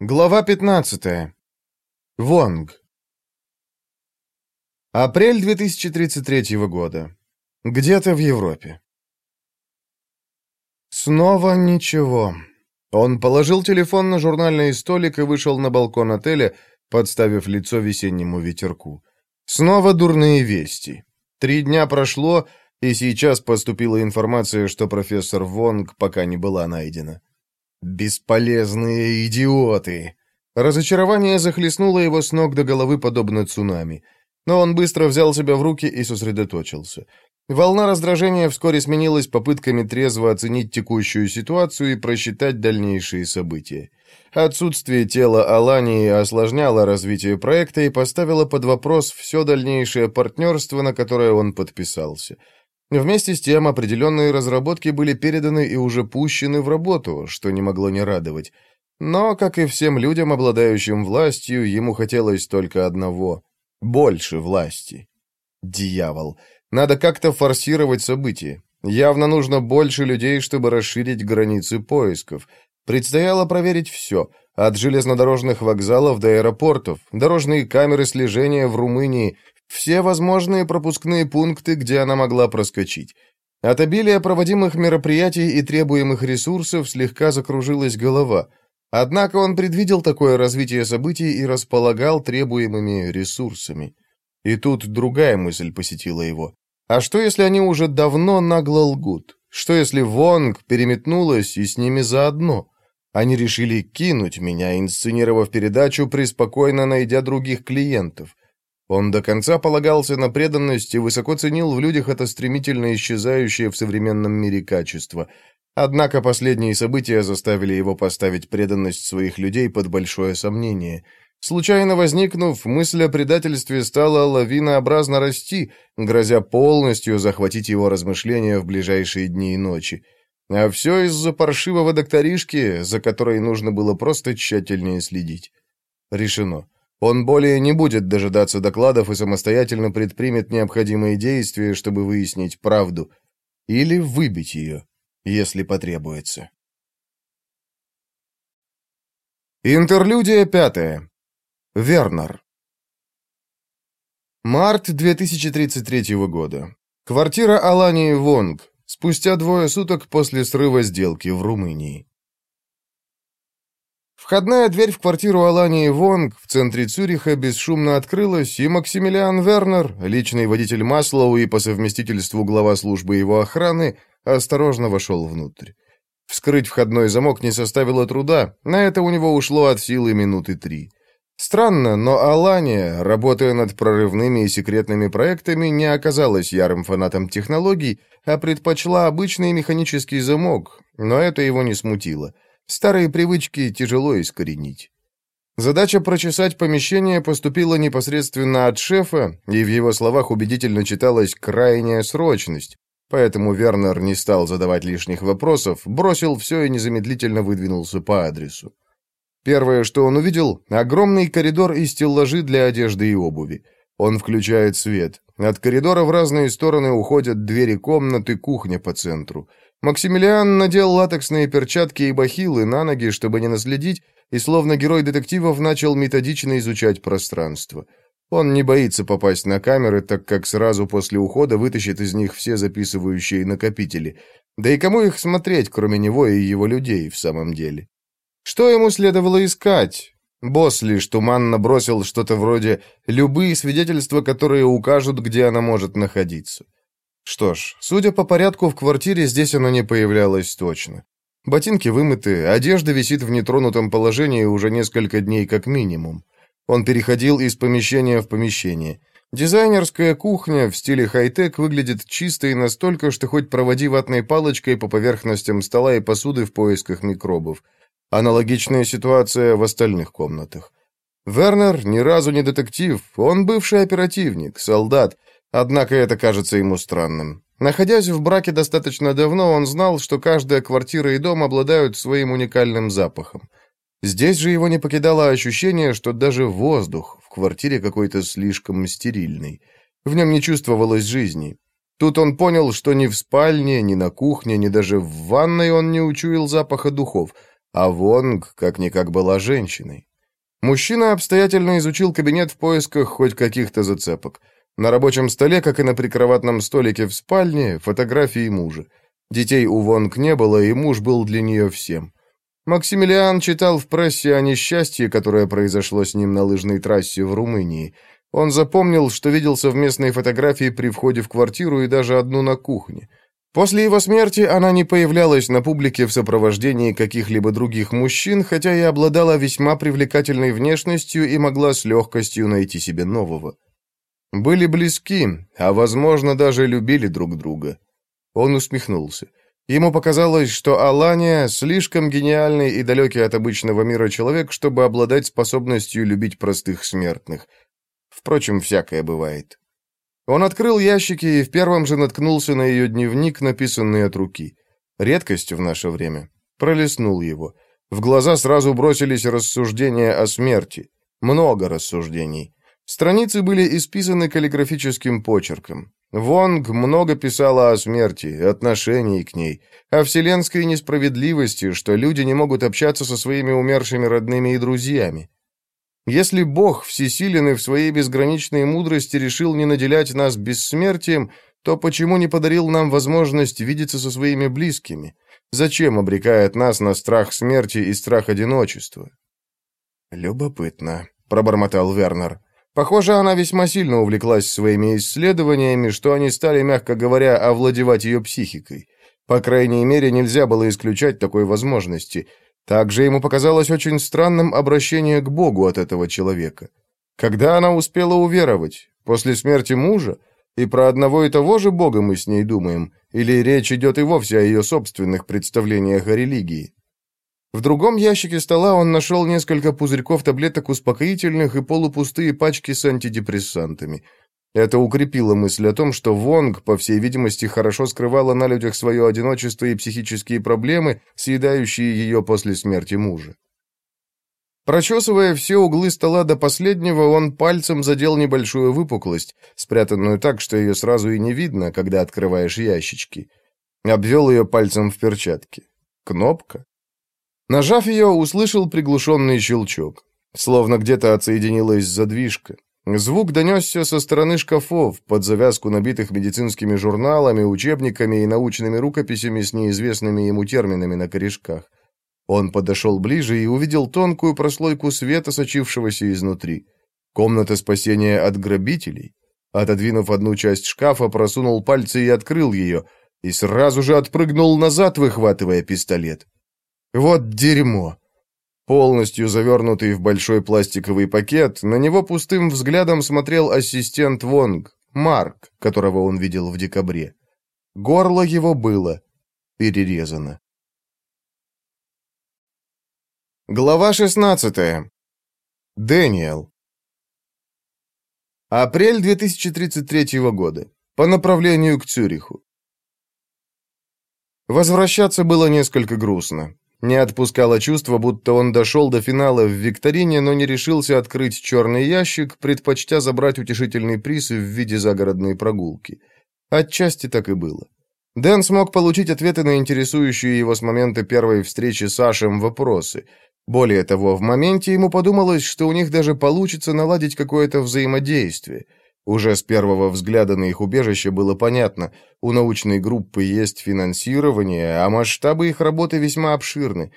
Глава 15. Вонг. Апрель 2033 года. Где-то в Европе. Снова ничего. Он положил телефон на журнальный столик и вышел на балкон отеля, подставив лицо весеннему ветерку. Снова дурные вести. Три дня прошло, и сейчас поступила информация, что профессор Вонг пока не была найдена. Бесполезные идиоты! Разочарование захлестнуло его с ног до головы, подобно цунами. Но он быстро взял себя в руки и сосредоточился. Волна раздражения вскоре сменилась попытками трезво оценить текущую ситуацию и просчитать дальнейшие события. Отсутствие тела Алании осложняло развитие проекта и поставило под вопрос все дальнейшее партнерство, на которое он подписался – Вместе с тем определенные разработки были переданы и уже пущены в работу, что не могло не радовать. Но, как и всем людям, обладающим властью, ему хотелось только одного — больше власти. Дьявол. Надо как-то форсировать события. Явно нужно больше людей, чтобы расширить границы поисков. Предстояло проверить все, от железнодорожных вокзалов до аэропортов, дорожные камеры слежения в Румынии, все возможные пропускные пункты, где она могла проскочить. От обилия проводимых мероприятий и требуемых ресурсов слегка закружилась голова. Однако он предвидел такое развитие событий и располагал требуемыми ресурсами. И тут другая мысль посетила его. А что, если они уже давно нагло лгут? Что, если Вонг переметнулась и с ними заодно? Они решили кинуть меня, инсценировав передачу, преспокойно найдя других клиентов. Он до конца полагался на преданность и высоко ценил в людях это стремительно исчезающее в современном мире качество. Однако последние события заставили его поставить преданность своих людей под большое сомнение. Случайно возникнув, мысль о предательстве стала лавинообразно расти, грозя полностью захватить его размышления в ближайшие дни и ночи. А все из-за паршивого докторишки, за которой нужно было просто тщательнее следить. Решено. Он более не будет дожидаться докладов и самостоятельно предпримет необходимые действия, чтобы выяснить правду. Или выбить ее, если потребуется. Интерлюдия пятая. Вернер. Март 2033 года. Квартира Алании Вонг. Спустя двое суток после срыва сделки в Румынии. Входная дверь в квартиру Алании Вонг в центре Цюриха бесшумно открылась, и Максимилиан Вернер, личный водитель Маслоу и по совместительству глава службы его охраны, осторожно вошел внутрь. Вскрыть входной замок не составило труда, на это у него ушло от силы минуты три. Странно, но Алания, работая над прорывными и секретными проектами, не оказалась ярым фанатом технологий, а предпочла обычный механический замок, но это его не смутило. Старые привычки тяжело искоренить. Задача прочесать помещение поступила непосредственно от шефа, и в его словах убедительно читалась крайняя срочность, поэтому Вернер не стал задавать лишних вопросов, бросил все и незамедлительно выдвинулся по адресу. Первое, что он увидел — огромный коридор и стеллажи для одежды и обуви. Он включает свет. От коридора в разные стороны уходят двери комнаты, кухня по центру — Максимилиан надел латексные перчатки и бахилы на ноги, чтобы не наследить, и словно герой детективов начал методично изучать пространство. Он не боится попасть на камеры, так как сразу после ухода вытащит из них все записывающие накопители. Да и кому их смотреть, кроме него и его людей, в самом деле? Что ему следовало искать? Босс лишь туманно бросил что-то вроде «любые свидетельства, которые укажут, где она может находиться». Что ж, судя по порядку в квартире, здесь она не появлялась точно. Ботинки вымыты, одежда висит в нетронутом положении уже несколько дней как минимум. Он переходил из помещения в помещение. Дизайнерская кухня в стиле хай-тек выглядит чистой настолько, что хоть проводи ватной палочкой по поверхностям стола и посуды в поисках микробов. Аналогичная ситуация в остальных комнатах. Вернер ни разу не детектив, он бывший оперативник, солдат, Однако это кажется ему странным. Находясь в браке достаточно давно, он знал, что каждая квартира и дом обладают своим уникальным запахом. Здесь же его не покидало ощущение, что даже воздух в квартире какой-то слишком стерильный. В нем не чувствовалось жизни. Тут он понял, что ни в спальне, ни на кухне, ни даже в ванной он не учуял запаха духов, а Вонг как-никак была женщиной. Мужчина обстоятельно изучил кабинет в поисках хоть каких-то зацепок. На рабочем столе, как и на прикроватном столике в спальне, фотографии мужа. Детей у Вонг не было, и муж был для нее всем. Максимилиан читал в прессе о несчастье, которое произошло с ним на лыжной трассе в Румынии. Он запомнил, что видел совместные фотографии при входе в квартиру и даже одну на кухне. После его смерти она не появлялась на публике в сопровождении каких-либо других мужчин, хотя и обладала весьма привлекательной внешностью и могла с легкостью найти себе нового. Были близки, а, возможно, даже любили друг друга. Он усмехнулся. Ему показалось, что Алания слишком гениальный и далекий от обычного мира человек, чтобы обладать способностью любить простых смертных. Впрочем, всякое бывает. Он открыл ящики и в первом же наткнулся на ее дневник, написанный от руки. Редкость в наше время. Пролистнул его. В глаза сразу бросились рассуждения о смерти. Много рассуждений. Страницы были исписаны каллиграфическим почерком. Вонг много писала о смерти, отношении к ней, о вселенской несправедливости, что люди не могут общаться со своими умершими родными и друзьями. Если Бог всесилен и в своей безграничной мудрости решил не наделять нас бессмертием, то почему не подарил нам возможность видеться со своими близкими? Зачем обрекает нас на страх смерти и страх одиночества? «Любопытно», — пробормотал Вернер. Похоже, она весьма сильно увлеклась своими исследованиями, что они стали, мягко говоря, овладевать ее психикой. По крайней мере, нельзя было исключать такой возможности. Также ему показалось очень странным обращение к Богу от этого человека. Когда она успела уверовать? После смерти мужа? И про одного и того же Бога мы с ней думаем? Или речь идет и вовсе о ее собственных представлениях о религии? В другом ящике стола он нашел несколько пузырьков таблеток успокоительных и полупустые пачки с антидепрессантами. Это укрепило мысль о том, что Вонг, по всей видимости, хорошо скрывала на людях свое одиночество и психические проблемы, съедающие ее после смерти мужа. Прочесывая все углы стола до последнего, он пальцем задел небольшую выпуклость, спрятанную так, что ее сразу и не видно, когда открываешь ящички. Обвел ее пальцем в перчатке. Кнопка? Нажав ее, услышал приглушенный щелчок. Словно где-то отсоединилась задвижка. Звук донесся со стороны шкафов, под завязку набитых медицинскими журналами, учебниками и научными рукописями с неизвестными ему терминами на корешках. Он подошел ближе и увидел тонкую прослойку света, сочившегося изнутри. Комната спасения от грабителей. Отодвинув одну часть шкафа, просунул пальцы и открыл ее, и сразу же отпрыгнул назад, выхватывая пистолет. Вот дерьмо. Полностью завернутый в большой пластиковый пакет, на него пустым взглядом смотрел ассистент Вонг, Марк, которого он видел в декабре. Горло его было перерезано. Глава 16. Дэниел. Апрель 2033 года. По направлению к Цюриху. Возвращаться было несколько грустно. Не отпускало чувство, будто он дошел до финала в викторине, но не решился открыть черный ящик, предпочтя забрать утешительный приз в виде загородной прогулки. Отчасти так и было. Дэн смог получить ответы на интересующие его с момента первой встречи с Ашем вопросы. Более того, в моменте ему подумалось, что у них даже получится наладить какое-то взаимодействие – уже с первого взгляда на их убежище было понятно, у научной группы есть финансирование, а масштабы их работы весьма обширны.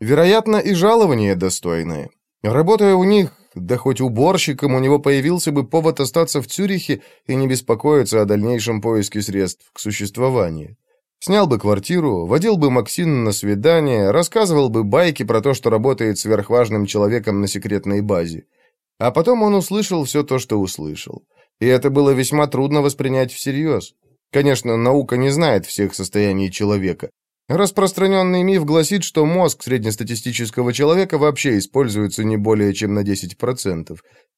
Вероятно, и жалование достойное. Работая у них, да хоть уборщиком, у него появился бы повод остаться в Цюрихе и не беспокоиться о дальнейшем поиске средств к существованию. Снял бы квартиру, водил бы Максин на свидание, рассказывал бы байки про то, что работает сверхважным человеком на секретной базе. А потом он услышал все то, что услышал и это было весьма трудно воспринять всерьез. Конечно, наука не знает всех состояний человека. Распространенный миф гласит, что мозг среднестатистического человека вообще используется не более чем на 10%.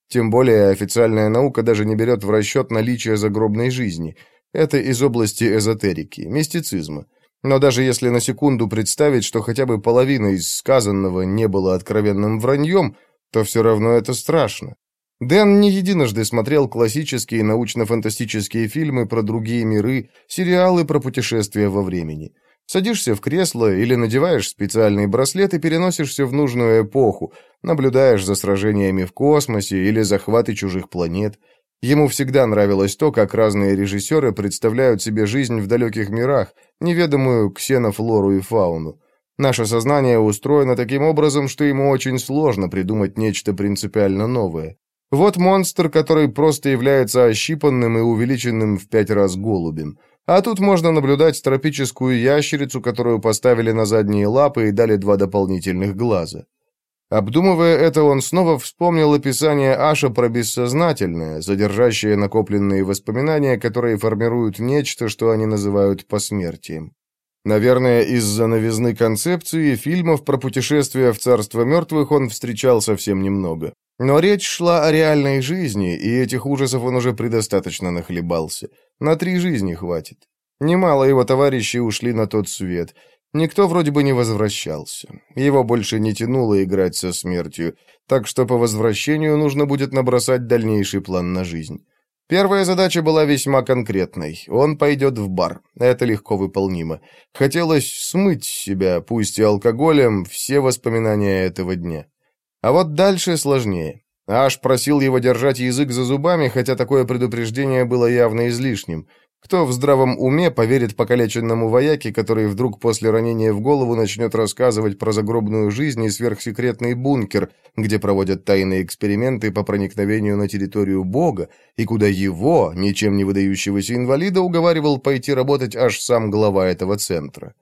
Тем более официальная наука даже не берет в расчет наличие загробной жизни. Это из области эзотерики, мистицизма. Но даже если на секунду представить, что хотя бы половина из сказанного не было откровенным враньем, то все равно это страшно. Дэн не единожды смотрел классические научно-фантастические фильмы про другие миры, сериалы про путешествия во времени. Садишься в кресло или надеваешь специальный браслет и переносишься в нужную эпоху, наблюдаешь за сражениями в космосе или захваты чужих планет. Ему всегда нравилось то, как разные режиссеры представляют себе жизнь в далеких мирах, неведомую ксенофлору и фауну. Наше сознание устроено таким образом, что ему очень сложно придумать нечто принципиально новое. Вот монстр, который просто является ощипанным и увеличенным в пять раз голубем. А тут можно наблюдать тропическую ящерицу, которую поставили на задние лапы и дали два дополнительных глаза. Обдумывая это, он снова вспомнил описание Аша про бессознательное, содержащее накопленные воспоминания, которые формируют нечто, что они называют посмертием. Наверное, из-за новизны концепции фильмов про путешествия в царство мертвых он встречал совсем немного. Но речь шла о реальной жизни, и этих ужасов он уже предостаточно нахлебался. На три жизни хватит. Немало его товарищей ушли на тот свет. Никто вроде бы не возвращался. Его больше не тянуло играть со смертью, так что по возвращению нужно будет набросать дальнейший план на жизнь. Первая задача была весьма конкретной. Он пойдет в бар. Это легко выполнимо. Хотелось смыть себя, пусть и алкоголем, все воспоминания этого дня. А вот дальше сложнее. Аш просил его держать язык за зубами, хотя такое предупреждение было явно излишним. Кто в здравом уме поверит покалеченному вояке, который вдруг после ранения в голову начнет рассказывать про загробную жизнь и сверхсекретный бункер, где проводят тайные эксперименты по проникновению на территорию Бога, и куда его, ничем не выдающегося инвалида, уговаривал пойти работать аж сам глава этого центра?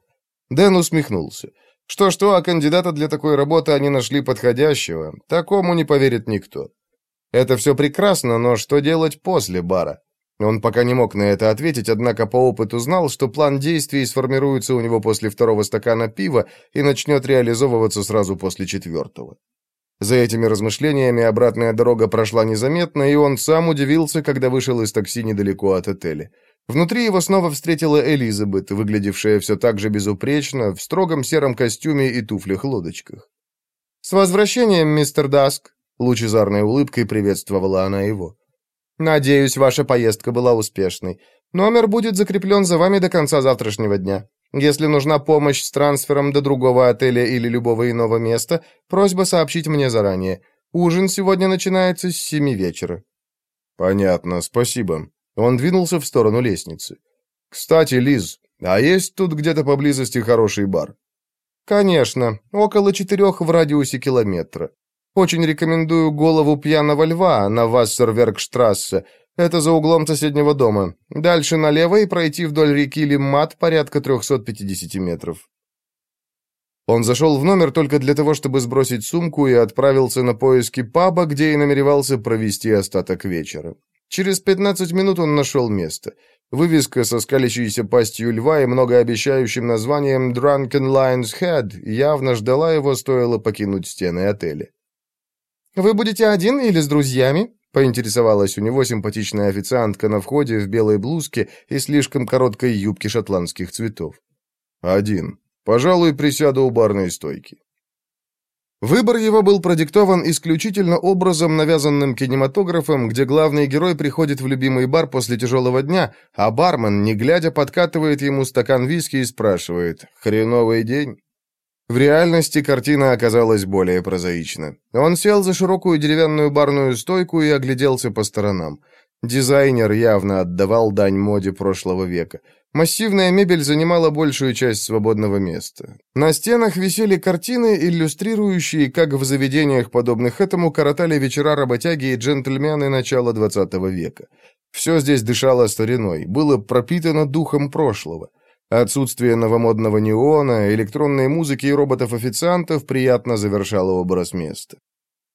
Дэн усмехнулся. Что-что, а кандидата для такой работы они нашли подходящего. Такому не поверит никто. Это все прекрасно, но что делать после бара? Он пока не мог на это ответить, однако по опыту знал, что план действий сформируется у него после второго стакана пива и начнет реализовываться сразу после четвертого. За этими размышлениями обратная дорога прошла незаметно, и он сам удивился, когда вышел из такси недалеко от отеля. Внутри его снова встретила Элизабет, выглядевшая все так же безупречно, в строгом сером костюме и туфлях-лодочках. «С возвращением, мистер Даск!» — лучезарной улыбкой приветствовала она его. «Надеюсь, ваша поездка была успешной. Номер будет закреплен за вами до конца завтрашнего дня. Если нужна помощь с трансфером до другого отеля или любого иного места, просьба сообщить мне заранее. Ужин сегодня начинается с семи вечера». «Понятно, спасибо», он двинулся в сторону лестницы. «Кстати, Лиз, а есть тут где-то поблизости хороший бар?» «Конечно, около четырех в радиусе километра. Очень рекомендую голову пьяного льва на Вассерверкштрассе. Это за углом соседнего дома. Дальше налево и пройти вдоль реки Лиммат порядка 350 метров». Он зашел в номер только для того, чтобы сбросить сумку и отправился на поиски паба, где и намеревался провести остаток вечера. Через 15 минут он нашел место. Вывеска со скалящейся пастью льва и многообещающим названием Drunken Lion's Head явно ждала его, стоило покинуть стены отеля. «Вы будете один или с друзьями?» — поинтересовалась у него симпатичная официантка на входе в белой блузке и слишком короткой юбке шотландских цветов. «Один. Пожалуй, присяду у барной стойки». Выбор его был продиктован исключительно образом, навязанным кинематографом, где главный герой приходит в любимый бар после тяжелого дня, а бармен, не глядя, подкатывает ему стакан виски и спрашивает «Хреновый день?». В реальности картина оказалась более прозаична. Он сел за широкую деревянную барную стойку и огляделся по сторонам. Дизайнер явно отдавал дань моде прошлого века. Массивная мебель занимала большую часть свободного места. На стенах висели картины, иллюстрирующие, как в заведениях, подобных этому, коротали вечера работяги и джентльмены начала XX века. Все здесь дышало стариной, было пропитано духом прошлого. Отсутствие новомодного неона, электронной музыки и роботов-официантов приятно завершало образ места.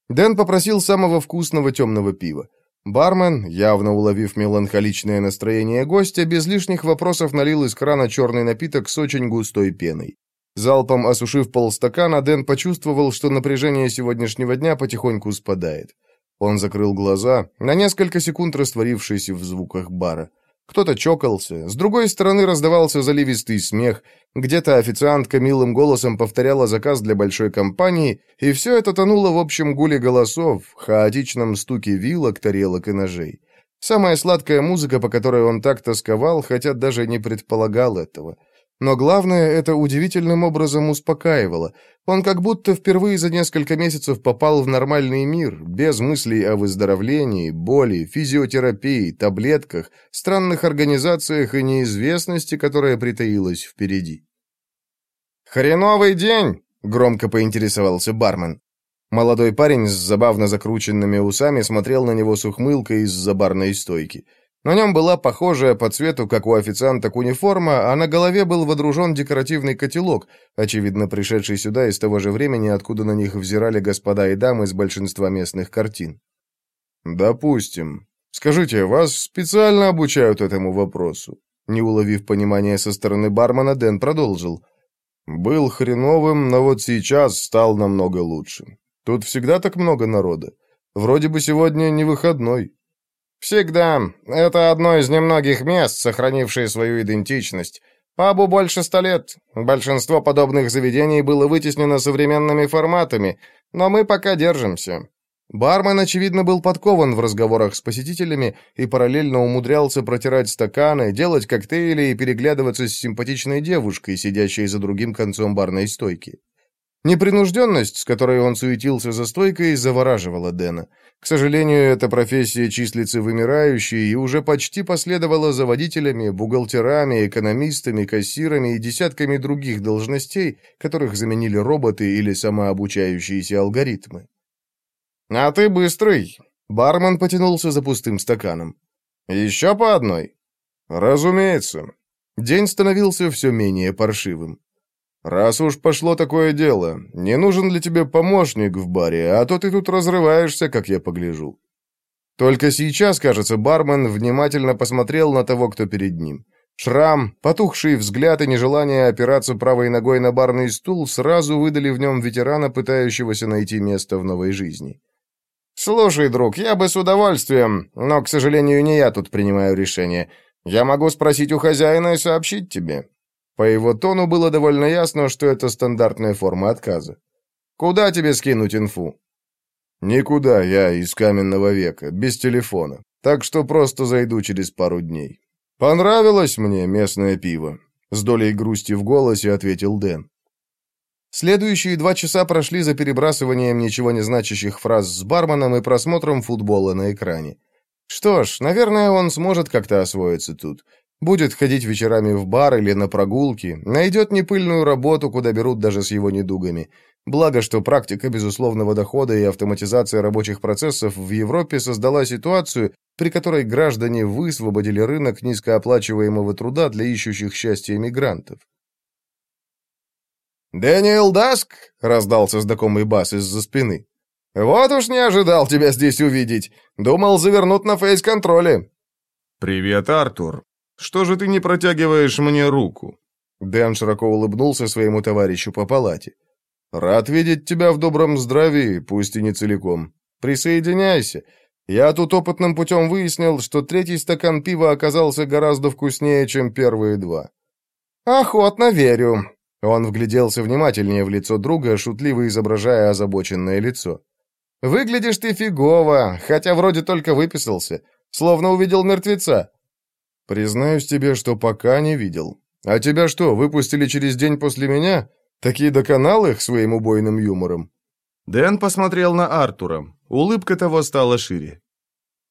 Дэн попросил самого вкусного темного пива. Бармен, явно уловив меланхоличное настроение гостя, без лишних вопросов налил из крана черный напиток с очень густой пеной. Залпом осушив полстакана, Дэн почувствовал, что напряжение сегодняшнего дня потихоньку спадает. Он закрыл глаза, на несколько секунд растворившись в звуках бара. Кто-то чокался, с другой стороны раздавался заливистый смех, где-то официантка милым голосом повторяла заказ для большой компании, и все это тонуло в общем гуле голосов, хаотичном стуке вилок, тарелок и ножей. Самая сладкая музыка, по которой он так тосковал, хотя даже не предполагал этого. Но главное, это удивительным образом успокаивало. Он как будто впервые за несколько месяцев попал в нормальный мир, без мыслей о выздоровлении, боли, физиотерапии, таблетках, странных организациях и неизвестности, которая притаилась впереди. «Хреновый день!» — громко поинтересовался бармен. Молодой парень с забавно закрученными усами смотрел на него с ухмылкой из-за барной стойки. На нем была похожая по цвету, как у официанток, униформа, а на голове был водружен декоративный котелок, очевидно пришедший сюда из того же времени, откуда на них взирали господа и дамы из большинства местных картин. «Допустим. Скажите, вас специально обучают этому вопросу?» Не уловив понимания со стороны бармена, Дэн продолжил. «Был хреновым, но вот сейчас стал намного лучше. Тут всегда так много народа. Вроде бы сегодня не выходной». «Всегда. Это одно из немногих мест, сохранившее свою идентичность. Пабу больше ста лет. Большинство подобных заведений было вытеснено современными форматами, но мы пока держимся». Бармен, очевидно, был подкован в разговорах с посетителями и параллельно умудрялся протирать стаканы, делать коктейли и переглядываться с симпатичной девушкой, сидящей за другим концом барной стойки. Непринужденность, с которой он суетился за стойкой, завораживала Дэна. К сожалению, эта профессия числится вымирающей и уже почти последовала за водителями, бухгалтерами, экономистами, кассирами и десятками других должностей, которых заменили роботы или самообучающиеся алгоритмы. «А ты быстрый!» Бармен потянулся за пустым стаканом. «Еще по одной?» «Разумеется». День становился все менее паршивым. «Раз уж пошло такое дело, не нужен ли тебе помощник в баре, а то ты тут разрываешься, как я погляжу». Только сейчас, кажется, бармен внимательно посмотрел на того, кто перед ним. Шрам, потухший взгляд и нежелание опираться правой ногой на барный стул сразу выдали в нем ветерана, пытающегося найти место в новой жизни. «Слушай, друг, я бы с удовольствием, но, к сожалению, не я тут принимаю решение. Я могу спросить у хозяина и сообщить тебе. По его тону было довольно ясно, что это стандартная форма отказа. «Куда тебе скинуть инфу?» «Никуда, я из каменного века, без телефона, так что просто зайду через пару дней. Понравилось мне местное пиво?» С долей грусти в голосе ответил Дэн. Следующие два часа прошли за перебрасыванием ничего не значащих фраз с барменом и просмотром футбола на экране. Что ж, наверное, он сможет как-то освоиться тут. Будет ходить вечерами в бар или на прогулки, найдет непыльную работу, куда берут даже с его недугами. Благо, что практика безусловного дохода и автоматизация рабочих процессов в Европе создала ситуацию, при которой граждане высвободили рынок низкооплачиваемого труда для ищущих счастья мигрантов. «Дэниел Даск?» — раздался знакомый бас из-за спины. «Вот уж не ожидал тебя здесь увидеть. Думал, завернут на фейс-контроле». «Привет, Артур», что же ты не протягиваешь мне руку?» Дэн широко улыбнулся своему товарищу по палате. «Рад видеть тебя в добром здравии, пусть и не целиком. Присоединяйся. Я тут опытным путем выяснил, что третий стакан пива оказался гораздо вкуснее, чем первые два». «Охотно верю». Он вгляделся внимательнее в лицо друга, шутливо изображая озабоченное лицо. «Выглядишь ты фигово, хотя вроде только выписался, словно увидел мертвеца. Признаюсь тебе, что пока не видел. А тебя что, выпустили через день после меня? Такие доконал их своим убойным юмором?» Дэн посмотрел на Артура. Улыбка того стала шире.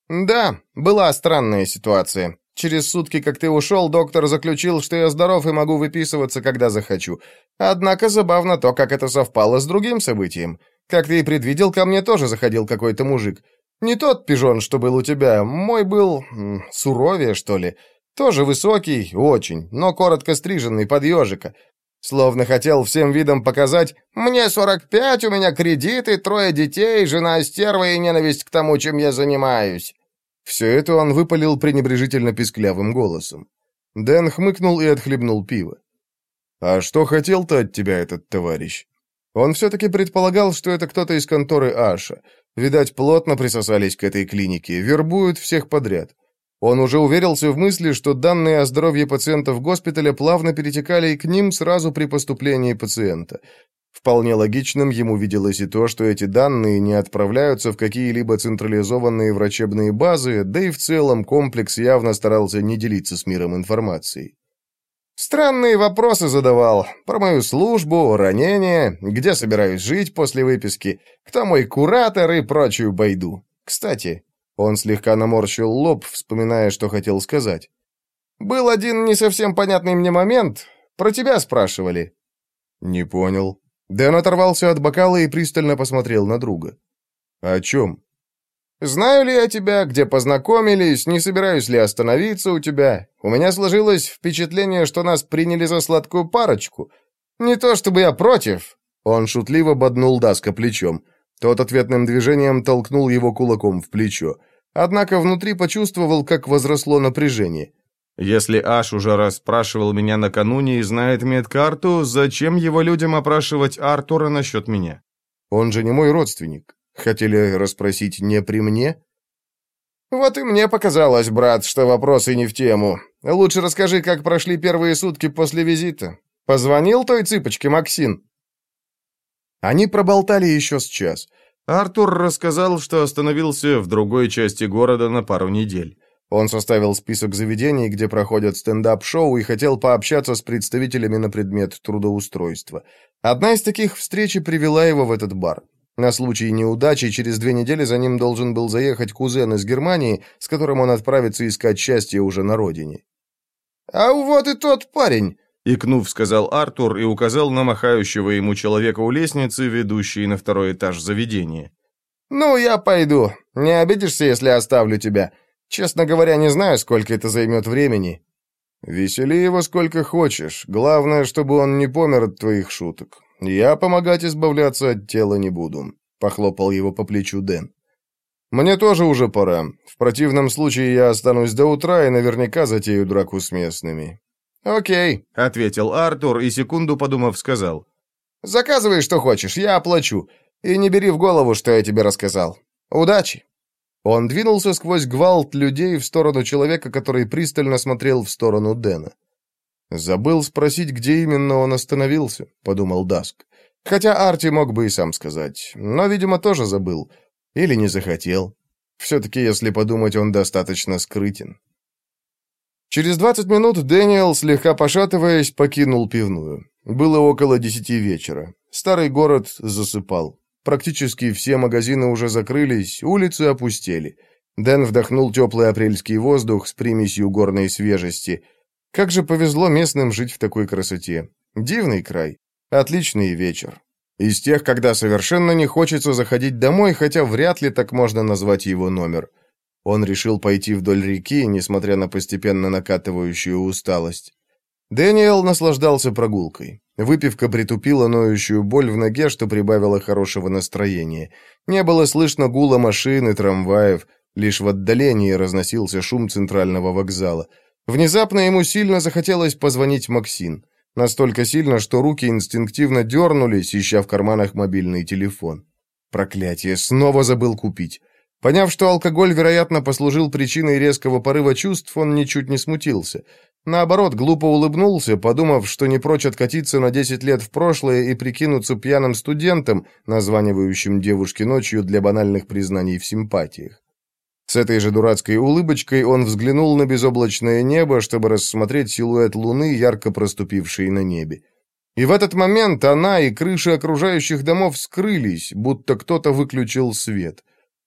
«Да, была странная ситуация. Через сутки, как ты ушел, доктор заключил, что я здоров и могу выписываться, когда захочу. Однако забавно то, как это совпало с другим событием. Как ты и предвидел, ко мне тоже заходил какой-то мужик. Не тот пижон, что был у тебя. Мой был... суровее, что ли. Тоже высокий, очень, но коротко стриженный, под ежика. Словно хотел всем видом показать «Мне 45, у меня кредиты, трое детей, жена стерва и ненависть к тому, чем я занимаюсь». Все это он выпалил пренебрежительно писклявым голосом. Дэн хмыкнул и отхлебнул пиво. «А что хотел-то от тебя этот товарищ?» Он все-таки предполагал, что это кто-то из конторы Аша. Видать, плотно присосались к этой клинике, вербуют всех подряд. Он уже уверился в мысли, что данные о здоровье пациентов госпиталя плавно перетекали и к ним сразу при поступлении пациента. Вполне логичным ему виделось и то, что эти данные не отправляются в какие-либо централизованные врачебные базы, да и в целом комплекс явно старался не делиться с миром информацией. Странные вопросы задавал. Про мою службу, ранение, где собираюсь жить после выписки, кто мой куратор и прочую байду. Кстати, он слегка наморщил лоб, вспоминая, что хотел сказать. Был один не совсем понятный мне момент. Про тебя спрашивали. Не понял. Дэн оторвался от бокала и пристально посмотрел на друга. О чем? Знаю ли я тебя, где познакомились, не собираюсь ли остановиться у тебя. У меня сложилось впечатление, что нас приняли за сладкую парочку. Не то чтобы я против». Он шутливо боднул Даска плечом. Тот ответным движением толкнул его кулаком в плечо. Однако внутри почувствовал, как возросло напряжение. «Если Аш уже расспрашивал меня накануне и знает медкарту, зачем его людям опрашивать Артура насчет меня?» «Он же не мой родственник». Хотели расспросить не при мне? Вот и мне показалось, брат, что вопросы не в тему. Лучше расскажи, как прошли первые сутки после визита. Позвонил той цыпочке Максин? Они проболтали еще с час. Артур рассказал, что остановился в другой части города на пару недель. Он составил список заведений, где проходят стендап-шоу, и хотел пообщаться с представителями на предмет трудоустройства. Одна из таких встреч привела его в этот бар. На случай неудачи через две недели за ним должен был заехать кузен из Германии, с которым он отправится искать счастье уже на родине. «А вот и тот парень!» — икнув, сказал Артур и указал на махающего ему человека у лестницы, ведущей на второй этаж заведения. «Ну, я пойду. Не обидишься, если оставлю тебя. Честно говоря, не знаю, сколько это займет времени». «Весели его сколько хочешь. Главное, чтобы он не помер от твоих шуток. «Я помогать избавляться от тела не буду», — похлопал его по плечу Дэн. «Мне тоже уже пора. В противном случае я останусь до утра и наверняка затею драку с местными». «Окей», — ответил Артур и, секунду подумав, сказал. «Заказывай, что хочешь, я оплачу. И не бери в голову, что я тебе рассказал. Удачи!» Он двинулся сквозь гвалт людей в сторону человека, который пристально смотрел в сторону Дэна. «Забыл спросить, где именно он остановился», — подумал Даск. Хотя Арти мог бы и сам сказать, но, видимо, тоже забыл. Или не захотел. Все-таки, если подумать, он достаточно скрытен. Через двадцать минут Дэниел, слегка пошатываясь, покинул пивную. Было около десяти вечера. Старый город засыпал. Практически все магазины уже закрылись, улицы опустели. Дэн вдохнул теплый апрельский воздух с примесью горной свежести — как же повезло местным жить в такой красоте. Дивный край. Отличный вечер. Из тех, когда совершенно не хочется заходить домой, хотя вряд ли так можно назвать его номер. Он решил пойти вдоль реки, несмотря на постепенно накатывающую усталость. Дэниел наслаждался прогулкой. Выпивка притупила ноющую боль в ноге, что прибавило хорошего настроения. Не было слышно гула машин и трамваев, лишь в отдалении разносился шум центрального вокзала. Внезапно ему сильно захотелось позвонить Максин. Настолько сильно, что руки инстинктивно дернулись, ища в карманах мобильный телефон. Проклятие, снова забыл купить. Поняв, что алкоголь, вероятно, послужил причиной резкого порыва чувств, он ничуть не смутился. Наоборот, глупо улыбнулся, подумав, что не прочь откатиться на 10 лет в прошлое и прикинуться пьяным студентом, названивающим девушке ночью для банальных признаний в симпатиях. С этой же дурацкой улыбочкой он взглянул на безоблачное небо, чтобы рассмотреть силуэт луны, ярко проступившей на небе. И в этот момент она и крыши окружающих домов скрылись, будто кто-то выключил свет.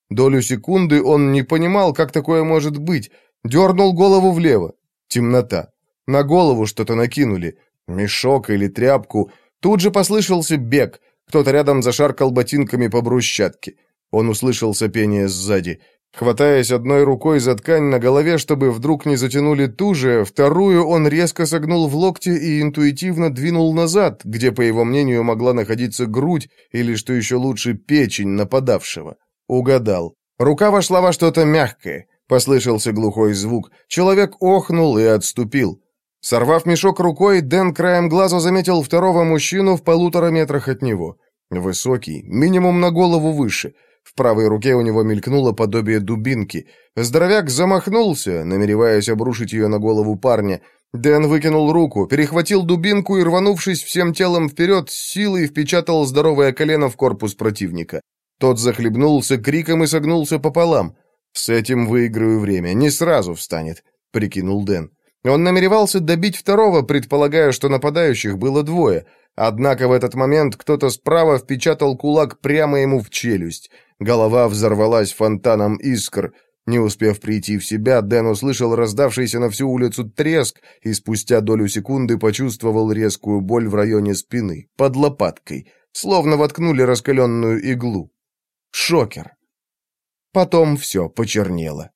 Долю секунды он не понимал, как такое может быть, дернул голову влево. Темнота. На голову что-то накинули. Мешок или тряпку. Тут же послышался бег. Кто-то рядом зашаркал ботинками по брусчатке. Он услышал сопение сзади. Хватаясь одной рукой за ткань на голове, чтобы вдруг не затянули туже, вторую он резко согнул в локте и интуитивно двинул назад, где, по его мнению, могла находиться грудь или, что еще лучше, печень нападавшего. Угадал. Рука вошла во что-то мягкое. Послышался глухой звук. Человек охнул и отступил. Сорвав мешок рукой, Дэн краем глаза заметил второго мужчину в полутора метрах от него. Высокий, минимум на голову выше — в правой руке у него мелькнуло подобие дубинки. Здоровяк замахнулся, намереваясь обрушить ее на голову парня. Дэн выкинул руку, перехватил дубинку и, рванувшись всем телом вперед, силой впечатал здоровое колено в корпус противника. Тот захлебнулся криком и согнулся пополам. «С этим выиграю время, не сразу встанет», — прикинул Дэн. Он намеревался добить второго, предполагая, что нападающих было двое. Однако в этот момент кто-то справа впечатал кулак прямо ему в челюсть. Голова взорвалась фонтаном искр. Не успев прийти в себя, Дэн услышал раздавшийся на всю улицу треск и спустя долю секунды почувствовал резкую боль в районе спины, под лопаткой, словно воткнули раскаленную иглу. Шокер. Потом все почернело.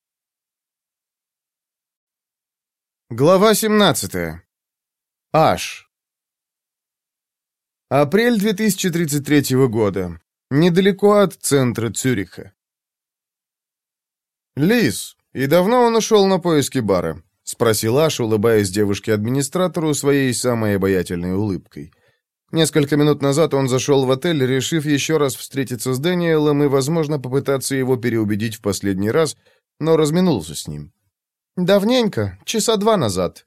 Глава 17. Аш. Апрель 2033 года. Недалеко от центра Цюриха. «Лис, и давно он ушел на поиски бара?» — спросил Аш, улыбаясь девушке-администратору своей самой обаятельной улыбкой. Несколько минут назад он зашел в отель, решив еще раз встретиться с Дэниелом и, возможно, попытаться его переубедить в последний раз, но разминулся с ним. «Давненько, часа два назад».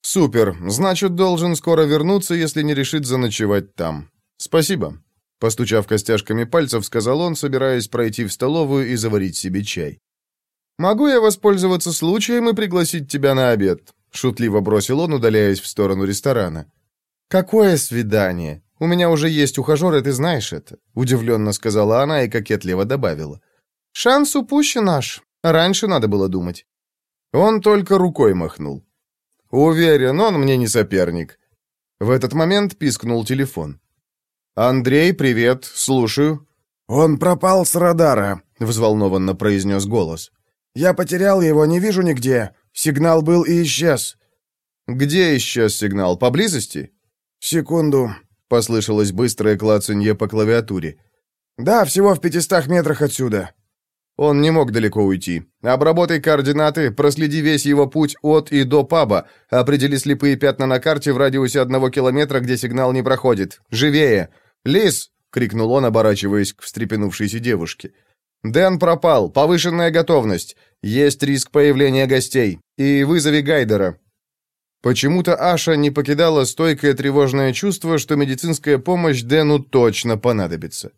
«Супер, значит, должен скоро вернуться, если не решит заночевать там. Спасибо». Постучав костяшками пальцев, сказал он, собираясь пройти в столовую и заварить себе чай. «Могу я воспользоваться случаем и пригласить тебя на обед?» Шутливо бросил он, удаляясь в сторону ресторана. «Какое свидание? У меня уже есть ухажер, и ты знаешь это», удивленно сказала она и кокетливо добавила. «Шанс упущен наш. Раньше надо было думать». Он только рукой махнул. «Уверен, он мне не соперник». В этот момент пискнул телефон. «Андрей, привет, слушаю». «Он пропал с радара», — взволнованно произнес голос. «Я потерял его, не вижу нигде. Сигнал был и исчез». «Где исчез сигнал? Поблизости?» «Секунду», — послышалось быстрое клацанье по клавиатуре. «Да, всего в пятистах метрах отсюда». Он не мог далеко уйти. Обработай координаты, проследи весь его путь от и до паба, определи слепые пятна на карте в радиусе одного километра, где сигнал не проходит. Живее! Лис!» — крикнул он, оборачиваясь к встрепенувшейся девушке. «Дэн пропал. Повышенная готовность. Есть риск появления гостей. И вызови Гайдера». Почему-то Аша не покидала стойкое тревожное чувство, что медицинская помощь Дэну точно понадобится.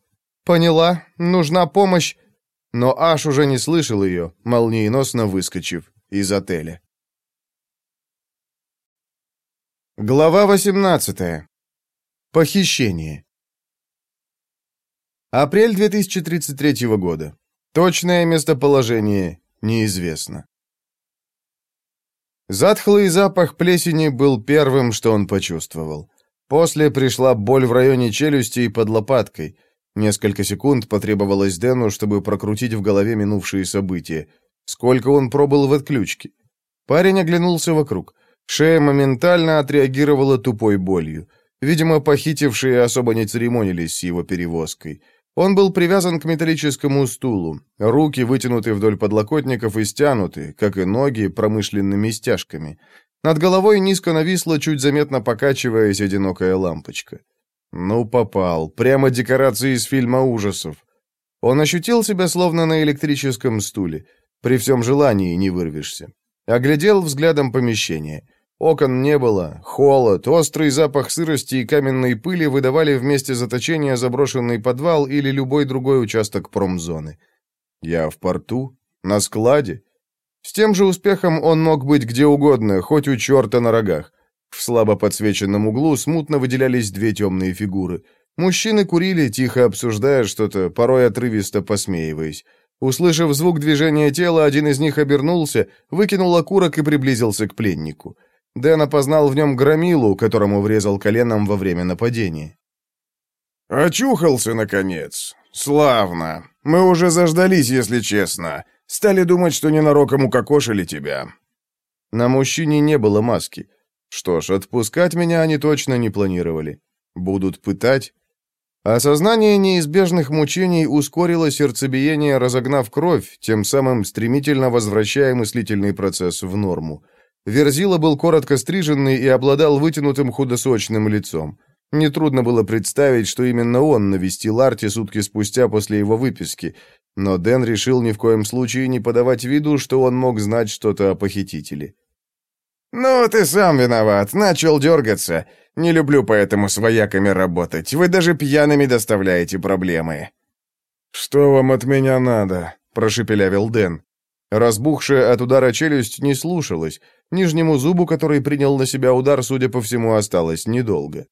«Поняла. Нужна помощь но Аш уже не слышал ее, молниеносно выскочив из отеля. Глава 18. Похищение. Апрель 2033 года. Точное местоположение неизвестно. Затхлый запах плесени был первым, что он почувствовал. После пришла боль в районе челюсти и под лопаткой. Несколько секунд потребовалось Дэну, чтобы прокрутить в голове минувшие события. Сколько он пробыл в отключке? Парень оглянулся вокруг. Шея моментально отреагировала тупой болью. Видимо, похитившие особо не церемонились с его перевозкой. Он был привязан к металлическому стулу. Руки вытянуты вдоль подлокотников и стянуты, как и ноги, промышленными стяжками. Над головой низко нависла, чуть заметно покачиваясь, одинокая лампочка. Ну, попал. Прямо декорации из фильма ужасов. Он ощутил себя словно на электрическом стуле. При всем желании не вырвешься. Оглядел взглядом помещение. Окон не было, холод, острый запах сырости и каменной пыли выдавали вместе заточения заброшенный подвал или любой другой участок промзоны. Я в порту? На складе? С тем же успехом он мог быть где угодно, хоть у черта на рогах. В слабо подсвеченном углу смутно выделялись две темные фигуры. Мужчины курили, тихо обсуждая что-то, порой отрывисто посмеиваясь. Услышав звук движения тела, один из них обернулся, выкинул окурок и приблизился к пленнику. Дэн опознал в нем громилу, которому врезал коленом во время нападения. «Очухался, наконец. Славно. Мы уже заждались, если честно. Стали думать, что ненароком укокошили тебя». На мужчине не было маски. Что ж, отпускать меня они точно не планировали. Будут пытать? Осознание неизбежных мучений ускорило сердцебиение, разогнав кровь, тем самым стремительно возвращая мыслительный процесс в норму. Верзила был коротко стриженный и обладал вытянутым худосочным лицом. Нетрудно было представить, что именно он навестил Арти сутки спустя после его выписки, но Дэн решил ни в коем случае не подавать виду, что он мог знать что-то о похитителе. «Ну, ты сам виноват, начал дергаться. Не люблю поэтому с вояками работать. Вы даже пьяными доставляете проблемы». «Что вам от меня надо?» — прошепелявил Дэн. Разбухшая от удара челюсть не слушалась. Нижнему зубу, который принял на себя удар, судя по всему, осталось недолго.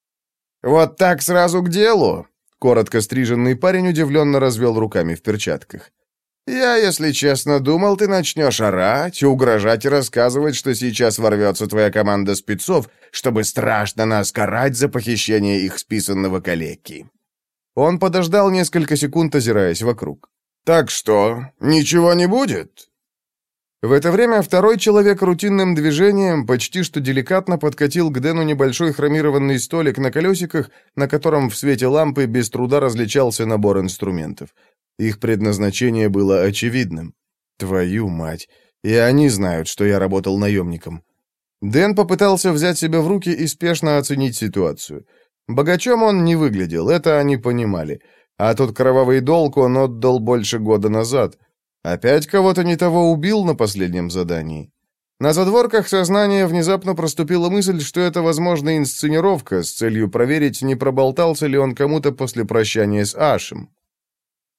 «Вот так сразу к делу!» Коротко стриженный парень удивленно развел руками в перчатках. «Я, если честно, думал, ты начнешь орать, угрожать и рассказывать, что сейчас ворвется твоя команда спецов, чтобы страшно нас карать за похищение их списанного калеки». Он подождал несколько секунд, озираясь вокруг. «Так что, ничего не будет?» В это время второй человек рутинным движением почти что деликатно подкатил к Дэну небольшой хромированный столик на колесиках, на котором в свете лампы без труда различался набор инструментов. Их предназначение было очевидным. Твою мать! И они знают, что я работал наемником. Дэн попытался взять себя в руки и спешно оценить ситуацию. Богачом он не выглядел, это они понимали. А тот кровавый долг он отдал больше года назад. Опять кого-то не того убил на последнем задании. На задворках сознания внезапно проступила мысль, что это, возможно, инсценировка с целью проверить, не проболтался ли он кому-то после прощания с Ашем.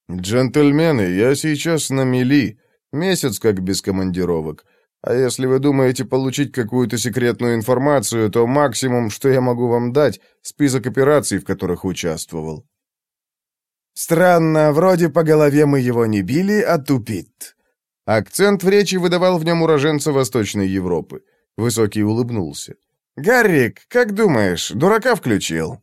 «Джентльмены, я сейчас на мели. Месяц как без командировок. А если вы думаете получить какую-то секретную информацию, то максимум, что я могу вам дать, список операций, в которых участвовал. Странно, вроде по голове мы его не били, а тупит. Акцент в речи выдавал в нем уроженца Восточной Европы. Высокий улыбнулся. «Гаррик, как думаешь, дурака включил?»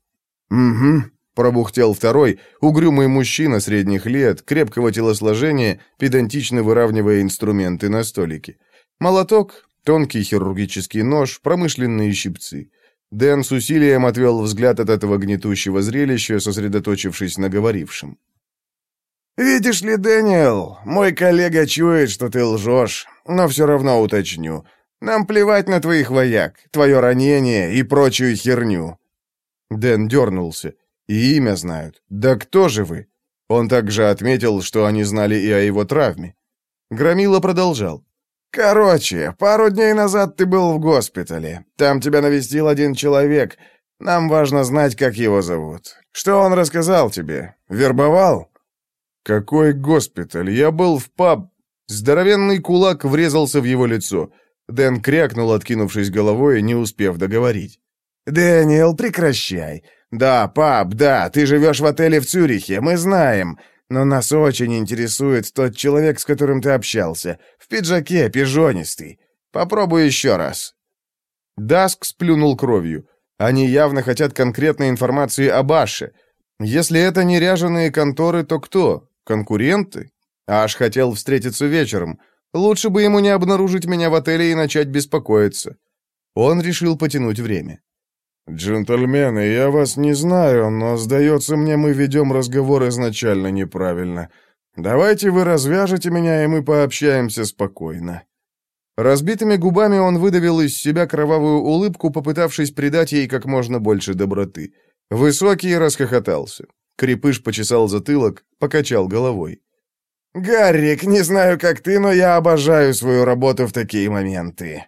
«Угу», — пробухтел второй, угрюмый мужчина средних лет, крепкого телосложения, педантично выравнивая инструменты на столике. Молоток, тонкий хирургический нож, промышленные щипцы — Дэн с усилием отвел взгляд от этого гнетущего зрелища, сосредоточившись на говорившем. «Видишь ли, Дэниел, мой коллега чует, что ты лжешь, но все равно уточню. Нам плевать на твоих вояк, твое ранение и прочую херню». Дэн дернулся. «И имя знают. Да кто же вы?» Он также отметил, что они знали и о его травме. Громила продолжал. «Короче, пару дней назад ты был в госпитале. Там тебя навестил один человек. Нам важно знать, как его зовут. Что он рассказал тебе? Вербовал?» «Какой госпиталь? Я был в паб...» Здоровенный кулак врезался в его лицо. Дэн крякнул, откинувшись головой, не успев договорить. «Дэниел, прекращай. Да, паб, да, ты живешь в отеле в Цюрихе, мы знаем. Но нас очень интересует тот человек, с которым ты общался. В пиджаке, пижонистый. Попробуй еще раз». Даск сплюнул кровью. Они явно хотят конкретной информации об Аше. Если это не ряженые конторы, то кто? Конкуренты? Аш хотел встретиться вечером. Лучше бы ему не обнаружить меня в отеле и начать беспокоиться. Он решил потянуть время. «Джентльмены, я вас не знаю, но, сдается мне, мы ведем разговор изначально неправильно. Давайте вы развяжете меня, и мы пообщаемся спокойно». Разбитыми губами он выдавил из себя кровавую улыбку, попытавшись придать ей как можно больше доброты. Высокий расхохотался. Крепыш почесал затылок, покачал головой. «Гаррик, не знаю, как ты, но я обожаю свою работу в такие моменты».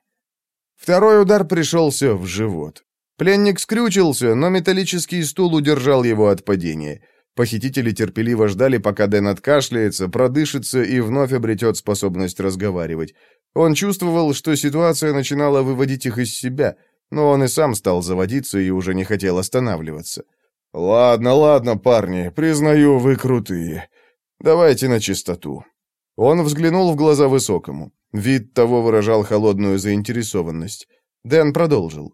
Второй удар пришелся в живот. Пленник скрючился, но металлический стул удержал его от падения. Похитители терпеливо ждали, пока Дэн откашляется, продышится и вновь обретет способность разговаривать. Он чувствовал, что ситуация начинала выводить их из себя, но он и сам стал заводиться и уже не хотел останавливаться. «Ладно, ладно, парни, признаю, вы крутые. Давайте на чистоту». Он взглянул в глаза Высокому. Вид того выражал холодную заинтересованность. Дэн продолжил.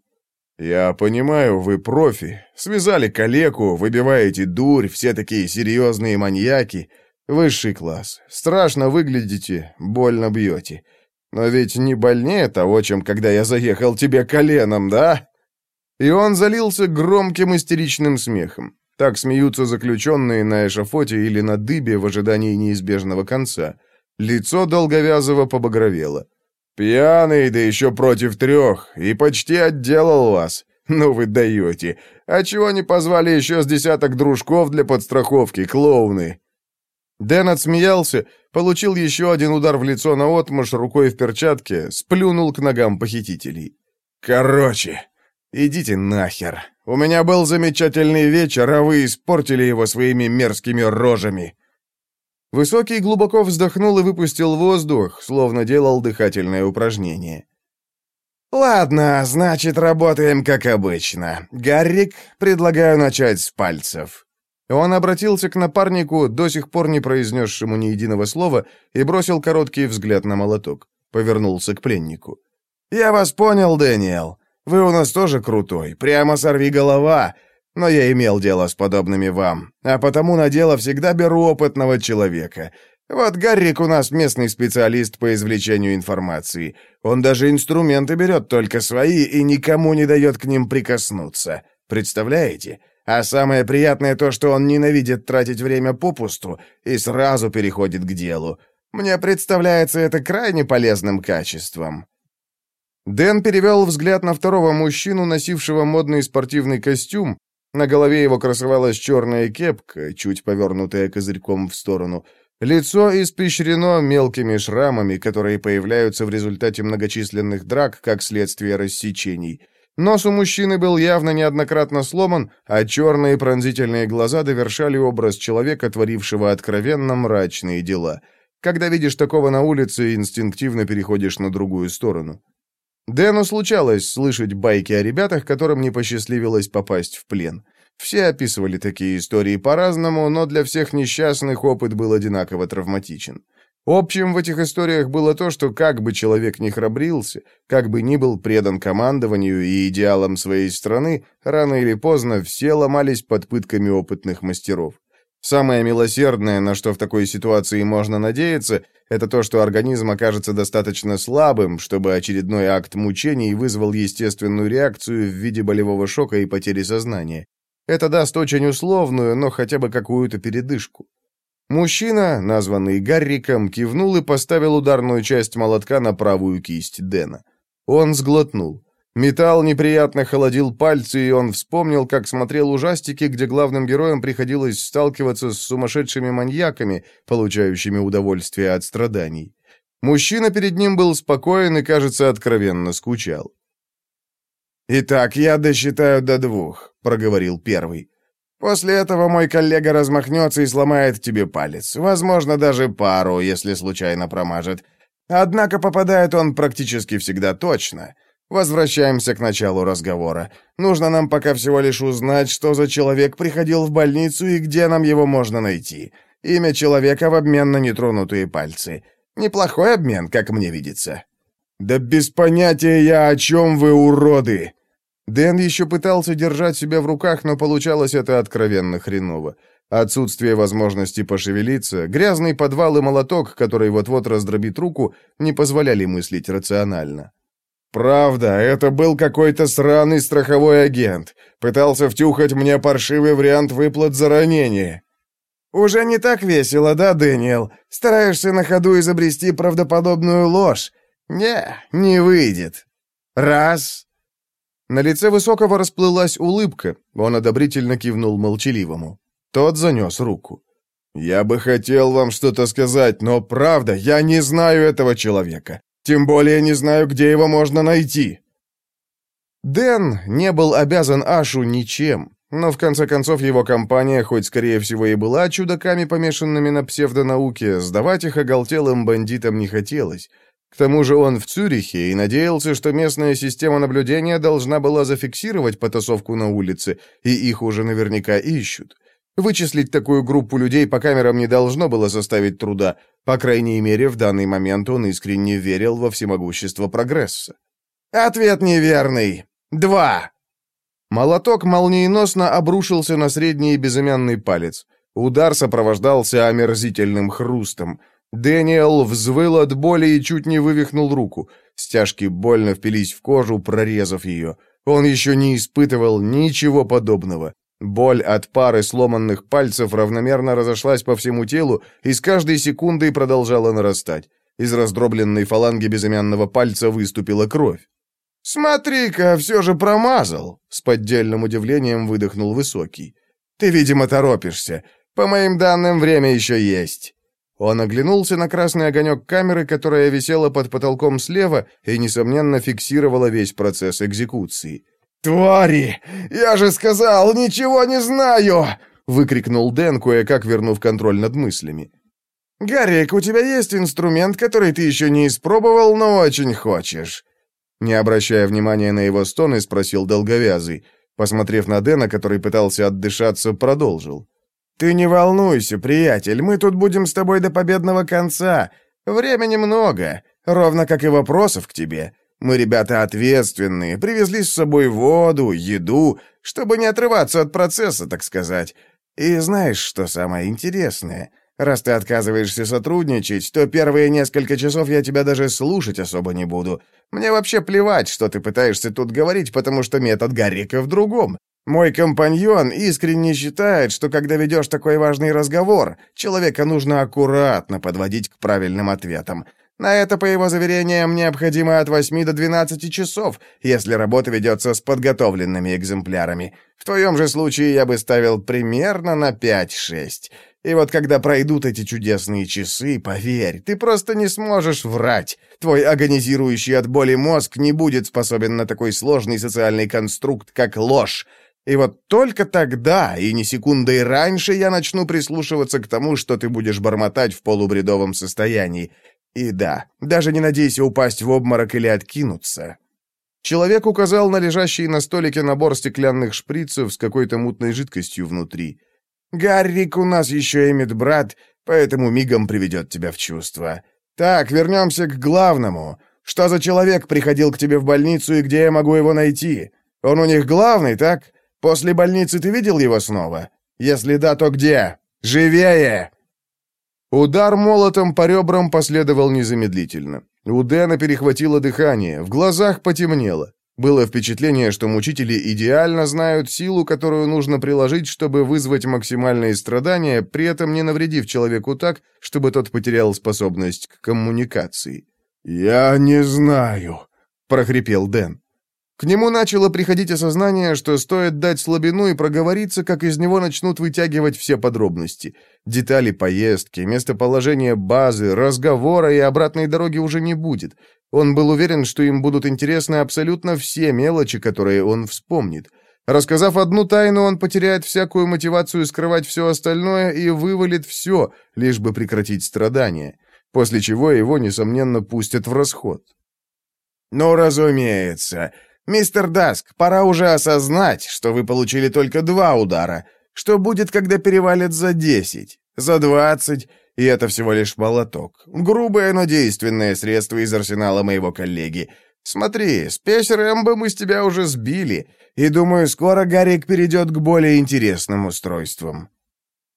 «Я понимаю, вы профи. Связали калеку, выбиваете дурь, все такие серьезные маньяки. Высший класс. Страшно выглядите, больно бьете. Но ведь не больнее того, чем когда я заехал тебе коленом, да?» И он залился громким истеричным смехом. Так смеются заключенные на эшафоте или на дыбе в ожидании неизбежного конца. Лицо Долговязого побагровело. «Пьяный, да еще против трех, и почти отделал вас. Ну вы даете. А чего не позвали еще с десяток дружков для подстраховки, клоуны?» Дэн отсмеялся, получил еще один удар в лицо наотмашь рукой в перчатке, сплюнул к ногам похитителей. «Короче, идите нахер. У меня был замечательный вечер, а вы испортили его своими мерзкими рожами». Высокий глубоко вздохнул и выпустил воздух, словно делал дыхательное упражнение. «Ладно, значит, работаем как обычно. Гаррик, предлагаю начать с пальцев». Он обратился к напарнику, до сих пор не произнесшему ни единого слова, и бросил короткий взгляд на молоток. Повернулся к пленнику. «Я вас понял, Дэниел. Вы у нас тоже крутой, прямо сорви голова. Но я имел дело с подобными вам, а потому на дело всегда беру опытного человека. Вот Гаррик у нас местный специалист по извлечению информации. Он даже инструменты берет только свои и никому не дает к ним прикоснуться. Представляете? А самое приятное то, что он ненавидит тратить время попусту и сразу переходит к делу. Мне представляется это крайне полезным качеством. Дэн перевел взгляд на второго мужчину, носившего модный спортивный костюм. На голове его красовалась черная кепка, чуть повернутая козырьком в сторону. Лицо испещрено мелкими шрамами, которые появляются в результате многочисленных драк, как следствие рассечений. Нос у мужчины был явно неоднократно сломан, а черные пронзительные глаза довершали образ человека, творившего откровенно мрачные дела. Когда видишь такого на улице, инстинктивно переходишь на другую сторону. Дэну случалось слышать байки о ребятах, которым не посчастливилось попасть в плен. Все описывали такие истории по-разному, но для всех несчастных опыт был одинаково травматичен. Общим в этих историях было то, что как бы человек ни храбрился, как бы ни был предан командованию и идеалам своей страны, рано или поздно все ломались под пытками опытных мастеров. Самое милосердное, на что в такой ситуации можно надеяться, это то, что организм окажется достаточно слабым, чтобы очередной акт мучений вызвал естественную реакцию в виде болевого шока и потери сознания. Это даст очень условную, но хотя бы какую-то передышку. Мужчина, названный Гарриком, кивнул и поставил ударную часть молотка на правую кисть Дэна. Он сглотнул. Металл неприятно холодил пальцы, и он вспомнил, как смотрел ужастики, где главным героям приходилось сталкиваться с сумасшедшими маньяками, получающими удовольствие от страданий. Мужчина перед ним был спокоен и, кажется, откровенно скучал. «Итак, я досчитаю до двух», — проговорил первый. «После этого мой коллега размахнется и сломает тебе палец. Возможно, даже пару, если случайно промажет. Однако попадает он практически всегда точно». Возвращаемся к началу разговора. Нужно нам пока всего лишь узнать, что за человек приходил в больницу и где нам его можно найти. Имя человека в обмен на нетронутые пальцы. Неплохой обмен, как мне видится». «Да без понятия я, о чем вы, уроды!» Дэн еще пытался держать себя в руках, но получалось это откровенно хреново. Отсутствие возможности пошевелиться, грязный подвал и молоток, который вот-вот раздробит руку, не позволяли мыслить рационально. «Правда, это был какой-то сраный страховой агент. Пытался втюхать мне паршивый вариант выплат за ранение». «Уже не так весело, да, Дэниел? Стараешься на ходу изобрести правдоподобную ложь? Не, не выйдет. Раз». На лице Высокого расплылась улыбка. Он одобрительно кивнул молчаливому. Тот занес руку. «Я бы хотел вам что-то сказать, но правда, я не знаю этого человека. Тем более не знаю, где его можно найти». Дэн не был обязан Ашу ничем, но в конце концов его компания, хоть скорее всего и была чудаками, помешанными на псевдонауке, сдавать их оголтелым бандитам не хотелось. К тому же он в Цюрихе и надеялся, что местная система наблюдения должна была зафиксировать потасовку на улице, и их уже наверняка ищут. Вычислить такую группу людей по камерам не должно было составить труда. По крайней мере, в данный момент он искренне верил во всемогущество прогресса. «Ответ неверный. Два!» Молоток молниеносно обрушился на средний безымянный палец. Удар сопровождался омерзительным хрустом. Дэниел взвыл от боли и чуть не вывихнул руку. Стяжки больно впились в кожу, прорезав ее. Он еще не испытывал ничего подобного. Боль от пары сломанных пальцев равномерно разошлась по всему телу и с каждой секундой продолжала нарастать. Из раздробленной фаланги безымянного пальца выступила кровь. «Смотри-ка, все же промазал!» — с поддельным удивлением выдохнул Высокий. «Ты, видимо, торопишься. По моим данным, время еще есть». Он оглянулся на красный огонек камеры, которая висела под потолком слева и, несомненно, фиксировала весь процесс экзекуции. «Твари! Я же сказал, ничего не знаю!» — выкрикнул Дэн, кое-как вернув контроль над мыслями. «Гарик, у тебя есть инструмент, который ты еще не испробовал, но очень хочешь?» Не обращая внимания на его стоны, спросил долговязый. Посмотрев на Дэна, который пытался отдышаться, продолжил. «Ты не волнуйся, приятель, мы тут будем с тобой до победного конца. Времени много, ровно как и вопросов к тебе. Мы ребята ответственные, привезли с собой воду, еду, чтобы не отрываться от процесса, так сказать. И знаешь, что самое интересное?» Раз ты отказываешься сотрудничать, то первые несколько часов я тебя даже слушать особо не буду. Мне вообще плевать, что ты пытаешься тут говорить, потому что метод Гаррика в другом. Мой компаньон искренне считает, что когда ведешь такой важный разговор, человека нужно аккуратно подводить к правильным ответам. На это, по его заверениям, необходимо от 8 до 12 часов, если работа ведется с подготовленными экземплярами. В твоем же случае я бы ставил примерно на 5-6. И вот когда пройдут эти чудесные часы, поверь, ты просто не сможешь врать. Твой агонизирующий от боли мозг не будет способен на такой сложный социальный конструкт, как ложь. И вот только тогда, и не секундой раньше, я начну прислушиваться к тому, что ты будешь бормотать в полубредовом состоянии. И да, даже не надейся упасть в обморок или откинуться. Человек указал на лежащий на столике набор стеклянных шприцев с какой-то мутной жидкостью внутри. Гаррик у нас еще имеет брат, поэтому мигом приведет тебя в чувство. Так, вернемся к главному. Что за человек приходил к тебе в больницу и где я могу его найти? Он у них главный, так? После больницы ты видел его снова? Если да, то где? Живее!» Удар молотом по ребрам последовал незамедлительно. У Дэна перехватило дыхание, в глазах потемнело. Было впечатление, что мучители идеально знают силу, которую нужно приложить, чтобы вызвать максимальные страдания, при этом не навредив человеку так, чтобы тот потерял способность к коммуникации. «Я не знаю», — прохрипел Дэн. К нему начало приходить осознание, что стоит дать слабину и проговориться, как из него начнут вытягивать все подробности. Детали поездки, местоположение базы, разговора и обратной дороги уже не будет. Он был уверен, что им будут интересны абсолютно все мелочи, которые он вспомнит. Рассказав одну тайну, он потеряет всякую мотивацию скрывать все остальное и вывалит все, лишь бы прекратить страдания, после чего его, несомненно, пустят в расход. «Ну, разумеется. Мистер Даск, пора уже осознать, что вы получили только два удара. Что будет, когда перевалит за десять, за двадцать и это всего лишь молоток. Грубое, но действенное средство из арсенала моего коллеги. Смотри, спесь Рэмбо мы с тебя уже сбили, и, думаю, скоро Гаррик перейдет к более интересным устройствам».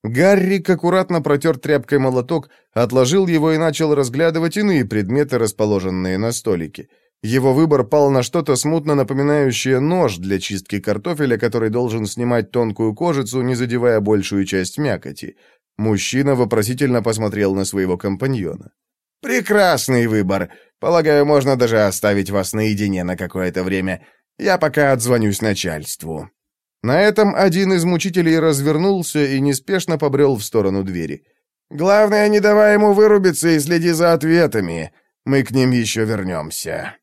Гаррик аккуратно протер тряпкой молоток, отложил его и начал разглядывать иные предметы, расположенные на столике. Его выбор пал на что-то смутно напоминающее нож для чистки картофеля, который должен снимать тонкую кожицу, не задевая большую часть мякоти. Мужчина вопросительно посмотрел на своего компаньона. «Прекрасный выбор. Полагаю, можно даже оставить вас наедине на какое-то время. Я пока отзвонюсь начальству». На этом один из мучителей развернулся и неспешно побрел в сторону двери. «Главное, не давай ему вырубиться и следи за ответами. Мы к ним еще вернемся».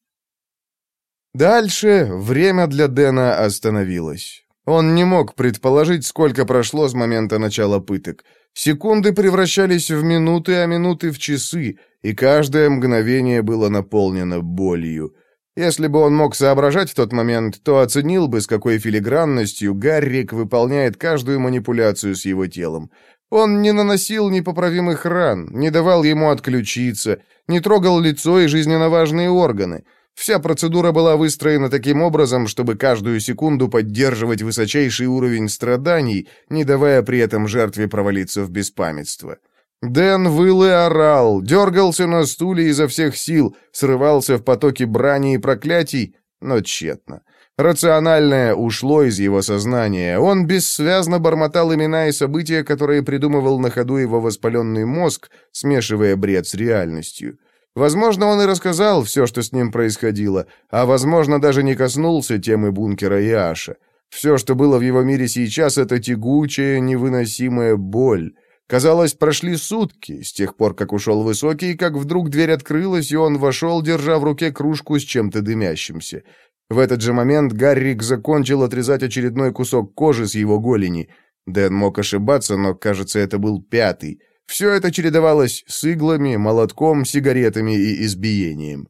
Дальше время для Дэна остановилось. Он не мог предположить, сколько прошло с момента начала пыток. Секунды превращались в минуты, а минуты в часы, и каждое мгновение было наполнено болью. Если бы он мог соображать в тот момент, то оценил бы, с какой филигранностью Гаррик выполняет каждую манипуляцию с его телом. Он не наносил непоправимых ран, не давал ему отключиться, не трогал лицо и жизненно важные органы — Вся процедура была выстроена таким образом, чтобы каждую секунду поддерживать высочайший уровень страданий, не давая при этом жертве провалиться в беспамятство. Дэн выл и орал, дергался на стуле изо всех сил, срывался в потоке брани и проклятий, но тщетно. Рациональное ушло из его сознания. Он бессвязно бормотал имена и события, которые придумывал на ходу его воспаленный мозг, смешивая бред с реальностью. Возможно, он и рассказал все, что с ним происходило, а, возможно, даже не коснулся темы бункера и Аша. Все, что было в его мире сейчас, это тягучая, невыносимая боль. Казалось, прошли сутки, с тех пор, как ушел Высокий, как вдруг дверь открылась, и он вошел, держа в руке кружку с чем-то дымящимся. В этот же момент Гаррик закончил отрезать очередной кусок кожи с его голени. Дэн мог ошибаться, но, кажется, это был пятый. Все это чередовалось с иглами, молотком, сигаретами и избиением.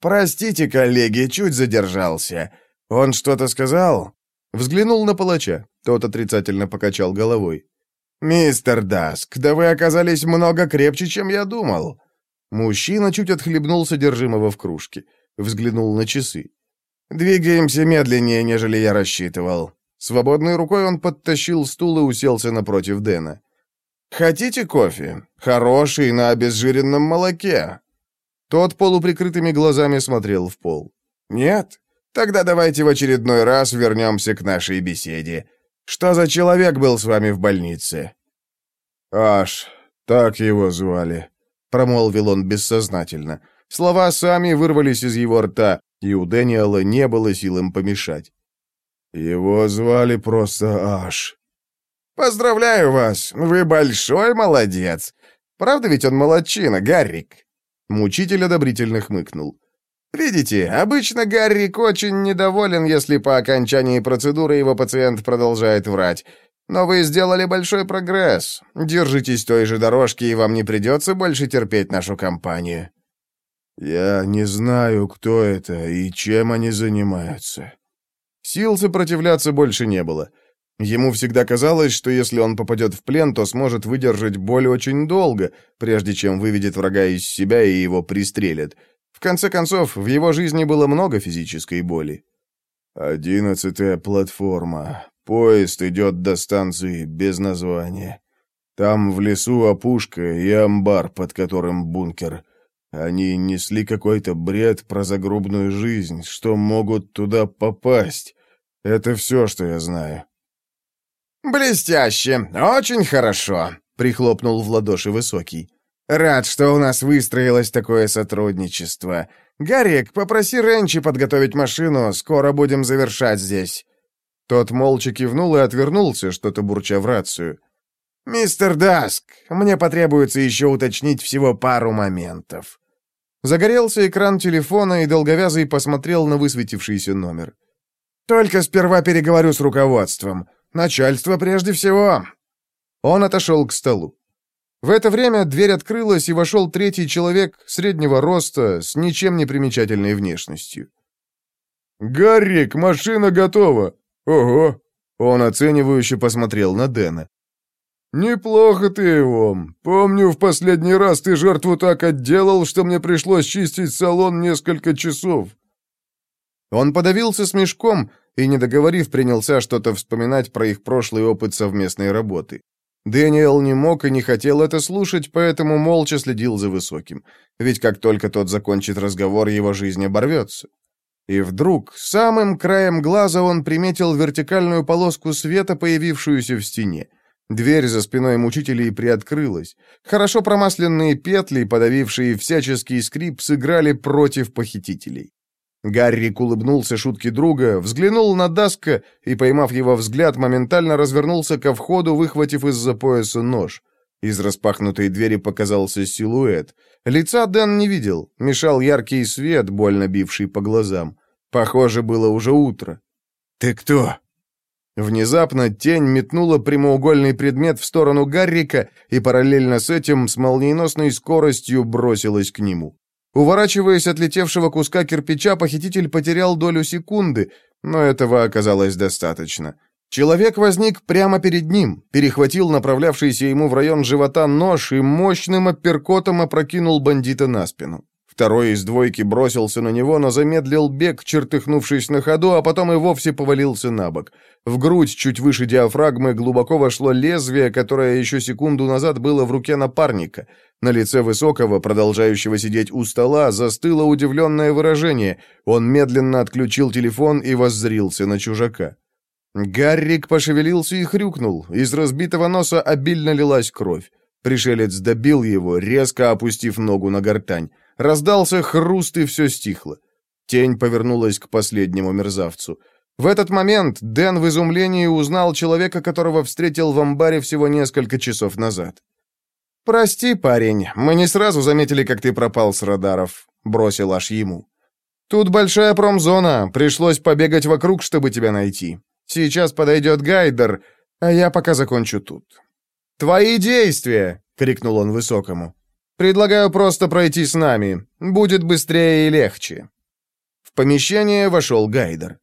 «Простите, коллеги, чуть задержался. Он что-то сказал?» Взглянул на палача. Тот отрицательно покачал головой. «Мистер Даск, да вы оказались много крепче, чем я думал». Мужчина чуть отхлебнул содержимого в кружке. Взглянул на часы. «Двигаемся медленнее, нежели я рассчитывал». Свободной рукой он подтащил стул и уселся напротив Дэна. «Хотите кофе? Хороший, на обезжиренном молоке». Тот полуприкрытыми глазами смотрел в пол. «Нет? Тогда давайте в очередной раз вернемся к нашей беседе. Что за человек был с вами в больнице?» «Аш, так его звали», — промолвил он бессознательно. Слова сами вырвались из его рта, и у Дэниела не было сил им помешать. «Его звали просто Аш». «Поздравляю вас! Вы большой молодец! Правда ведь он молодчина, Гаррик?» Мучитель одобрительно хмыкнул. «Видите, обычно Гаррик очень недоволен, если по окончании процедуры его пациент продолжает врать. Но вы сделали большой прогресс. Держитесь той же дорожки, и вам не придется больше терпеть нашу компанию». «Я не знаю, кто это и чем они занимаются». Сил сопротивляться больше не было. Ему всегда казалось, что если он попадет в плен, то сможет выдержать боль очень долго, прежде чем выведет врага из себя и его пристрелят. В конце концов, в его жизни было много физической боли. «Одиннадцатая платформа. Поезд идет до станции без названия. Там в лесу опушка и амбар, под которым бункер. Они несли какой-то бред про загробную жизнь, что могут туда попасть. Это все, что я знаю». «Блестяще! Очень хорошо!» — прихлопнул в ладоши Высокий. «Рад, что у нас выстроилось такое сотрудничество. Гарик, попроси Ренчи подготовить машину, скоро будем завершать здесь». Тот молча кивнул и отвернулся, что-то бурча в рацию. «Мистер Даск, мне потребуется еще уточнить всего пару моментов». Загорелся экран телефона, и долговязый посмотрел на высветившийся номер. «Только сперва переговорю с руководством. Начальство прежде всего!» Он отошел к столу. В это время дверь открылась, и вошел третий человек среднего роста, с ничем не примечательной внешностью. «Гаррик, машина готова!» «Ого!» Он оценивающе посмотрел на Дэна. «Неплохо ты его. Помню, в последний раз ты жертву так отделал, что мне пришлось чистить салон несколько часов». Он подавился смешком и, не договорив, принялся что-то вспоминать про их прошлый опыт совместной работы. Дэниел не мог и не хотел это слушать, поэтому молча следил за Высоким. Ведь как только тот закончит разговор, его жизнь оборвется. И вдруг, самым краем глаза он приметил вертикальную полоску света, появившуюся в стене. Дверь за спиной мучителей приоткрылась. Хорошо промасленные петли, подавившие всяческий скрип, сыграли против похитителей. Гаррик улыбнулся шутке друга, взглянул на Даска и, поймав его взгляд, моментально развернулся ко входу, выхватив из-за пояса нож. Из распахнутой двери показался силуэт. Лица Дэн не видел, мешал яркий свет, больно бивший по глазам. Похоже, было уже утро. «Ты кто?» Внезапно тень метнула прямоугольный предмет в сторону Гаррика и параллельно с этим с молниеносной скоростью бросилась к нему. Уворачиваясь от летевшего куска кирпича, похититель потерял долю секунды, но этого оказалось достаточно. Человек возник прямо перед ним, перехватил направлявшийся ему в район живота нож и мощным апперкотом опрокинул бандита на спину. Второй из двойки бросился на него, но замедлил бег, чертыхнувшись на ходу, а потом и вовсе повалился на бок. В грудь, чуть выше диафрагмы, глубоко вошло лезвие, которое еще секунду назад было в руке напарника. На лице Высокого, продолжающего сидеть у стола, застыло удивленное выражение. Он медленно отключил телефон и воззрился на чужака. Гаррик пошевелился и хрюкнул. Из разбитого носа обильно лилась кровь. Пришелец добил его, резко опустив ногу на гортань. Раздался хруст, и все стихло. Тень повернулась к последнему мерзавцу. В этот момент Дэн в изумлении узнал человека, которого встретил в амбаре всего несколько часов назад. «Прости, парень, мы не сразу заметили, как ты пропал с радаров», — бросил аж ему. «Тут большая промзона, пришлось побегать вокруг, чтобы тебя найти. Сейчас подойдет Гайдер, а я пока закончу тут». «Твои действия!» — крикнул он высокому. «Предлагаю просто пройти с нами. Будет быстрее и легче». В помещение вошел Гайдер.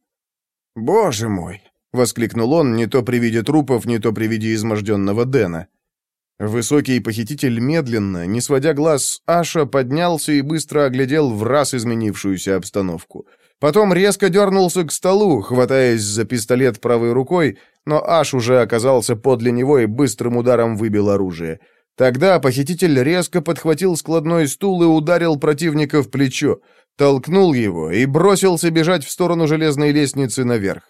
«Боже мой!» — воскликнул он, не то при виде трупов, не то при виде изможденного Дэна. Высокий похититель медленно, не сводя глаз Аша, поднялся и быстро оглядел в раз изменившуюся обстановку. Потом резко дернулся к столу, хватаясь за пистолет правой рукой, но Аш уже оказался подле него и быстрым ударом выбил оружие. Тогда похититель резко подхватил складной стул и ударил противника в плечо, толкнул его и бросился бежать в сторону железной лестницы наверх.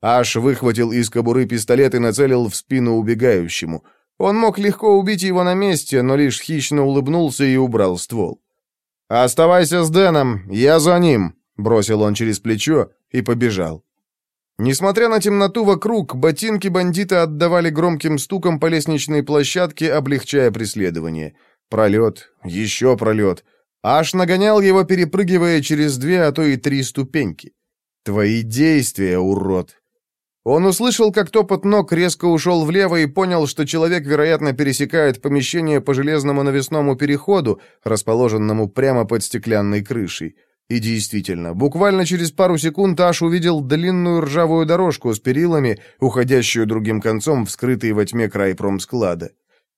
Аш выхватил из кобуры пистолет и нацелил в спину убегающему — он мог легко убить его на месте, но лишь хищно улыбнулся и убрал ствол. «Оставайся с Дэном, я за ним», — бросил он через плечо и побежал. Несмотря на темноту вокруг, ботинки бандита отдавали громким стуком по лестничной площадке, облегчая преследование. Пролет, еще пролет. Аж нагонял его, перепрыгивая через две, а то и три ступеньки. «Твои действия, урод!» Он услышал, как топот ног резко ушел влево и понял, что человек, вероятно, пересекает помещение по железному навесному переходу, расположенному прямо под стеклянной крышей. И действительно, буквально через пару секунд Аш увидел длинную ржавую дорожку с перилами, уходящую другим концом в скрытый во тьме край промсклада.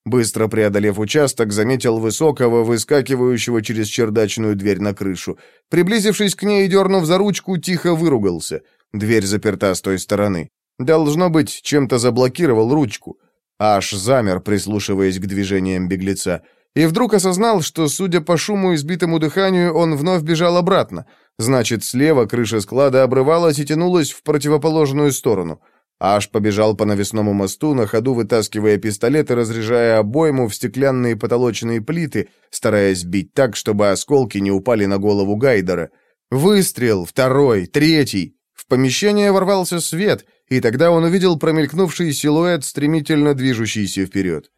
Быстро преодолев участок, заметил высокого, выскакивающего через чердачную дверь на крышу. Приблизившись к ней и дернув за ручку, тихо выругался. Дверь заперта с той стороны. Должно быть, чем-то заблокировал ручку. Аж замер, прислушиваясь к движениям беглеца. И вдруг осознал, что, судя по шуму и сбитому дыханию, он вновь бежал обратно. Значит, слева крыша склада обрывалась и тянулась в противоположную сторону. Аж побежал по навесному мосту, на ходу вытаскивая пистолет и разряжая обойму в стеклянные потолочные плиты, стараясь бить так, чтобы осколки не упали на голову Гайдера. Выстрел, второй, третий. В помещение ворвался свет — и тогда он увидел промелькнувший силуэт, стремительно движущийся вперед.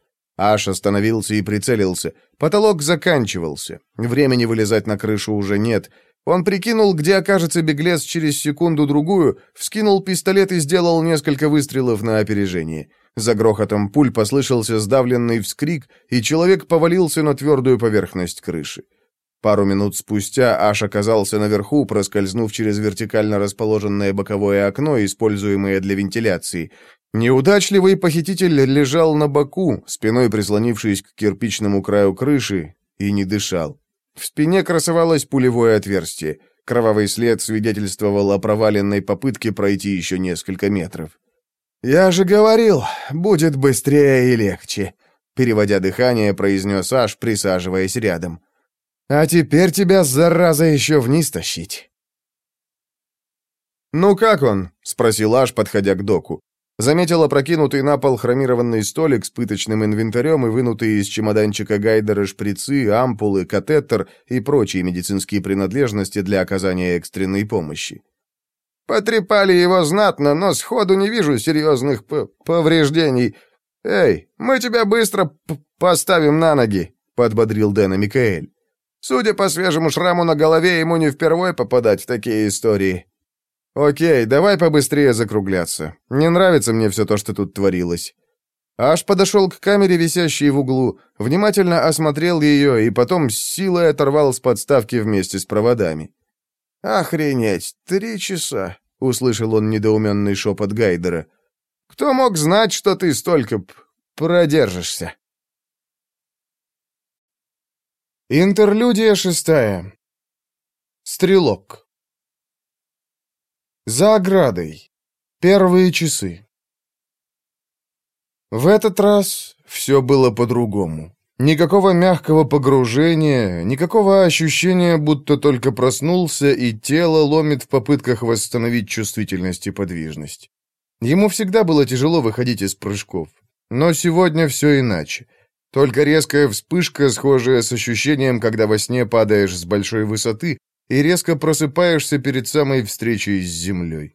Аш остановился и прицелился. Потолок заканчивался. Времени вылезать на крышу уже нет. Он прикинул, где окажется беглец через секунду-другую, вскинул пистолет и сделал несколько выстрелов на опережение. За грохотом пуль послышался сдавленный вскрик, и человек повалился на твердую поверхность крыши. Пару минут спустя Аш оказался наверху, проскользнув через вертикально расположенное боковое окно, используемое для вентиляции. Неудачливый похититель лежал на боку, спиной прислонившись к кирпичному краю крыши, и не дышал. В спине красовалось пулевое отверстие. Кровавый след свидетельствовал о проваленной попытке пройти еще несколько метров. «Я же говорил, будет быстрее и легче», — переводя дыхание, произнес Аш, присаживаясь рядом. А теперь тебя, зараза, еще вниз тащить. «Ну как он?» — спросил Аш, подходя к доку. Заметил опрокинутый на пол хромированный столик с пыточным инвентарем и вынутые из чемоданчика Гайдера шприцы, ампулы, катетер и прочие медицинские принадлежности для оказания экстренной помощи. «Потрепали его знатно, но сходу не вижу серьезных повреждений. Эй, мы тебя быстро поставим на ноги», — подбодрил Дэна Микаэль. Судя по свежему шраму на голове, ему не впервой попадать в такие истории. Окей, давай побыстрее закругляться. Не нравится мне все то, что тут творилось. Аж подошел к камере, висящей в углу, внимательно осмотрел ее и потом с силой оторвал с подставки вместе с проводами. «Охренеть, три часа!» — услышал он недоуменный шепот Гайдера. «Кто мог знать, что ты столько продержишься?» Интерлюдия шестая. Стрелок. За оградой. Первые часы. В этот раз все было по-другому. Никакого мягкого погружения, никакого ощущения, будто только проснулся, и тело ломит в попытках восстановить чувствительность и подвижность. Ему всегда было тяжело выходить из прыжков. Но сегодня все иначе. Только резкая вспышка, схожая с ощущением, когда во сне падаешь с большой высоты и резко просыпаешься перед самой встречей с землей.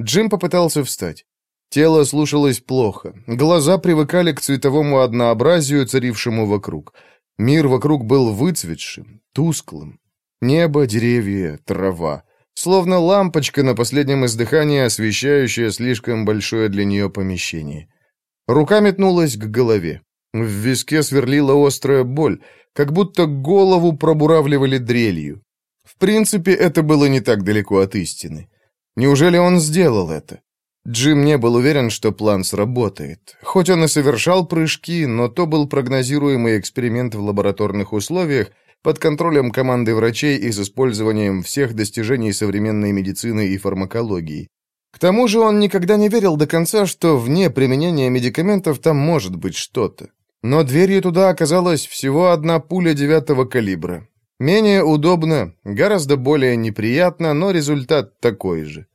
Джим попытался встать. Тело слушалось плохо, глаза привыкали к цветовому однообразию, царившему вокруг. Мир вокруг был выцветшим, тусклым. Небо, деревья, трава. Словно лампочка на последнем издыхании, освещающая слишком большое для нее помещение. Рука метнулась к голове. В виске сверлила острая боль, как будто голову пробуравливали дрелью. В принципе, это было не так далеко от истины. Неужели он сделал это? Джим не был уверен, что план сработает. Хоть он и совершал прыжки, но то был прогнозируемый эксперимент в лабораторных условиях, под контролем команды врачей и с использованием всех достижений современной медицины и фармакологии. К тому же он никогда не верил до конца, что вне применения медикаментов там может быть что-то. Но дверью туда оказалась всего одна пуля девятого калибра. Менее удобно, гораздо более неприятно, но результат такой же.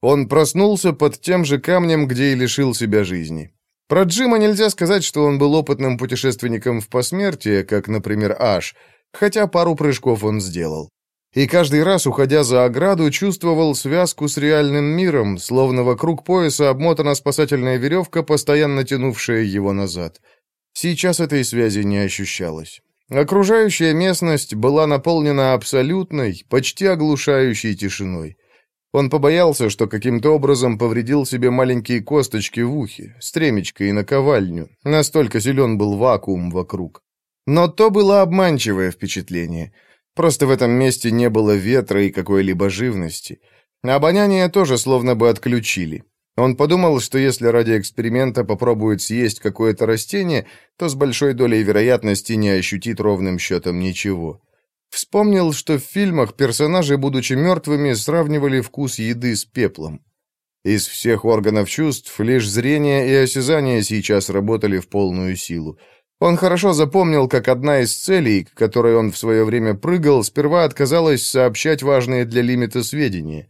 Он проснулся под тем же камнем, где и лишил себя жизни. Про Джима нельзя сказать, что он был опытным путешественником в посмертие, как, например, Аш, хотя пару прыжков он сделал. И каждый раз, уходя за ограду, чувствовал связку с реальным миром, словно вокруг пояса обмотана спасательная веревка, постоянно тянувшая его назад. Сейчас этой связи не ощущалось. Окружающая местность была наполнена абсолютной, почти оглушающей тишиной. Он побоялся, что каким-то образом повредил себе маленькие косточки в ухе, стремечко и наковальню. Настолько силен был вакуум вокруг. Но то было обманчивое впечатление. Просто в этом месте не было ветра и какой-либо живности. Обоняние тоже словно бы отключили. Он подумал, что если ради эксперимента попробует съесть какое-то растение, то с большой долей вероятности не ощутит ровным счетом ничего. Вспомнил, что в фильмах персонажи, будучи мертвыми, сравнивали вкус еды с пеплом. Из всех органов чувств лишь зрение и осязание сейчас работали в полную силу. Он хорошо запомнил, как одна из целей, к которой он в свое время прыгал, сперва отказалась сообщать важные для лимита сведения.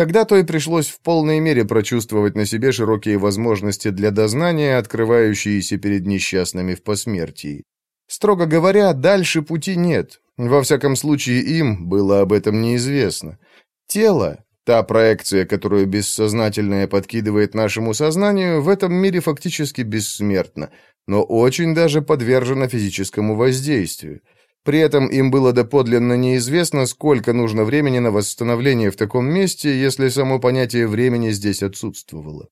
Тогда то и пришлось в полной мере прочувствовать на себе широкие возможности для дознания, открывающиеся перед несчастными в посмертии. Строго говоря, дальше пути нет. Во всяком случае, им было об этом неизвестно. Тело, та проекция, которую бессознательное подкидывает нашему сознанию, в этом мире фактически бессмертно, но очень даже подвержено физическому воздействию. При этом им было доподлинно неизвестно, сколько нужно времени на восстановление в таком месте, если само понятие времени здесь отсутствовало.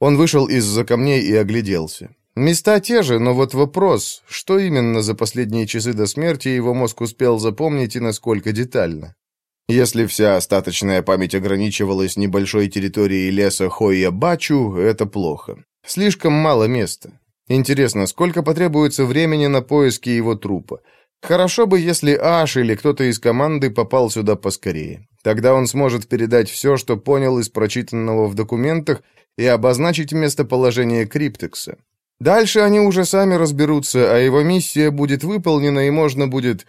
Он вышел из-за камней и огляделся. Места те же, но вот вопрос, что именно за последние часы до смерти его мозг успел запомнить и насколько детально? Если вся остаточная память ограничивалась небольшой территорией леса Хойя-Бачу, это плохо. Слишком мало места. Интересно, сколько потребуется времени на поиски его трупа? Хорошо бы, если Аш или кто-то из команды попал сюда поскорее. Тогда он сможет передать все, что понял из прочитанного в документах, и обозначить местоположение Криптекса. Дальше они уже сами разберутся, а его миссия будет выполнена, и можно будет...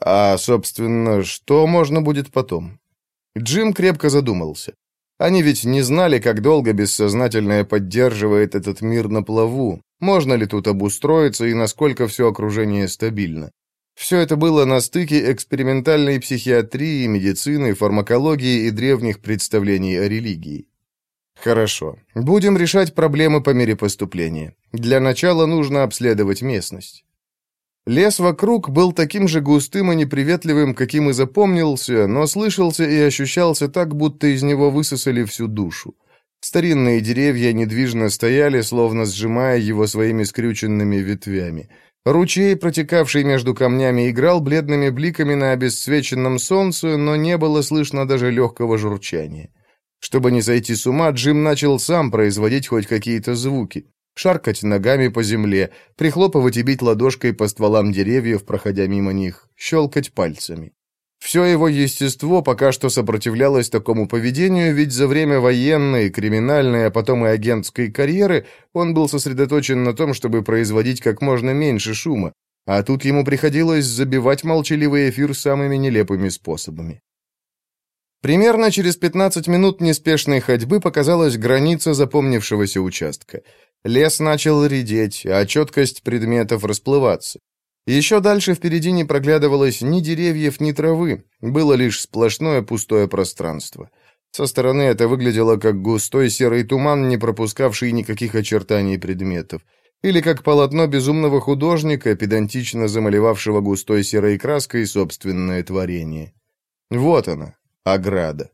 А, собственно, что можно будет потом? Джим крепко задумался. Они ведь не знали, как долго бессознательное поддерживает этот мир на плаву, можно ли тут обустроиться и насколько все окружение стабильно. Все это было на стыке экспериментальной психиатрии, медицины, фармакологии и древних представлений о религии. Хорошо. Будем решать проблемы по мере поступления. Для начала нужно обследовать местность. Лес вокруг был таким же густым и неприветливым, каким и запомнился, но слышался и ощущался так, будто из него высосали всю душу. Старинные деревья недвижно стояли, словно сжимая его своими скрюченными ветвями. Ручей, протекавший между камнями, играл бледными бликами на обесцвеченном солнце, но не было слышно даже легкого журчания. Чтобы не сойти с ума, Джим начал сам производить хоть какие-то звуки. Шаркать ногами по земле, прихлопывать и бить ладошкой по стволам деревьев, проходя мимо них, щелкать пальцами. Все его естество пока что сопротивлялось такому поведению, ведь за время военной, криминальной, а потом и агентской карьеры он был сосредоточен на том, чтобы производить как можно меньше шума, а тут ему приходилось забивать молчаливый эфир самыми нелепыми способами. Примерно через 15 минут неспешной ходьбы показалась граница запомнившегося участка. Лес начал редеть, а четкость предметов расплываться. Еще дальше впереди не проглядывалось ни деревьев, ни травы, было лишь сплошное пустое пространство. Со стороны это выглядело как густой серый туман, не пропускавший никаких очертаний предметов. Или как полотно безумного художника, педантично замалевавшего густой серой краской собственное творение. Вот она, ограда.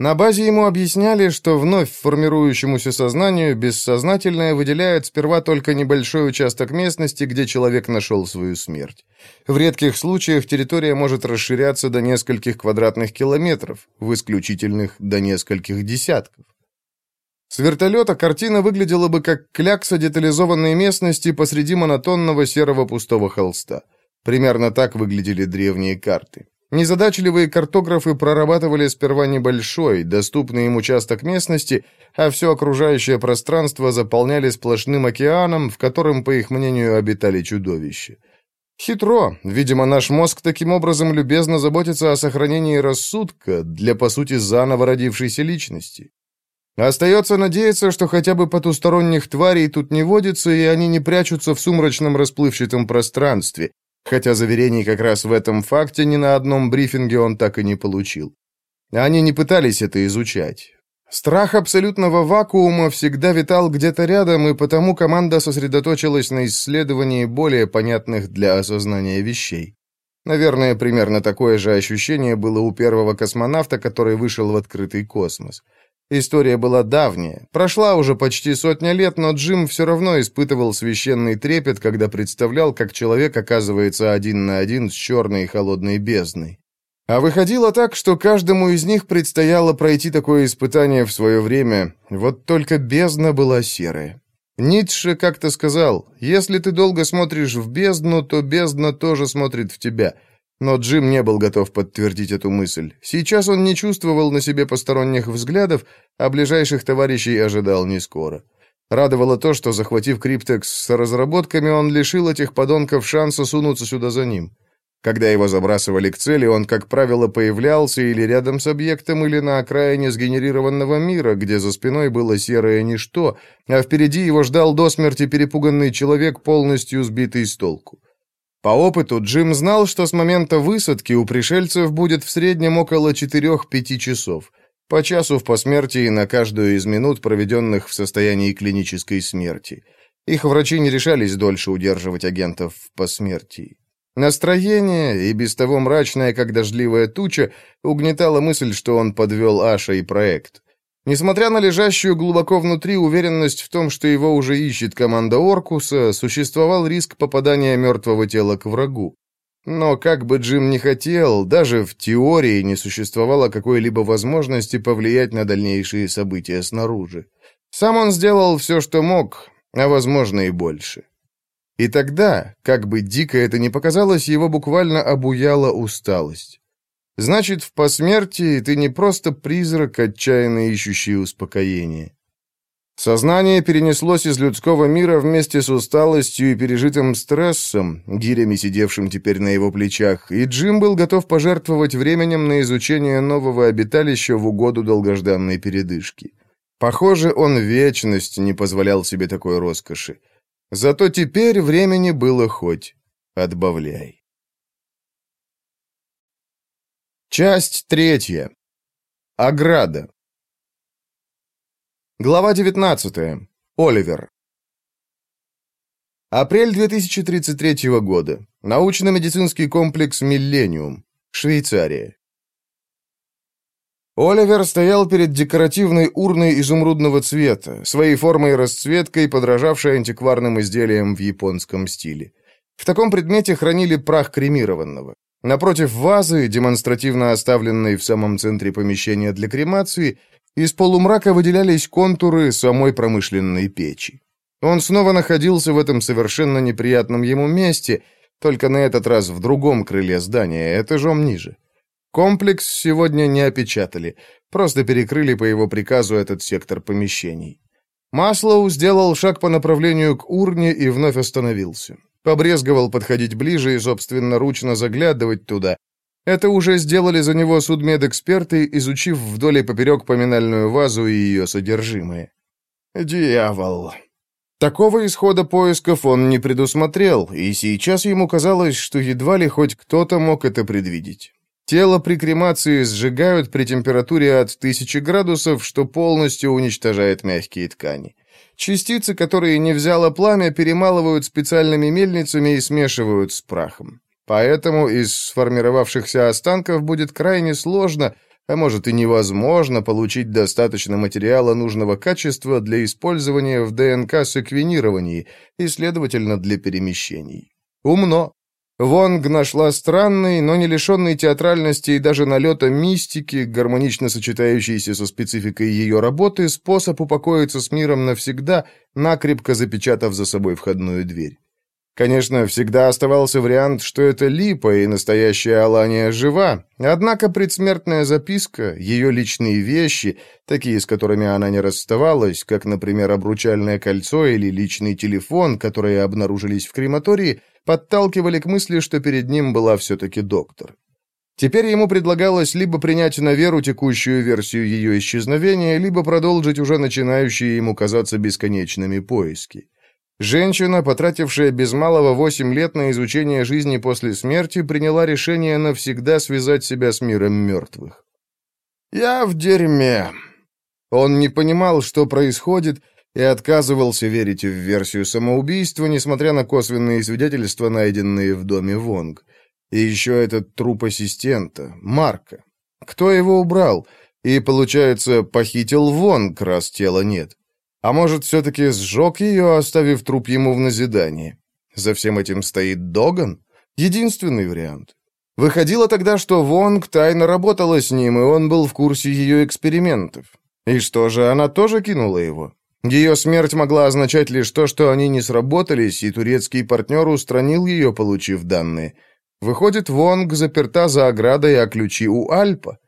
На базе ему объясняли, что вновь формирующемуся сознанию бессознательное выделяет сперва только небольшой участок местности, где человек нашел свою смерть. В редких случаях территория может расширяться до нескольких квадратных километров, в исключительных – до нескольких десятков. С вертолета картина выглядела бы как клякса детализованной местности посреди монотонного серого пустого холста. Примерно так выглядели древние карты. Незадачливые картографы прорабатывали сперва небольшой, доступный им участок местности, а все окружающее пространство заполняли сплошным океаном, в котором, по их мнению, обитали чудовища. Хитро. Видимо, наш мозг таким образом любезно заботится о сохранении рассудка для, по сути, заново родившейся личности. Остается надеяться, что хотя бы потусторонних тварей тут не водится, и они не прячутся в сумрачном расплывчатом пространстве, хотя заверений как раз в этом факте ни на одном брифинге он так и не получил. Они не пытались это изучать. Страх абсолютного вакуума всегда витал где-то рядом, и потому команда сосредоточилась на исследовании более понятных для осознания вещей. Наверное, примерно такое же ощущение было у первого космонавта, который вышел в открытый космос. История была давняя, прошла уже почти сотня лет, но Джим все равно испытывал священный трепет, когда представлял, как человек оказывается один на один с черной и холодной бездной. А выходило так, что каждому из них предстояло пройти такое испытание в свое время, вот только бездна была серая. Ницше как-то сказал, если ты долго смотришь в бездну, то бездна тоже смотрит в тебя – но Джим не был готов подтвердить эту мысль. Сейчас он не чувствовал на себе посторонних взглядов, а ближайших товарищей ожидал не скоро. Радовало то, что, захватив Криптекс с разработками, он лишил этих подонков шанса сунуться сюда за ним. Когда его забрасывали к цели, он, как правило, появлялся или рядом с объектом, или на окраине сгенерированного мира, где за спиной было серое ничто, а впереди его ждал до смерти перепуганный человек, полностью сбитый с толку. По опыту Джим знал, что с момента высадки у пришельцев будет в среднем около 4-5 часов, по часу в посмертии на каждую из минут, проведенных в состоянии клинической смерти. Их врачи не решались дольше удерживать агентов в посмертии. Настроение, и без того мрачное, как дождливая туча, угнетала мысль, что он подвел Аша и проект. Несмотря на лежащую глубоко внутри уверенность в том, что его уже ищет команда Оркуса, существовал риск попадания мертвого тела к врагу. Но как бы Джим ни хотел, даже в теории не существовало какой-либо возможности повлиять на дальнейшие события снаружи. Сам он сделал все, что мог, а возможно и больше. И тогда, как бы дико это ни показалось, его буквально обуяла усталость. Значит, в посмертии ты не просто призрак, отчаянно ищущий успокоение. Сознание перенеслось из людского мира вместе с усталостью и пережитым стрессом, гирями, сидевшим теперь на его плечах, и Джим был готов пожертвовать временем на изучение нового обиталища в угоду долгожданной передышки. Похоже, он вечность не позволял себе такой роскоши. Зато теперь времени было хоть отбавляй. Часть третья. Ограда. Глава 19. Оливер. Апрель 2033 года. Научно-медицинский комплекс «Миллениум». Швейцария. Оливер стоял перед декоративной урной изумрудного цвета, своей формой и расцветкой, подражавшей антикварным изделиям в японском стиле. В таком предмете хранили прах кремированного. Напротив вазы, демонстративно оставленной в самом центре помещения для кремации, из полумрака выделялись контуры самой промышленной печи. Он снова находился в этом совершенно неприятном ему месте, только на этот раз в другом крыле здания, этажом ниже. Комплекс сегодня не опечатали, просто перекрыли по его приказу этот сектор помещений. Маслоу сделал шаг по направлению к урне и вновь остановился. Побрезговал подходить ближе и собственноручно заглядывать туда. Это уже сделали за него судмедэксперты, изучив вдоль и поперек поминальную вазу и ее содержимое. Дьявол. Такого исхода поисков он не предусмотрел, и сейчас ему казалось, что едва ли хоть кто-то мог это предвидеть. Тело при кремации сжигают при температуре от 1000 градусов, что полностью уничтожает мягкие ткани. Частицы, которые не взяло пламя, перемалывают специальными мельницами и смешивают с прахом. Поэтому из сформировавшихся останков будет крайне сложно, а может и невозможно получить достаточно материала нужного качества для использования в ДНК-секвенировании и, следовательно, для перемещений. Умно. Вонг нашла странный, но не лишенный театральности и даже налета мистики, гармонично сочетающийся со спецификой ее работы, способ упокоиться с миром навсегда, накрепко запечатав за собой входную дверь. Конечно, всегда оставался вариант, что это Липа и настоящая Алания жива, однако предсмертная записка, ее личные вещи, такие, с которыми она не расставалась, как, например, обручальное кольцо или личный телефон, которые обнаружились в крематории, подталкивали к мысли, что перед ним была все-таки доктор. Теперь ему предлагалось либо принять на веру текущую версию ее исчезновения, либо продолжить уже начинающие ему казаться бесконечными поиски. Женщина, потратившая без малого восемь лет на изучение жизни после смерти, приняла решение навсегда связать себя с миром мертвых. «Я в дерьме». Он не понимал, что происходит, и отказывался верить в версию самоубийства, несмотря на косвенные свидетельства, найденные в доме Вонг. И еще этот труп ассистента, Марка. Кто его убрал? И, получается, похитил Вонг, раз тела нет. А может, все-таки сжег ее, оставив труп ему в назидание? За всем этим стоит Доган? Единственный вариант. Выходило тогда, что Вонг тайно работала с ним, и он был в курсе ее экспериментов. И что же, она тоже кинула его? Ее смерть могла означать лишь то, что они не сработались, и турецкий партнер устранил ее, получив данные. Выходит, Вонг заперта за оградой, а ключи у Альпа.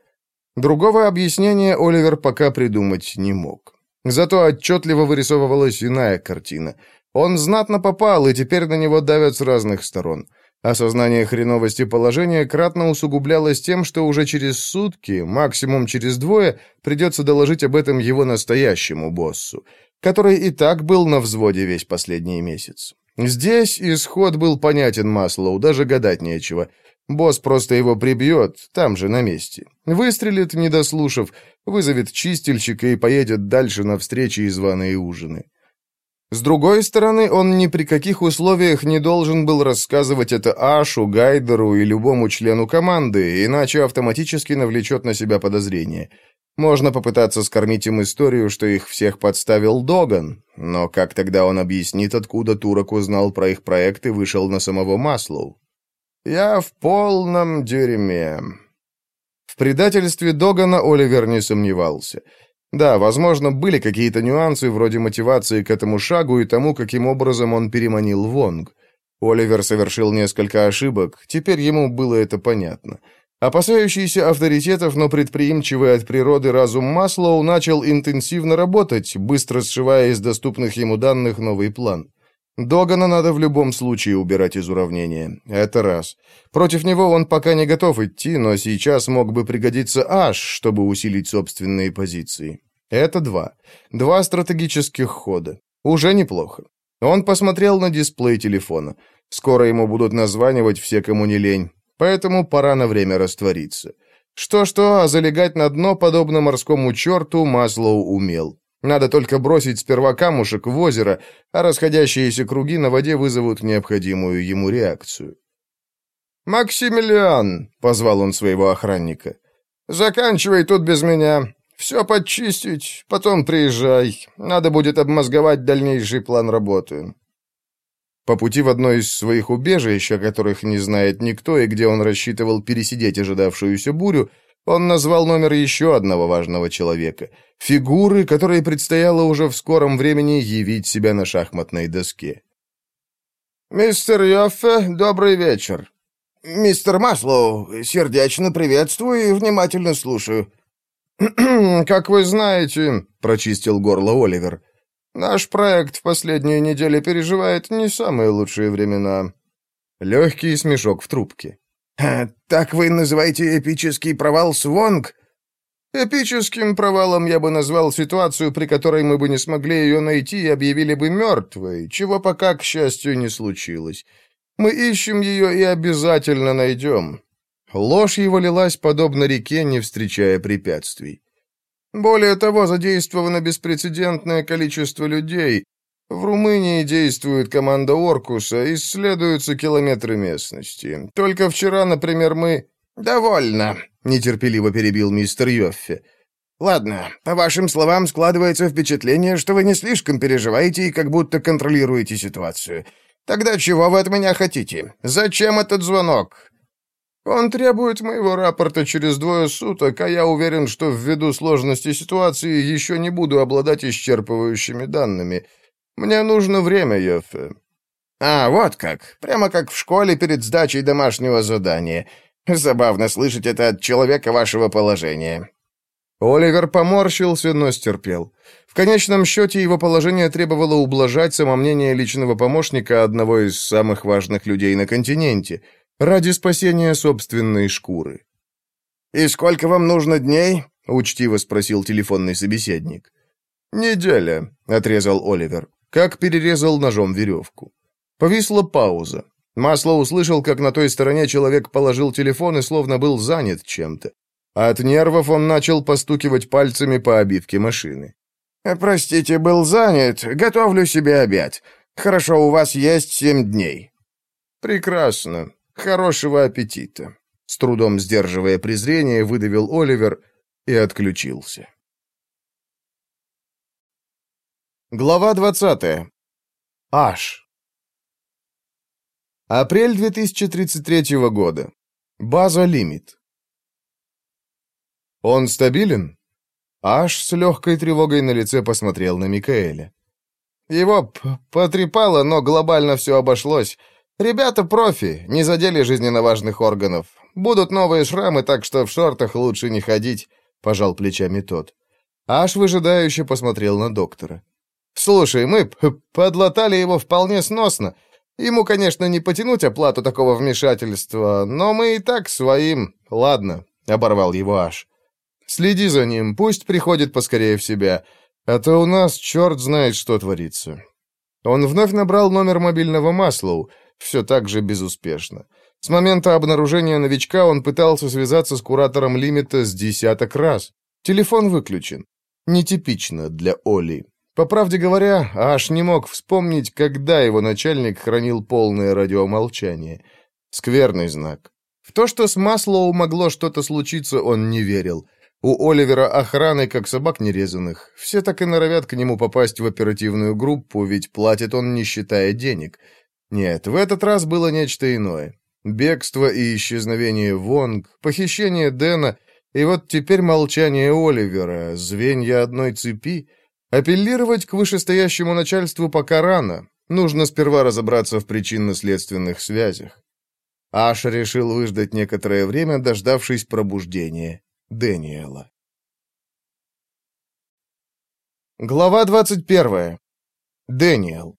Другого объяснения Оливер пока придумать не мог. Зато отчетливо вырисовывалась иная картина. Он знатно попал, и теперь на него давят с разных сторон. Осознание хреновости положения кратно усугублялось тем, что уже через сутки, максимум через двое, придется доложить об этом его настоящему боссу, который и так был на взводе весь последний месяц. Здесь исход был понятен Маслоу, даже гадать нечего. Босс просто его прибьет, там же, на месте. Выстрелит, не дослушав, вызовет чистильщика и поедет дальше на встречи и званые ужины. С другой стороны, он ни при каких условиях не должен был рассказывать это Ашу, Гайдеру и любому члену команды, иначе автоматически навлечет на себя подозрение. Можно попытаться скормить им историю, что их всех подставил Доган, но как тогда он объяснит, откуда Турок узнал про их проект и вышел на самого Маслоу? Я в полном дерьме. В предательстве Догана Оливер не сомневался. Да, возможно, были какие-то нюансы вроде мотивации к этому шагу и тому, каким образом он переманил Вонг. Оливер совершил несколько ошибок, теперь ему было это понятно. Опасающийся авторитетов, но предприимчивый от природы разум Маслоу начал интенсивно работать, быстро сшивая из доступных ему данных новый план. Догана надо в любом случае убирать из уравнения. Это раз. Против него он пока не готов идти, но сейчас мог бы пригодиться аж, чтобы усилить собственные позиции. Это два. Два стратегических хода. Уже неплохо. Он посмотрел на дисплей телефона. Скоро ему будут названивать все, кому не лень. Поэтому пора на время раствориться. Что-что, а залегать на дно, подобно морскому черту, Маслоу умел. Надо только бросить сперва камушек в озеро, а расходящиеся круги на воде вызовут необходимую ему реакцию. «Максимилиан!» — позвал он своего охранника. «Заканчивай тут без меня. Все подчистить, потом приезжай. Надо будет обмозговать дальнейший план работы». По пути в одно из своих убежищ, о которых не знает никто и где он рассчитывал пересидеть ожидавшуюся бурю, он назвал номер еще одного важного человека, фигуры, которой предстояло уже в скором времени явить себя на шахматной доске. «Мистер Йоффе, добрый вечер». «Мистер Маслоу, сердечно приветствую и внимательно слушаю». «Как вы знаете», — прочистил горло Оливер, «наш проект в последние недели переживает не самые лучшие времена». Легкий смешок в трубке. «Так вы называете эпический провал Свонг?» «Эпическим провалом я бы назвал ситуацию, при которой мы бы не смогли ее найти и объявили бы мертвой, чего пока, к счастью, не случилось. Мы ищем ее и обязательно найдем». Ложь его лилась подобно реке, не встречая препятствий. Более того, задействовано беспрецедентное количество людей, в Румынии действует команда Оркуса, исследуются километры местности. Только вчера, например, мы... «Довольно», — нетерпеливо перебил мистер Йоффе. «Ладно, по вашим словам складывается впечатление, что вы не слишком переживаете и как будто контролируете ситуацию. Тогда чего вы от меня хотите? Зачем этот звонок?» «Он требует моего рапорта через двое суток, а я уверен, что ввиду сложности ситуации еще не буду обладать исчерпывающими данными. Мне нужно время, Йоффе». «А, вот как. Прямо как в школе перед сдачей домашнего задания. Забавно слышать это от человека вашего положения». Оливер поморщился, но стерпел. В конечном счете его положение требовало ублажать самомнение личного помощника одного из самых важных людей на континенте, ради спасения собственной шкуры. «И сколько вам нужно дней?» — учтиво спросил телефонный собеседник. «Неделя», — отрезал Оливер, как перерезал ножом веревку. Повисла пауза. Масло услышал, как на той стороне человек положил телефон и словно был занят чем-то. От нервов он начал постукивать пальцами по обивке машины. «Простите, был занят. Готовлю себе обед. Хорошо, у вас есть семь дней». «Прекрасно. Хорошего аппетита». С трудом сдерживая презрение, выдавил Оливер и отключился. Глава 20. Аш. Апрель 2033 года. База «Лимит». «Он стабилен?» Аш с легкой тревогой на лице посмотрел на Микаэля. «Его потрепало, но глобально все обошлось. Ребята профи, не задели жизненно важных органов. Будут новые шрамы, так что в шортах лучше не ходить», — пожал плечами тот. Аш выжидающе посмотрел на доктора. «Слушай, мы подлатали его вполне сносно. Ему, конечно, не потянуть оплату такого вмешательства, но мы и так своим...» «Ладно», — оборвал его Аш. Следи за ним, пусть приходит поскорее в себя, а то у нас черт знает, что творится». Он вновь набрал номер мобильного Маслоу, все так же безуспешно. С момента обнаружения новичка он пытался связаться с куратором лимита с десяток раз. Телефон выключен. Нетипично для Оли. По правде говоря, аж не мог вспомнить, когда его начальник хранил полное радиомолчание. Скверный знак. В то, что с Маслоу могло что-то случиться, он не верил. У Оливера охраны, как собак нерезанных. Все так и норовят к нему попасть в оперативную группу, ведь платит он, не считая денег. Нет, в этот раз было нечто иное. Бегство и исчезновение Вонг, похищение Дэна, и вот теперь молчание Оливера, звенья одной цепи. Апеллировать к вышестоящему начальству пока рано. Нужно сперва разобраться в причинно-следственных связях. Аш решил выждать некоторое время, дождавшись пробуждения. Дэниела. Глава 21. Дэниел.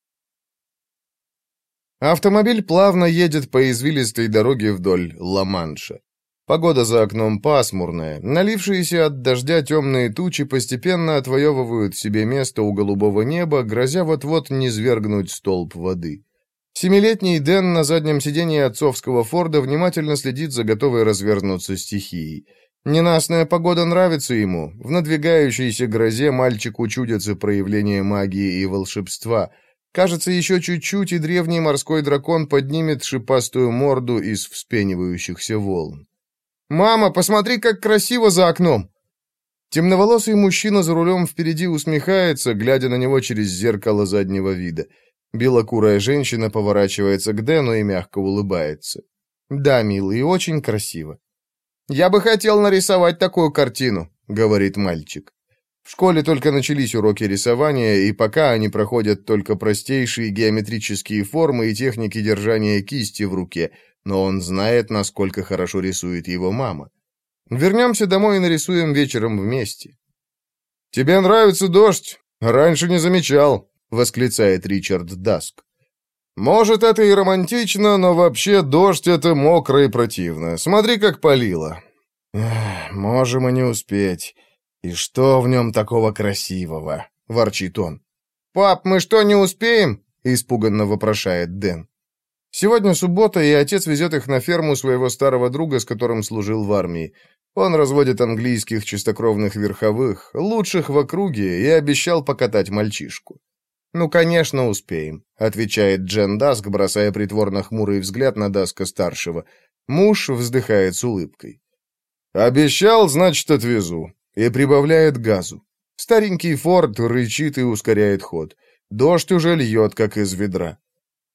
Автомобиль плавно едет по извилистой дороге вдоль Ла-Манша. Погода за окном пасмурная, налившиеся от дождя темные тучи постепенно отвоевывают себе место у голубого неба, грозя вот-вот низвергнуть столб воды. Семилетний Дэн на заднем сидении отцовского Форда внимательно следит за готовой развернуться стихией. Ненастная погода нравится ему. В надвигающейся грозе мальчику чудятся проявления магии и волшебства. Кажется, еще чуть-чуть, и древний морской дракон поднимет шипастую морду из вспенивающихся волн. «Мама, посмотри, как красиво за окном!» Темноволосый мужчина за рулем впереди усмехается, глядя на него через зеркало заднего вида. Белокурая женщина поворачивается к Дэну и мягко улыбается. «Да, милый, очень красиво». «Я бы хотел нарисовать такую картину», — говорит мальчик. В школе только начались уроки рисования, и пока они проходят только простейшие геометрические формы и техники держания кисти в руке, но он знает, насколько хорошо рисует его мама. Вернемся домой и нарисуем вечером вместе. «Тебе нравится дождь? Раньше не замечал», — восклицает Ричард Даск. Может, это и романтично, но вообще дождь — это мокро и противно. Смотри, как палило. можем и не успеть. И что в нем такого красивого? Ворчит он. Пап, мы что, не успеем? Испуганно вопрошает Дэн. Сегодня суббота, и отец везет их на ферму своего старого друга, с которым служил в армии. Он разводит английских чистокровных верховых, лучших в округе, и обещал покатать мальчишку. «Ну, конечно, успеем», — отвечает Джен Даск, бросая притворно хмурый взгляд на Даска-старшего. Муж вздыхает с улыбкой. «Обещал, значит, отвезу». И прибавляет газу. Старенький Форд рычит и ускоряет ход. Дождь уже льет, как из ведра.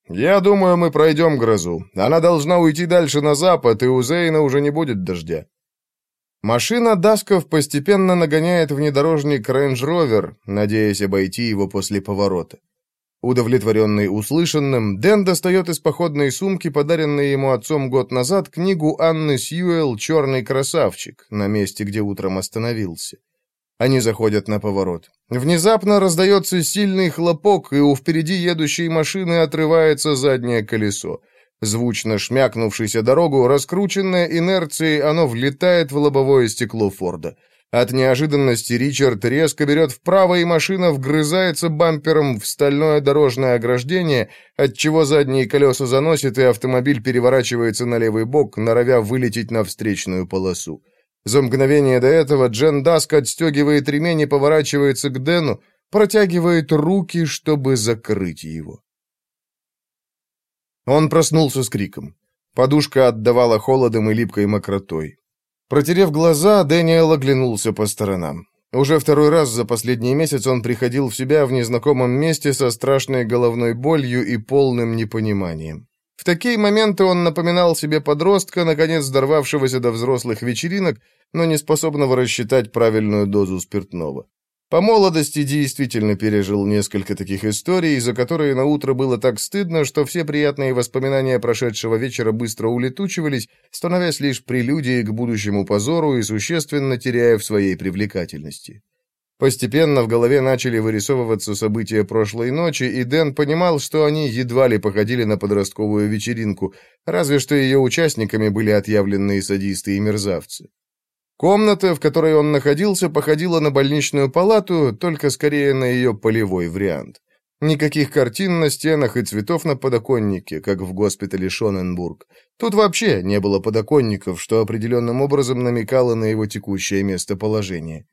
«Я думаю, мы пройдем грозу. Она должна уйти дальше на запад, и у Зейна уже не будет дождя». Машина Дасков постепенно нагоняет внедорожник Range Rover, надеясь обойти его после поворота. Удовлетворенный услышанным, Дэн достает из походной сумки, подаренной ему отцом год назад, книгу Анны Сьюэлл «Черный красавчик» на месте, где утром остановился. Они заходят на поворот. Внезапно раздается сильный хлопок, и у впереди едущей машины отрывается заднее колесо. Звучно шмякнувшись о дорогу, раскрученное инерцией, оно влетает в лобовое стекло Форда. От неожиданности Ричард резко берет вправо, и машина вгрызается бампером в стальное дорожное ограждение, отчего задние колеса заносит, и автомобиль переворачивается на левый бок, норовя вылететь на встречную полосу. За мгновение до этого Джен Даск отстегивает ремень и поворачивается к Дэну, протягивает руки, чтобы закрыть его. Он проснулся с криком. Подушка отдавала холодом и липкой мокротой. Протерев глаза, Дэниел оглянулся по сторонам. Уже второй раз за последний месяц он приходил в себя в незнакомом месте со страшной головной болью и полным непониманием. В такие моменты он напоминал себе подростка, наконец дорвавшегося до взрослых вечеринок, но не способного рассчитать правильную дозу спиртного. По молодости действительно пережил несколько таких историй, за которые на утро было так стыдно, что все приятные воспоминания прошедшего вечера быстро улетучивались, становясь лишь прелюдией к будущему позору и существенно теряя в своей привлекательности. Постепенно в голове начали вырисовываться события прошлой ночи, и Дэн понимал, что они едва ли походили на подростковую вечеринку, разве что ее участниками были отъявленные садисты и мерзавцы. Комната, в которой он находился, походила на больничную палату, только скорее на ее полевой вариант. Никаких картин на стенах и цветов на подоконнике, как в госпитале Шоненбург. Тут вообще не было подоконников, что определенным образом намекало на его текущее местоположение.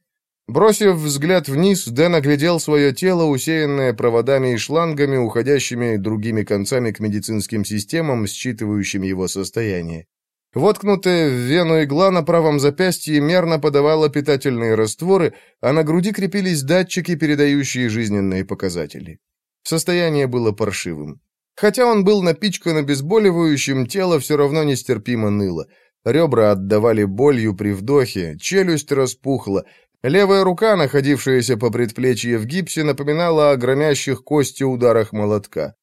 Бросив взгляд вниз, Дэн оглядел свое тело, усеянное проводами и шлангами, уходящими другими концами к медицинским системам, считывающим его состояние. Воткнутая в вену игла на правом запястье мерно подавала питательные растворы, а на груди крепились датчики, передающие жизненные показатели. Состояние было паршивым. Хотя он был напичкан обезболивающим, тело все равно нестерпимо ныло. Ребра отдавали болью при вдохе, челюсть распухла, Левая рука, находившаяся по предплечье в гипсе, напоминала о громящих кости ударах молотка.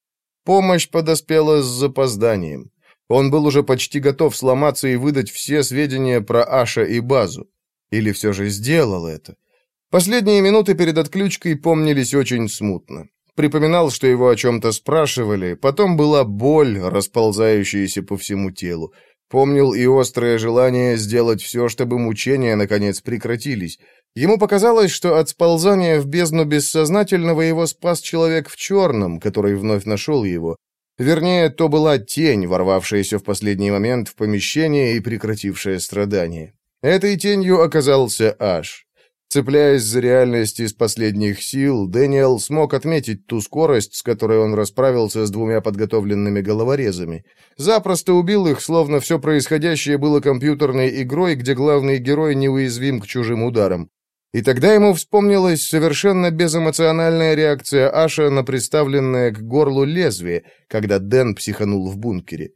Помощь подоспела с запозданием. Он был уже почти готов сломаться и выдать все сведения про Аша и базу. Или все же сделал это? Последние минуты перед отключкой помнились очень смутно. Припоминал, что его о чем-то спрашивали, потом была боль, расползающаяся по всему телу. Помнил и острое желание сделать все, чтобы мучения, наконец, прекратились. Ему показалось, что от сползания в бездну бессознательного его спас человек в черном, который вновь нашел его. Вернее, то была тень, ворвавшаяся в последний момент в помещение и прекратившая страдание. Этой тенью оказался Аш. Цепляясь за реальность из последних сил, Дэниел смог отметить ту скорость, с которой он расправился с двумя подготовленными головорезами. Запросто убил их, словно все происходящее было компьютерной игрой, где главный герой неуязвим к чужим ударам. И тогда ему вспомнилась совершенно безэмоциональная реакция Аша на приставленное к горлу лезвие, когда Дэн психанул в бункере.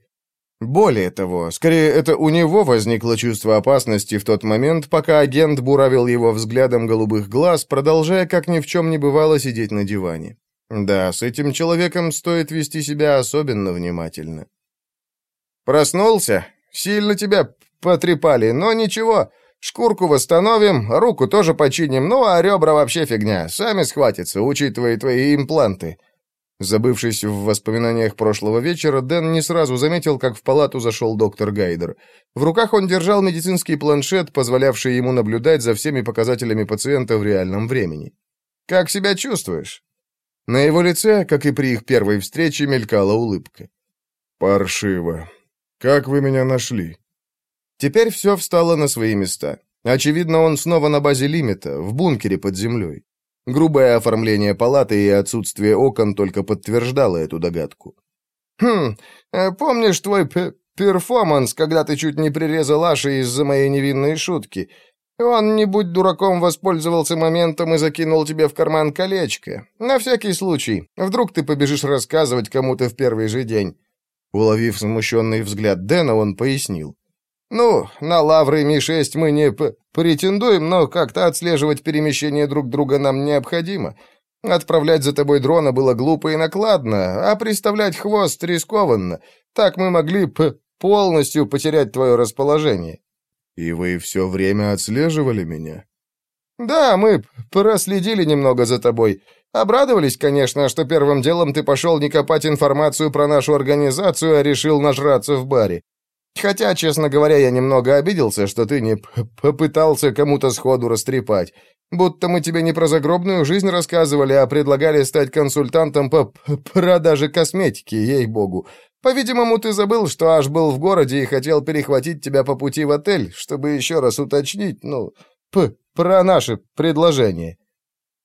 Более того, скорее это у него возникло чувство опасности в тот момент, пока агент буравил его взглядом голубых глаз, продолжая как ни в чем не бывало сидеть на диване. Да, с этим человеком стоит вести себя особенно внимательно. «Проснулся? Сильно тебя потрепали, но ничего». Шкурку восстановим, руку тоже починим, ну а ребра вообще фигня, сами схватятся, учитывая твои импланты». Забывшись в воспоминаниях прошлого вечера, Дэн не сразу заметил, как в палату зашел доктор Гайдер. В руках он держал медицинский планшет, позволявший ему наблюдать за всеми показателями пациента в реальном времени. «Как себя чувствуешь?» На его лице, как и при их первой встрече, мелькала улыбка. «Паршиво. Как вы меня нашли?» Теперь все встало на свои места. Очевидно, он снова на базе лимита, в бункере под землей. Грубое оформление палаты и отсутствие окон только подтверждало эту догадку. «Хм, э, помнишь твой перформанс, когда ты чуть не прирезал Аши из-за моей невинной шутки. Он, не будь дураком, воспользовался моментом и закинул тебе в карман колечко. На всякий случай. Вдруг ты побежишь рассказывать кому-то в первый же день». Уловив смущенный взгляд Дэна, он пояснил. «Ну, на лавры Ми-6 мы не претендуем, но как-то отслеживать перемещение друг друга нам необходимо. Отправлять за тобой дрона было глупо и накладно, а приставлять хвост рискованно. Так мы могли полностью потерять твое расположение». «И вы все время отслеживали меня?» «Да, мы проследили немного за тобой. Обрадовались, конечно, что первым делом ты пошел не копать информацию про нашу организацию, а решил нажраться в баре. Хотя, честно говоря, я немного обиделся, что ты не попытался кому-то сходу растрепать. Будто мы тебе не про загробную жизнь рассказывали, а предлагали стать консультантом по продаже косметики, ей-богу. По-видимому, ты забыл, что аж был в городе и хотел перехватить тебя по пути в отель, чтобы еще раз уточнить, ну, п про наше предложение.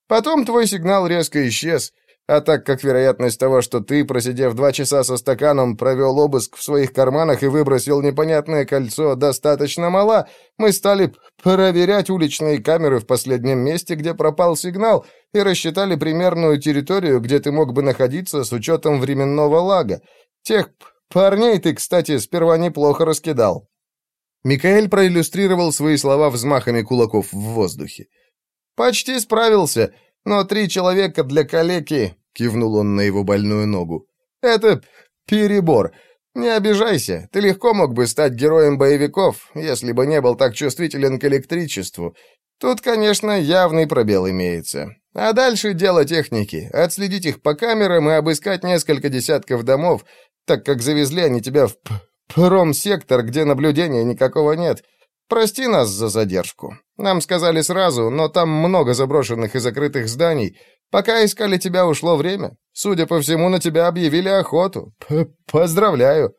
Потом твой сигнал резко исчез, а так как вероятность того, что ты, просидев два часа со стаканом, провел обыск в своих карманах и выбросил непонятное кольцо, достаточно мала, мы стали проверять уличные камеры в последнем месте, где пропал сигнал, и рассчитали примерную территорию, где ты мог бы находиться с учетом временного лага. Тех парней ты, кстати, сперва неплохо раскидал». Микаэль проиллюстрировал свои слова взмахами кулаков в воздухе. «Почти справился, но три человека для калеки — кивнул он на его больную ногу. «Это перебор. Не обижайся, ты легко мог бы стать героем боевиков, если бы не был так чувствителен к электричеству. Тут, конечно, явный пробел имеется. А дальше дело техники. Отследить их по камерам и обыскать несколько десятков домов, так как завезли они тебя в промсектор, где наблюдения никакого нет. Прости нас за задержку. Нам сказали сразу, но там много заброшенных и закрытых зданий, Пока искали тебя, ушло время. Судя по всему, на тебя объявили охоту. П Поздравляю.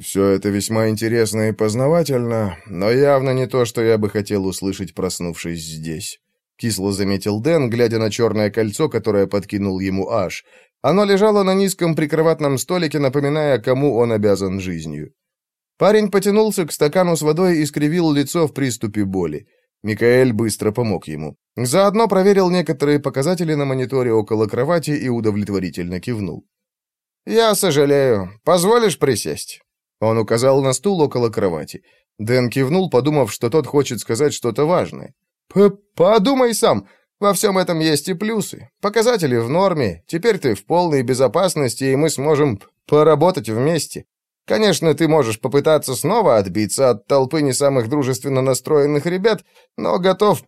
Все это весьма интересно и познавательно, но явно не то, что я бы хотел услышать, проснувшись здесь. Кисло заметил Дэн, глядя на черное кольцо, которое подкинул ему Аш. Оно лежало на низком прикроватном столике, напоминая, кому он обязан жизнью. Парень потянулся к стакану с водой и скривил лицо в приступе боли. Микаэль быстро помог ему. Заодно проверил некоторые показатели на мониторе около кровати и удовлетворительно кивнул. «Я сожалею. Позволишь присесть?» Он указал на стул около кровати. Дэн кивнул, подумав, что тот хочет сказать что-то важное. П «Подумай сам. Во всем этом есть и плюсы. Показатели в норме. Теперь ты в полной безопасности, и мы сможем поработать вместе. Конечно, ты можешь попытаться снова отбиться от толпы не самых дружественно настроенных ребят, но готов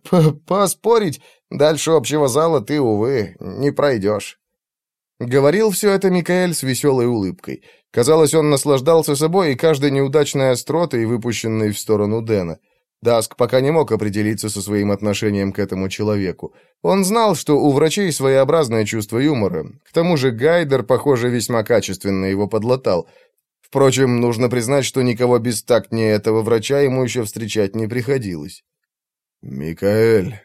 поспорить, дальше общего зала ты, увы, не пройдешь». Говорил все это Микаэль с веселой улыбкой. Казалось, он наслаждался собой и каждой неудачной остротой, выпущенной в сторону Дэна. Даск пока не мог определиться со своим отношением к этому человеку. Он знал, что у врачей своеобразное чувство юмора. К тому же Гайдер, похоже, весьма качественно его подлатал — Впрочем, нужно признать, что никого бестактнее этого врача ему еще встречать не приходилось. «Микаэль...»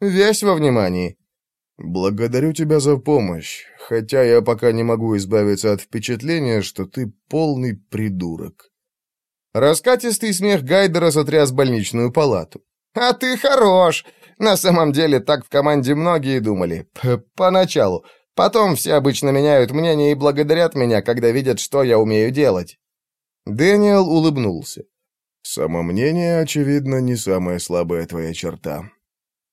«Весь во внимании». «Благодарю тебя за помощь, хотя я пока не могу избавиться от впечатления, что ты полный придурок». Раскатистый смех Гайдера сотряс больничную палату. «А ты хорош! На самом деле, так в команде многие думали. П Поначалу. Потом все обычно меняют мнение и благодарят меня, когда видят, что я умею делать». Дэниел улыбнулся. «Самомнение, очевидно, не самая слабая твоя черта».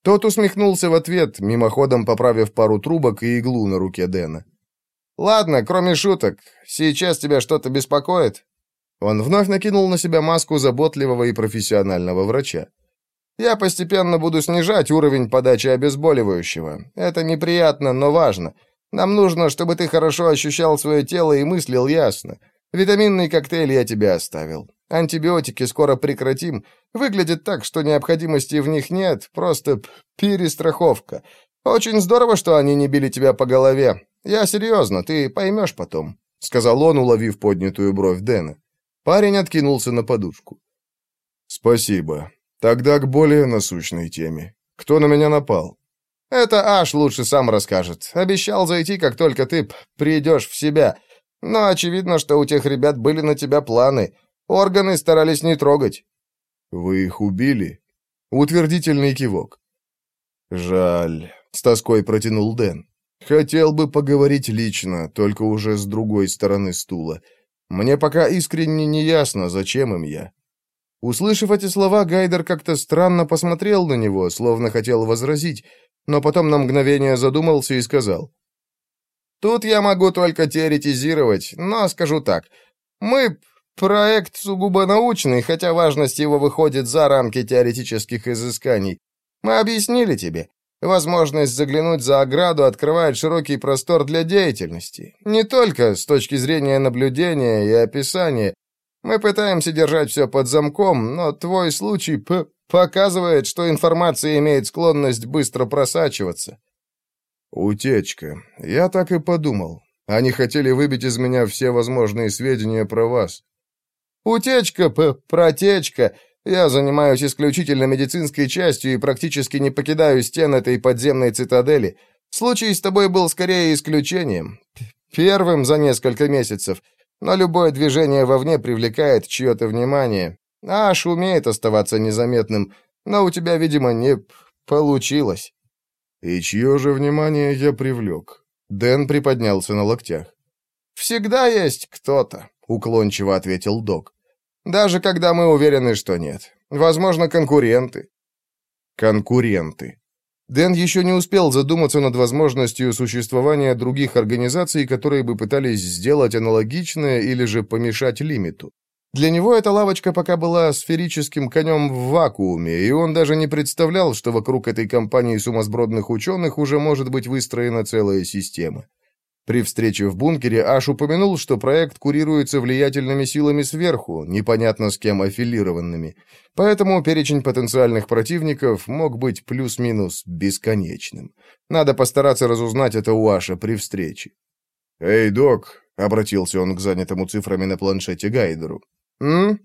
Тот усмехнулся в ответ, мимоходом поправив пару трубок и иглу на руке Дэна. «Ладно, кроме шуток, сейчас тебя что-то беспокоит?» Он вновь накинул на себя маску заботливого и профессионального врача. «Я постепенно буду снижать уровень подачи обезболивающего. Это неприятно, но важно. Нам нужно, чтобы ты хорошо ощущал свое тело и мыслил ясно. Витаминный коктейль я тебе оставил. Антибиотики скоро прекратим. Выглядит так, что необходимости в них нет, просто перестраховка. Очень здорово, что они не били тебя по голове. Я серьезно, ты поймешь потом», — сказал он, уловив поднятую бровь Дэна. Парень откинулся на подушку. «Спасибо. Тогда к более насущной теме. Кто на меня напал?» «Это Аш лучше сам расскажет. Обещал зайти, как только ты придешь в себя. Но очевидно, что у тех ребят были на тебя планы. Органы старались не трогать». «Вы их убили?» Утвердительный кивок. «Жаль», — с тоской протянул Дэн. «Хотел бы поговорить лично, только уже с другой стороны стула. Мне пока искренне не ясно, зачем им я». Услышав эти слова, Гайдер как-то странно посмотрел на него, словно хотел возразить, но потом на мгновение задумался и сказал. «Тут я могу только теоретизировать, но скажу так. Мы проект сугубо научный, хотя важность его выходит за рамки теоретических изысканий. Мы объяснили тебе. Возможность заглянуть за ограду открывает широкий простор для деятельности. Не только с точки зрения наблюдения и описания. Мы пытаемся держать все под замком, но твой случай показывает, что информация имеет склонность быстро просачиваться. Утечка. Я так и подумал. Они хотели выбить из меня все возможные сведения про вас. Утечка, п протечка. Я занимаюсь исключительно медицинской частью и практически не покидаю стен этой подземной цитадели. Случай с тобой был скорее исключением. Первым за несколько месяцев. Но любое движение вовне привлекает чье-то внимание. Аш умеет оставаться незаметным, но у тебя, видимо, не получилось. И чье же внимание я привлек? Дэн приподнялся на локтях. «Всегда есть кто-то», — уклончиво ответил док. Даже когда мы уверены, что нет. Возможно, конкуренты. Конкуренты. Дэн еще не успел задуматься над возможностью существования других организаций, которые бы пытались сделать аналогичное или же помешать лимиту. Для него эта лавочка пока была сферическим конем в вакууме, и он даже не представлял, что вокруг этой компании сумасбродных ученых уже может быть выстроена целая система. При встрече в бункере Аш упомянул, что проект курируется влиятельными силами сверху, непонятно с кем аффилированными. Поэтому перечень потенциальных противников мог быть плюс-минус бесконечным. Надо постараться разузнать это у Аша при встрече. «Эй, док», — обратился он к занятому цифрами на планшете Гайдеру. «М?»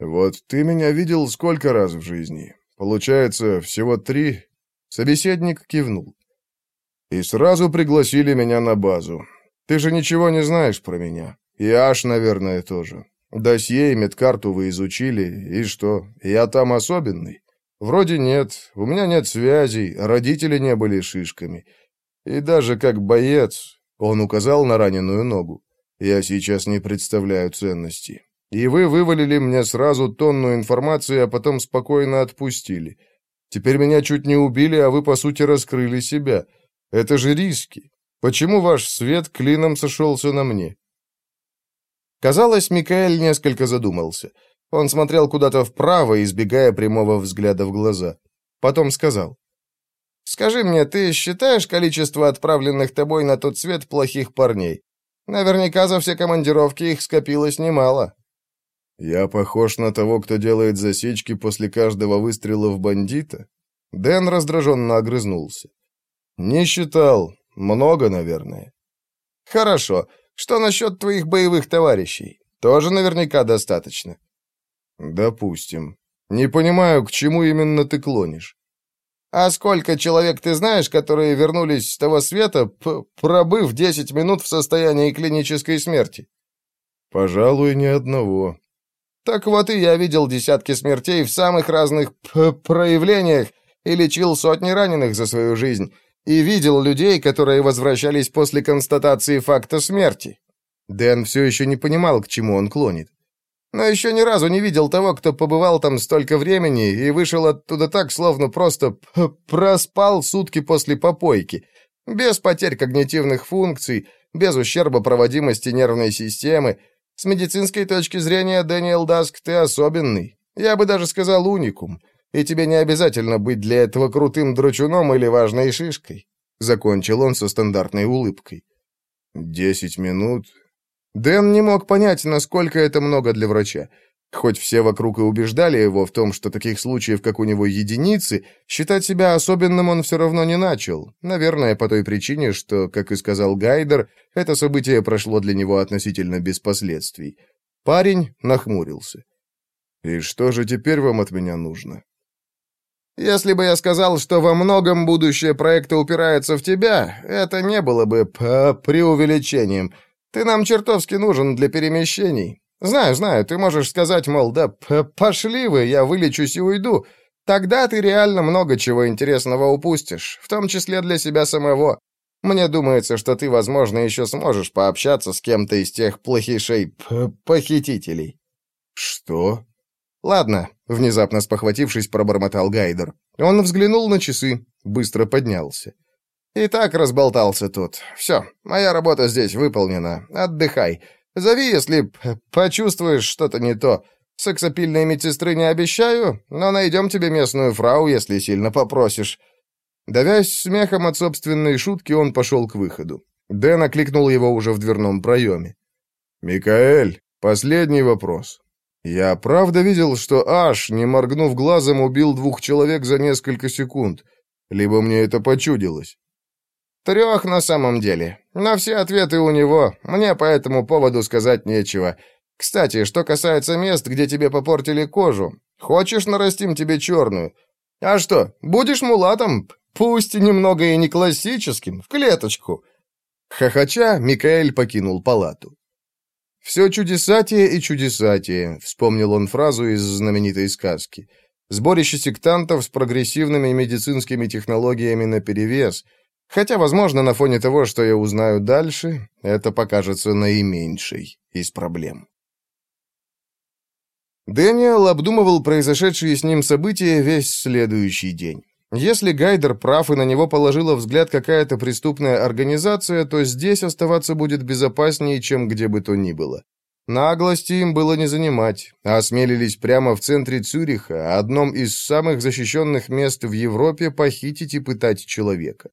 «Вот ты меня видел сколько раз в жизни? Получается, всего три?» Собеседник кивнул. И сразу пригласили меня на базу. Ты же ничего не знаешь про меня. И Аш, наверное, тоже. Досье и медкарту вы изучили, и что, я там особенный? Вроде нет, у меня нет связей, родители не были шишками. И даже как боец, он указал на раненую ногу, я сейчас не представляю ценности. И вы вывалили мне сразу тонну информации, а потом спокойно отпустили. Теперь меня чуть не убили, а вы, по сути, раскрыли себя. Это же риски. Почему ваш свет клином сошелся на мне?» Казалось, Микаэль несколько задумался. Он смотрел куда-то вправо, избегая прямого взгляда в глаза. Потом сказал. «Скажи мне, ты считаешь количество отправленных тобой на тот свет плохих парней? Наверняка за все командировки их скопилось немало». «Я похож на того, кто делает засечки после каждого выстрела в бандита?» Дэн раздраженно огрызнулся. «Не считал. Много, наверное». «Хорошо. Что насчет твоих боевых товарищей? Тоже наверняка достаточно». «Допустим. Не понимаю, к чему именно ты клонишь». «А сколько человек ты знаешь, которые вернулись с того света, пробыв 10 минут в состоянии клинической смерти?» «Пожалуй, ни одного». «Так вот и я видел десятки смертей в самых разных проявлениях и лечил сотни раненых за свою жизнь» и видел людей, которые возвращались после констатации факта смерти. Дэн все еще не понимал, к чему он клонит. Но еще ни разу не видел того, кто побывал там столько времени и вышел оттуда так, словно просто проспал сутки после попойки, без потерь когнитивных функций, без ущерба проводимости нервной системы. С медицинской точки зрения, Дэниел Даск, ты особенный. Я бы даже сказал уникум и тебе не обязательно быть для этого крутым драчуном или важной шишкой», — закончил он со стандартной улыбкой. «Десять минут?» Дэн не мог понять, насколько это много для врача. Хоть все вокруг и убеждали его в том, что таких случаев, как у него, единицы, считать себя особенным он все равно не начал. Наверное, по той причине, что, как и сказал Гайдер, это событие прошло для него относительно без последствий. Парень нахмурился. «И что же теперь вам от меня нужно?» Если бы я сказал, что во многом будущее проекта упирается в тебя, это не было бы преувеличением. Ты нам чертовски нужен для перемещений. Знаю, знаю, ты можешь сказать, мол, да пошли вы, я вылечусь и уйду. Тогда ты реально много чего интересного упустишь, в том числе для себя самого. Мне думается, что ты, возможно, еще сможешь пообщаться с кем-то из тех плохишей похитителей». «Что?» «Ладно», — внезапно спохватившись, пробормотал Гайдер. Он взглянул на часы, быстро поднялся. «И так разболтался тут. Все, моя работа здесь выполнена. Отдыхай. Зови, если почувствуешь что-то не то. Сексапильной медсестры не обещаю, но найдем тебе местную фрау, если сильно попросишь». Давясь смехом от собственной шутки, он пошел к выходу. Дэн окликнул его уже в дверном проеме. «Микаэль, последний вопрос. Я правда видел, что Аш, не моргнув глазом, убил двух человек за несколько секунд. Либо мне это почудилось. Трех на самом деле. Но все ответы у него. Мне по этому поводу сказать нечего. Кстати, что касается мест, где тебе попортили кожу. Хочешь, нарастим тебе черную? А что, будешь мулатом? Пусть немного и не классическим, в клеточку. Хохоча, Микаэль покинул палату. «Все чудесатие и чудесатие», — вспомнил он фразу из знаменитой сказки. «Сборище сектантов с прогрессивными медицинскими технологиями наперевес. Хотя, возможно, на фоне того, что я узнаю дальше, это покажется наименьшей из проблем». Дэниел обдумывал произошедшие с ним события весь следующий день. Если Гайдер прав и на него положила взгляд какая-то преступная организация, то здесь оставаться будет безопаснее, чем где бы то ни было. Наглости им было не занимать, а осмелились прямо в центре Цюриха, одном из самых защищенных мест в Европе, похитить и пытать человека.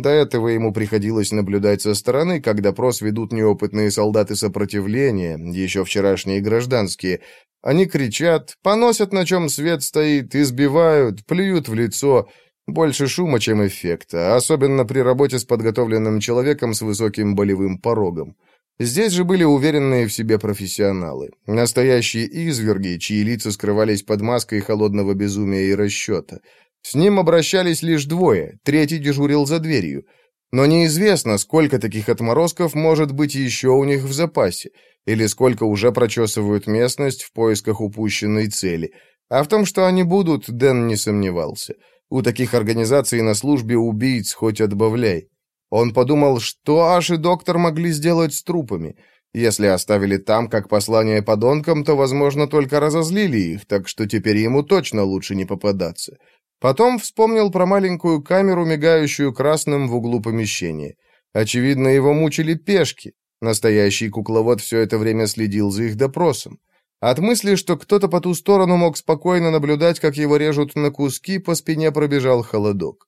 До этого ему приходилось наблюдать со стороны, как допрос ведут неопытные солдаты сопротивления, еще вчерашние гражданские, они кричат, поносят, на чем свет стоит, избивают, плюют в лицо. Больше шума, чем эффекта, особенно при работе с подготовленным человеком с высоким болевым порогом. Здесь же были уверенные в себе профессионалы. Настоящие изверги, чьи лица скрывались под маской холодного безумия и расчета. С ним обращались лишь двое, третий дежурил за дверью. Но неизвестно, сколько таких отморозков может быть еще у них в запасе или сколько уже прочесывают местность в поисках упущенной цели. А в том, что они будут, Дэн не сомневался. У таких организаций на службе убийц хоть отбавляй. Он подумал, что аж и доктор могли сделать с трупами. Если оставили там как послание подонкам, то, возможно, только разозлили их, так что теперь ему точно лучше не попадаться. Потом вспомнил про маленькую камеру, мигающую красным в углу помещения. Очевидно, его мучили пешки. Настоящий кукловод все это время следил за их допросом. От мысли, что кто-то по ту сторону мог спокойно наблюдать, как его режут на куски, по спине пробежал холодок.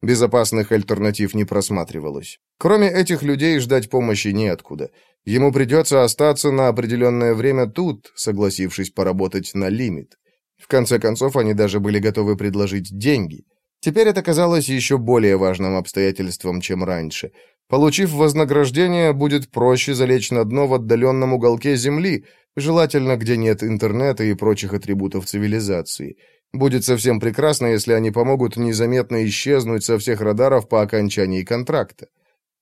Безопасных альтернатив не просматривалось. Кроме этих людей ждать помощи неоткуда. Ему придется остаться на определенное время тут, согласившись поработать на лимит. В конце концов, они даже были готовы предложить деньги. Теперь это казалось еще более важным обстоятельством, чем раньше. Получив вознаграждение, будет проще залечь на дно в отдаленном уголке Земли, желательно, где нет интернета и прочих атрибутов цивилизации. Будет совсем прекрасно, если они помогут незаметно исчезнуть со всех радаров по окончании контракта.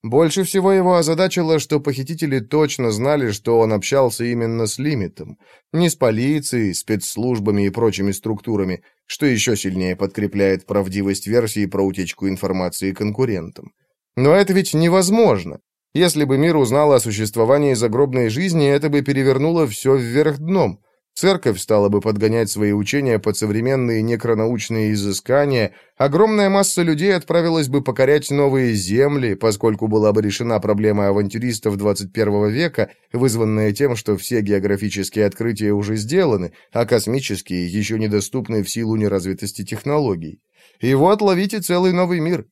Больше всего его озадачило, что похитители точно знали, что он общался именно с Лимитом. Не с полицией, спецслужбами и прочими структурами, что еще сильнее подкрепляет правдивость версии про утечку информации конкурентам. Но это ведь невозможно. Если бы мир узнал о существовании загробной жизни, это бы перевернуло все вверх дном. Церковь стала бы подгонять свои учения под современные некронаучные изыскания, огромная масса людей отправилась бы покорять новые земли, поскольку была бы решена проблема авантюристов 21 века, вызванная тем, что все географические открытия уже сделаны, а космические еще недоступны в силу неразвитости технологий. И вот ловите целый новый мир.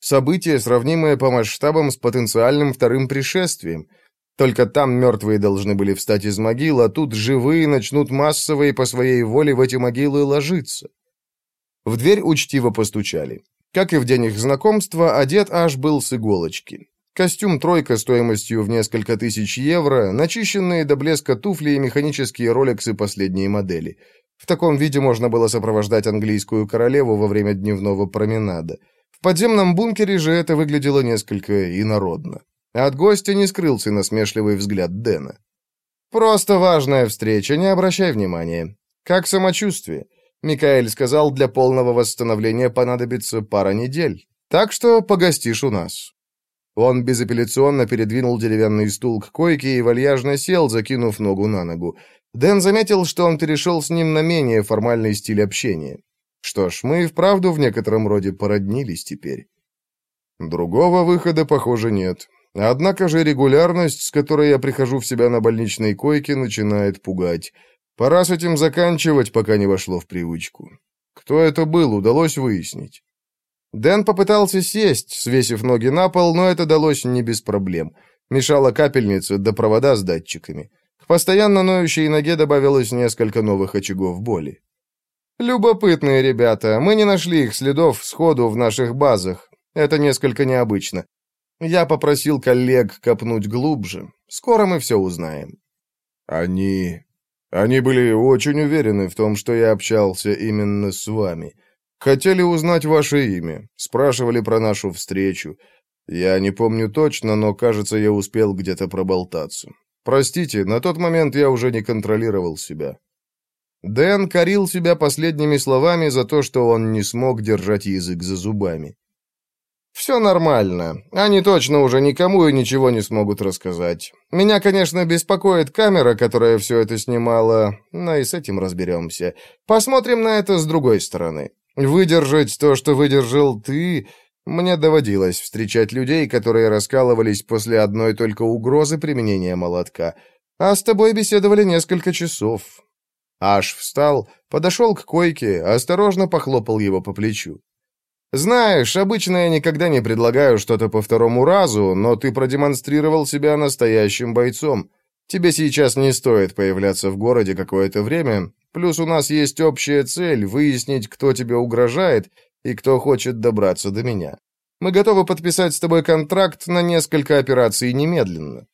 Событие, сравнимое по масштабам с потенциальным вторым пришествием. Только там мертвые должны были встать из могил, а тут живые начнут массово и по своей воле в эти могилы ложиться. В дверь учтиво постучали. Как и в день их знакомства, одет аж был с иголочки. Костюм «тройка» стоимостью в несколько тысяч евро, начищенные до блеска туфли и механические роликсы последней модели. В таком виде можно было сопровождать английскую королеву во время дневного променада. В подземном бункере же это выглядело несколько инородно. От гостя не скрылся насмешливый взгляд Дэна. «Просто важная встреча, не обращай внимания. Как самочувствие?» Микаэль сказал, для полного восстановления понадобится пара недель. Так что погостишь у нас». Он безапелляционно передвинул деревянный стул к койке и вальяжно сел, закинув ногу на ногу. Дэн заметил, что он перешел с ним на менее формальный стиль общения. Что ж, мы и вправду в некотором роде породнились теперь. Другого выхода, похоже, нет. Однако же регулярность, с которой я прихожу в себя на больничной койке, начинает пугать. Пора с этим заканчивать, пока не вошло в привычку. Кто это был, удалось выяснить. Дэн попытался сесть, свесив ноги на пол, но это далось не без проблем. Мешала капельница да провода с датчиками. К постоянно ноющей ноге добавилось несколько новых очагов боли. «Любопытные ребята. Мы не нашли их следов сходу в наших базах. Это несколько необычно. Я попросил коллег копнуть глубже. Скоро мы все узнаем». «Они они были очень уверены в том, что я общался именно с вами. Хотели узнать ваше имя, спрашивали про нашу встречу. Я не помню точно, но, кажется, я успел где-то проболтаться. Простите, на тот момент я уже не контролировал себя. Дэн корил себя последними словами за то, что он не смог держать язык за зубами. «Все нормально. Они точно уже никому и ничего не смогут рассказать. Меня, конечно, беспокоит камера, которая все это снимала, но и с этим разберемся. Посмотрим на это с другой стороны. Выдержать то, что выдержал ты... Мне доводилось встречать людей, которые раскалывались после одной только угрозы применения молотка. А с тобой беседовали несколько часов». Аш встал, подошел к койке, осторожно похлопал его по плечу. «Знаешь, обычно я никогда не предлагаю что-то по второму разу, но ты продемонстрировал себя настоящим бойцом. Тебе сейчас не стоит появляться в городе какое-то время, плюс у нас есть общая цель — выяснить, кто тебе угрожает и кто хочет добраться до меня. Мы готовы подписать с тобой контракт на несколько операций немедленно».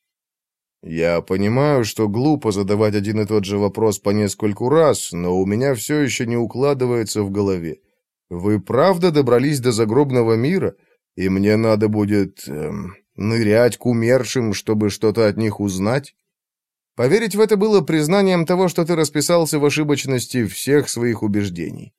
«Я понимаю, что глупо задавать один и тот же вопрос по нескольку раз, но у меня все еще не укладывается в голове. Вы правда добрались до загробного мира, и мне надо будет эм, нырять к умершим, чтобы что-то от них узнать? Поверить в это было признанием того, что ты расписался в ошибочности всех своих убеждений.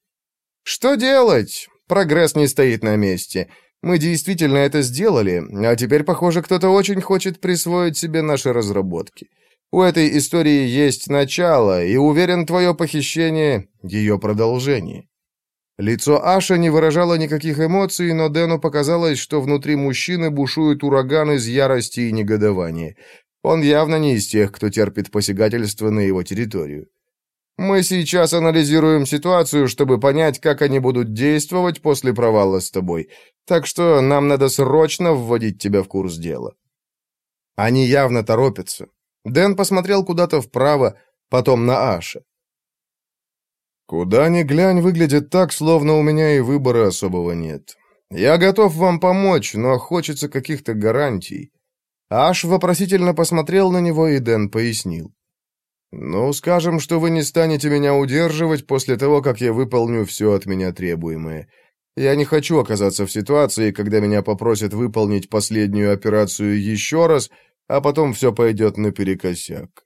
Что делать? Прогресс не стоит на месте. Мы действительно это сделали, а теперь, похоже, кто-то очень хочет присвоить себе наши разработки. У этой истории есть начало, и уверен, твое похищение — ее продолжение. Лицо Аша не выражало никаких эмоций, но Дэну показалось, что внутри мужчины бушует ураган из ярости и негодования. Он явно не из тех, кто терпит посягательство на его территорию. «Мы сейчас анализируем ситуацию, чтобы понять, как они будут действовать после провала с тобой. Так что нам надо срочно вводить тебя в курс дела». Они явно торопятся. Дэн посмотрел куда-то вправо, потом на Аша. Куда ни глянь, выглядит так, словно у меня и выбора особого нет. Я готов вам помочь, но хочется каких-то гарантий. Аш вопросительно посмотрел на него, и Дэн пояснил. «Ну, скажем, что вы не станете меня удерживать после того, как я выполню все от меня требуемое. Я не хочу оказаться в ситуации, когда меня попросят выполнить последнюю операцию еще раз, а потом все пойдет наперекосяк.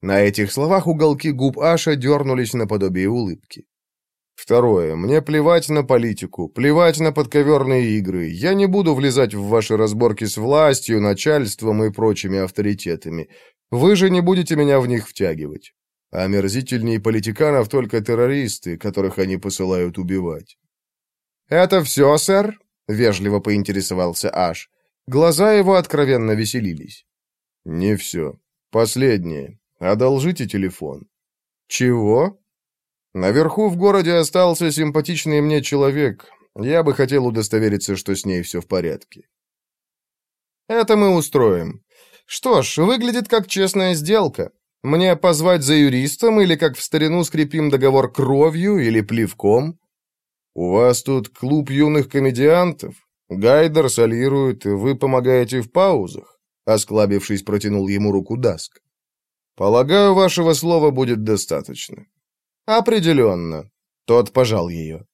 На этих словах уголки губ Аша дернулись наподобие улыбки. Второе. Мне плевать на политику, плевать на подковерные игры. Я не буду влезать в ваши разборки с властью, начальством и прочими авторитетами. Вы же не будете меня в них втягивать. Омерзительней политиканов только террористы, которых они посылают убивать. «Это все, сэр?» — вежливо поинтересовался Аш. Глаза его откровенно веселились. «Не все. Последнее. «Одолжите телефон». «Чего?» «Наверху в городе остался симпатичный мне человек. Я бы хотел удостовериться, что с ней все в порядке». «Это мы устроим. Что ж, выглядит как честная сделка. Мне позвать за юристом или как в старину скрепим договор кровью или плевком?» «У вас тут клуб юных комедиантов. Гайдер солирует, вы помогаете в паузах», — осклабившись, протянул ему руку Даск. Полагаю, вашего слова будет достаточно. Определенно. Тот пожал ее.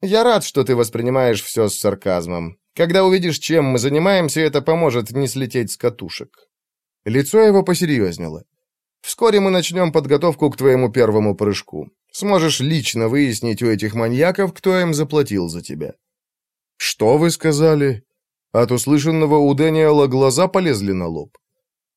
Я рад, что ты воспринимаешь все с сарказмом. Когда увидишь, чем мы занимаемся, это поможет не слететь с катушек». Лицо его посерьезнело. «Вскоре мы начнем подготовку к твоему первому прыжку. Сможешь лично выяснить у этих маньяков, кто им заплатил за тебя». «Что вы сказали?» От услышанного у Дэниела глаза полезли на лоб.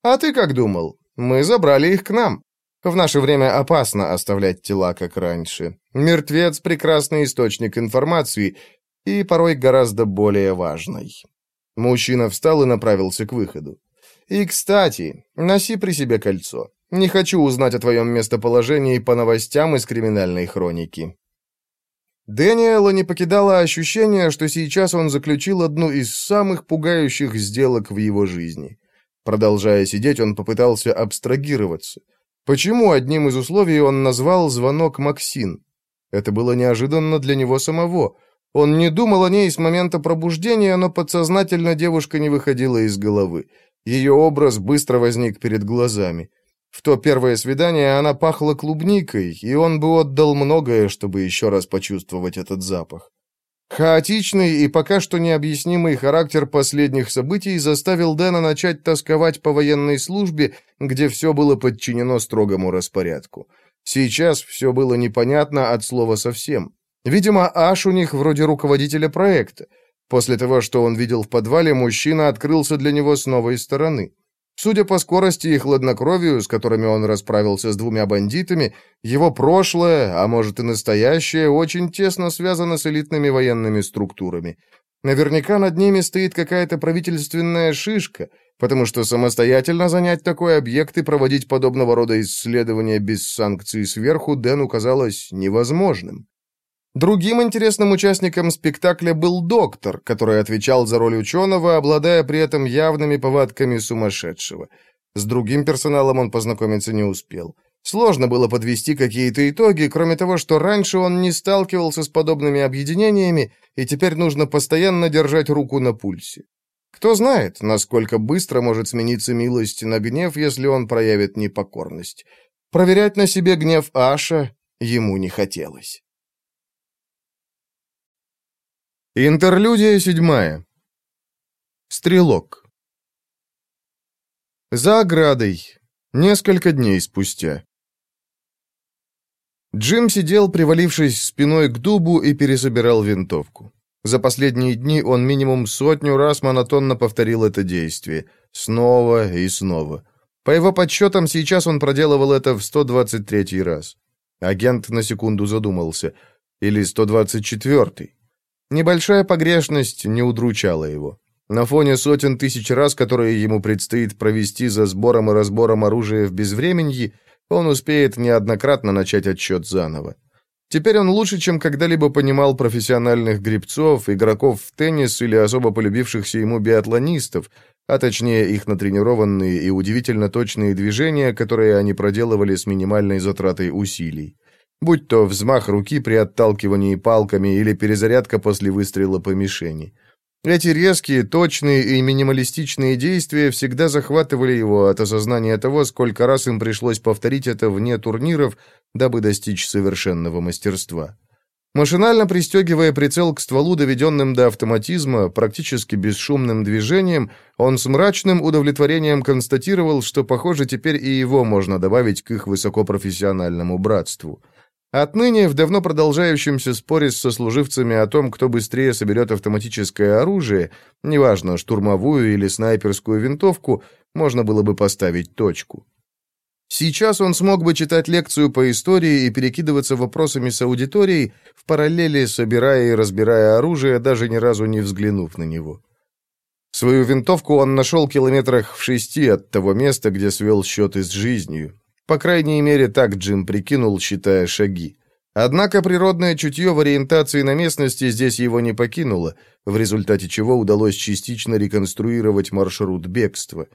«А ты как думал? Мы забрали их к нам. В наше время опасно оставлять тела, как раньше. Мертвец — прекрасный источник информации, и порой гораздо более важный». Мужчина встал и направился к выходу. «И, кстати, носи при себе кольцо. Не хочу узнать о твоем местоположении по новостям из криминальной хроники». Дэниела не покидало ощущение, что сейчас он заключил одну из самых пугающих сделок в его жизни. Продолжая сидеть, он попытался абстрагироваться. Почему одним из условий он назвал звонок Максин? Это было неожиданно для него самого. Он не думал о ней с момента пробуждения, но подсознательно девушка не выходила из головы. Ее образ быстро возник перед глазами. В то первое свидание она пахла клубникой, и он бы отдал многое, чтобы еще раз почувствовать этот запах. Хаотичный и пока что необъяснимый характер последних событий заставил Дэна начать тосковать по военной службе, где все было подчинено строгому распорядку. Сейчас все было непонятно от слова совсем. Видимо, Аш у них вроде руководителя проекта. После того, что он видел в подвале, мужчина открылся для него с новой стороны. Судя по скорости и хладнокровию, с которыми он расправился с двумя бандитами, его прошлое, а может и настоящее, очень тесно связано с элитными военными структурами. Наверняка над ними стоит какая-то правительственная шишка, потому что самостоятельно занять такой объект и проводить подобного рода исследования без санкций сверху Дэну казалось невозможным. Другим интересным участником спектакля был доктор, который отвечал за роль ученого, обладая при этом явными повадками сумасшедшего. С другим персоналом он познакомиться не успел. Сложно было подвести какие-то итоги, кроме того, что раньше он не сталкивался с подобными объединениями, и теперь нужно постоянно держать руку на пульсе. Кто знает, насколько быстро может смениться милость на гнев, если он проявит непокорность. Проверять на себе гнев Аша ему не хотелось. Интерлюдия седьмая. Стрелок. За оградой. Несколько дней спустя. Джим сидел, привалившись спиной к дубу, и пересобирал винтовку. За последние дни он минимум сотню раз монотонно повторил это действие. Снова и снова. По его подсчетам, сейчас он проделывал это в 123 раз. Агент на секунду задумался. Или 124-й. Небольшая погрешность не удручала его. На фоне сотен тысяч раз, которые ему предстоит провести за сбором и разбором оружия в безвременье, он успеет неоднократно начать отсчет заново. Теперь он лучше, чем когда-либо понимал профессиональных гребцов, игроков в теннис или особо полюбившихся ему биатлонистов, а точнее их натренированные и удивительно точные движения, которые они проделывали с минимальной затратой усилий будь то взмах руки при отталкивании палками или перезарядка после выстрела по мишени. Эти резкие, точные и минималистичные действия всегда захватывали его от осознания того, сколько раз им пришлось повторить это вне турниров, дабы достичь совершенного мастерства. Машинально пристегивая прицел к стволу, доведенным до автоматизма, практически бесшумным движением, он с мрачным удовлетворением констатировал, что, похоже, теперь и его можно добавить к их высокопрофессиональному братству – Отныне в давно продолжающемся споре с сослуживцами о том, кто быстрее соберет автоматическое оружие, неважно, штурмовую или снайперскую винтовку, можно было бы поставить точку. Сейчас он смог бы читать лекцию по истории и перекидываться вопросами с аудиторией, в параллели собирая и разбирая оружие, даже ни разу не взглянув на него. Свою винтовку он нашел километрах в шести от того места, где свел счеты с жизнью, по крайней мере, так Джим прикинул, считая шаги. Однако природное чутье в ориентации на местности здесь его не покинуло, в результате чего удалось частично реконструировать маршрут бегства.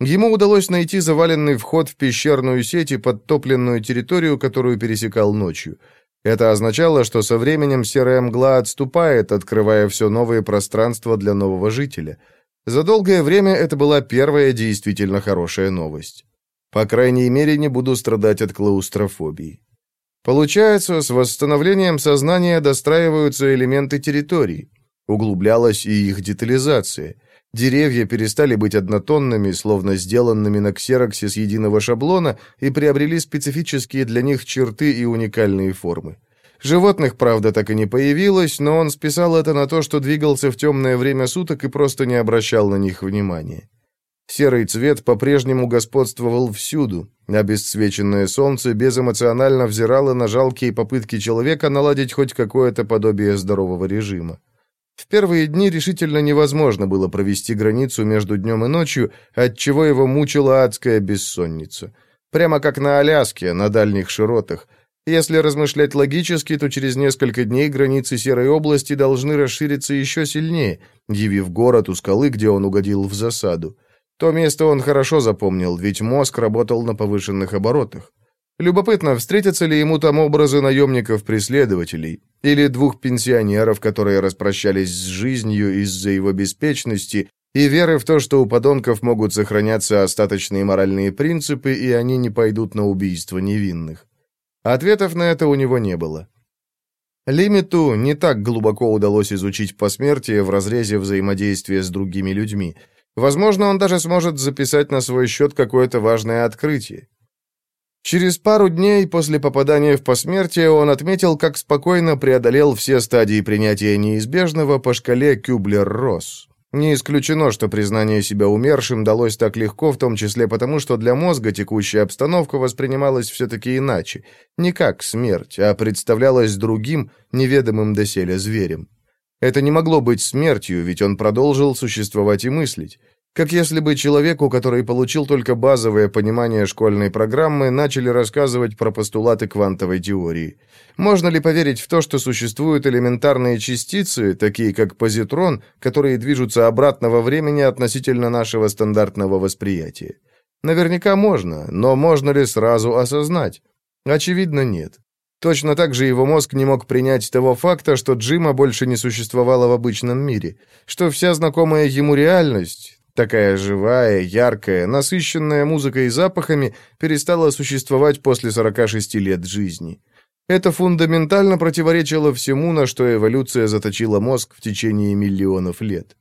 Ему удалось найти заваленный вход в пещерную сеть и подтопленную территорию, которую пересекал ночью. Это означало, что со временем серая мгла отступает, открывая все новые пространства для нового жителя. За долгое время это была первая действительно хорошая новость. По крайней мере, не буду страдать от клаустрофобии. Получается, с восстановлением сознания достраиваются элементы территории. Углублялась и их детализация. Деревья перестали быть однотонными, словно сделанными на ксероксе с единого шаблона, и приобрели специфические для них черты и уникальные формы. Животных, правда, так и не появилось, но он списал это на то, что двигался в темное время суток и просто не обращал на них внимания. Серый цвет по-прежнему господствовал всюду. Обесцвеченное солнце безэмоционально взирало на жалкие попытки человека наладить хоть какое-то подобие здорового режима. В первые дни решительно невозможно было провести границу между днем и ночью, отчего его мучила адская бессонница. Прямо как на Аляске, на дальних широтах – если размышлять логически, то через несколько дней границы Серой области должны расшириться еще сильнее, явив город у скалы, где он угодил в засаду. То место он хорошо запомнил, ведь мозг работал на повышенных оборотах. Любопытно, встретятся ли ему там образы наемников-преследователей или двух пенсионеров, которые распрощались с жизнью из-за его беспечности и веры в то, что у подонков могут сохраняться остаточные моральные принципы, и они не пойдут на убийство невинных. Ответов на это у него не было. Лимиту не так глубоко удалось изучить посмертие в разрезе взаимодействия с другими людьми. Возможно, он даже сможет записать на свой счет какое-то важное открытие. Через пару дней после попадания в посмертие он отметил, как спокойно преодолел все стадии принятия неизбежного по шкале Кюблер-Росс. Не исключено, что признание себя умершим далось так легко, в том числе потому, что для мозга текущая обстановка воспринималась все-таки иначе. Не как смерть, а представлялась другим, неведомым доселе зверем. Это не могло быть смертью, ведь он продолжил существовать и мыслить. Как если бы человеку, который получил только базовое понимание школьной программы, начали рассказывать про постулаты квантовой теории. Можно ли поверить в то, что существуют элементарные частицы, такие как позитрон, которые движутся обратно во времени относительно нашего стандартного восприятия? Наверняка можно, но можно ли сразу осознать? Очевидно, нет. Точно так же его мозг не мог принять того факта, что Джима больше не существовало в обычном мире, что вся знакомая ему реальность, такая живая, яркая, насыщенная музыкой и запахами, перестала существовать после 46 лет жизни. Это фундаментально противоречило всему, на что эволюция заточила мозг в течение миллионов лет.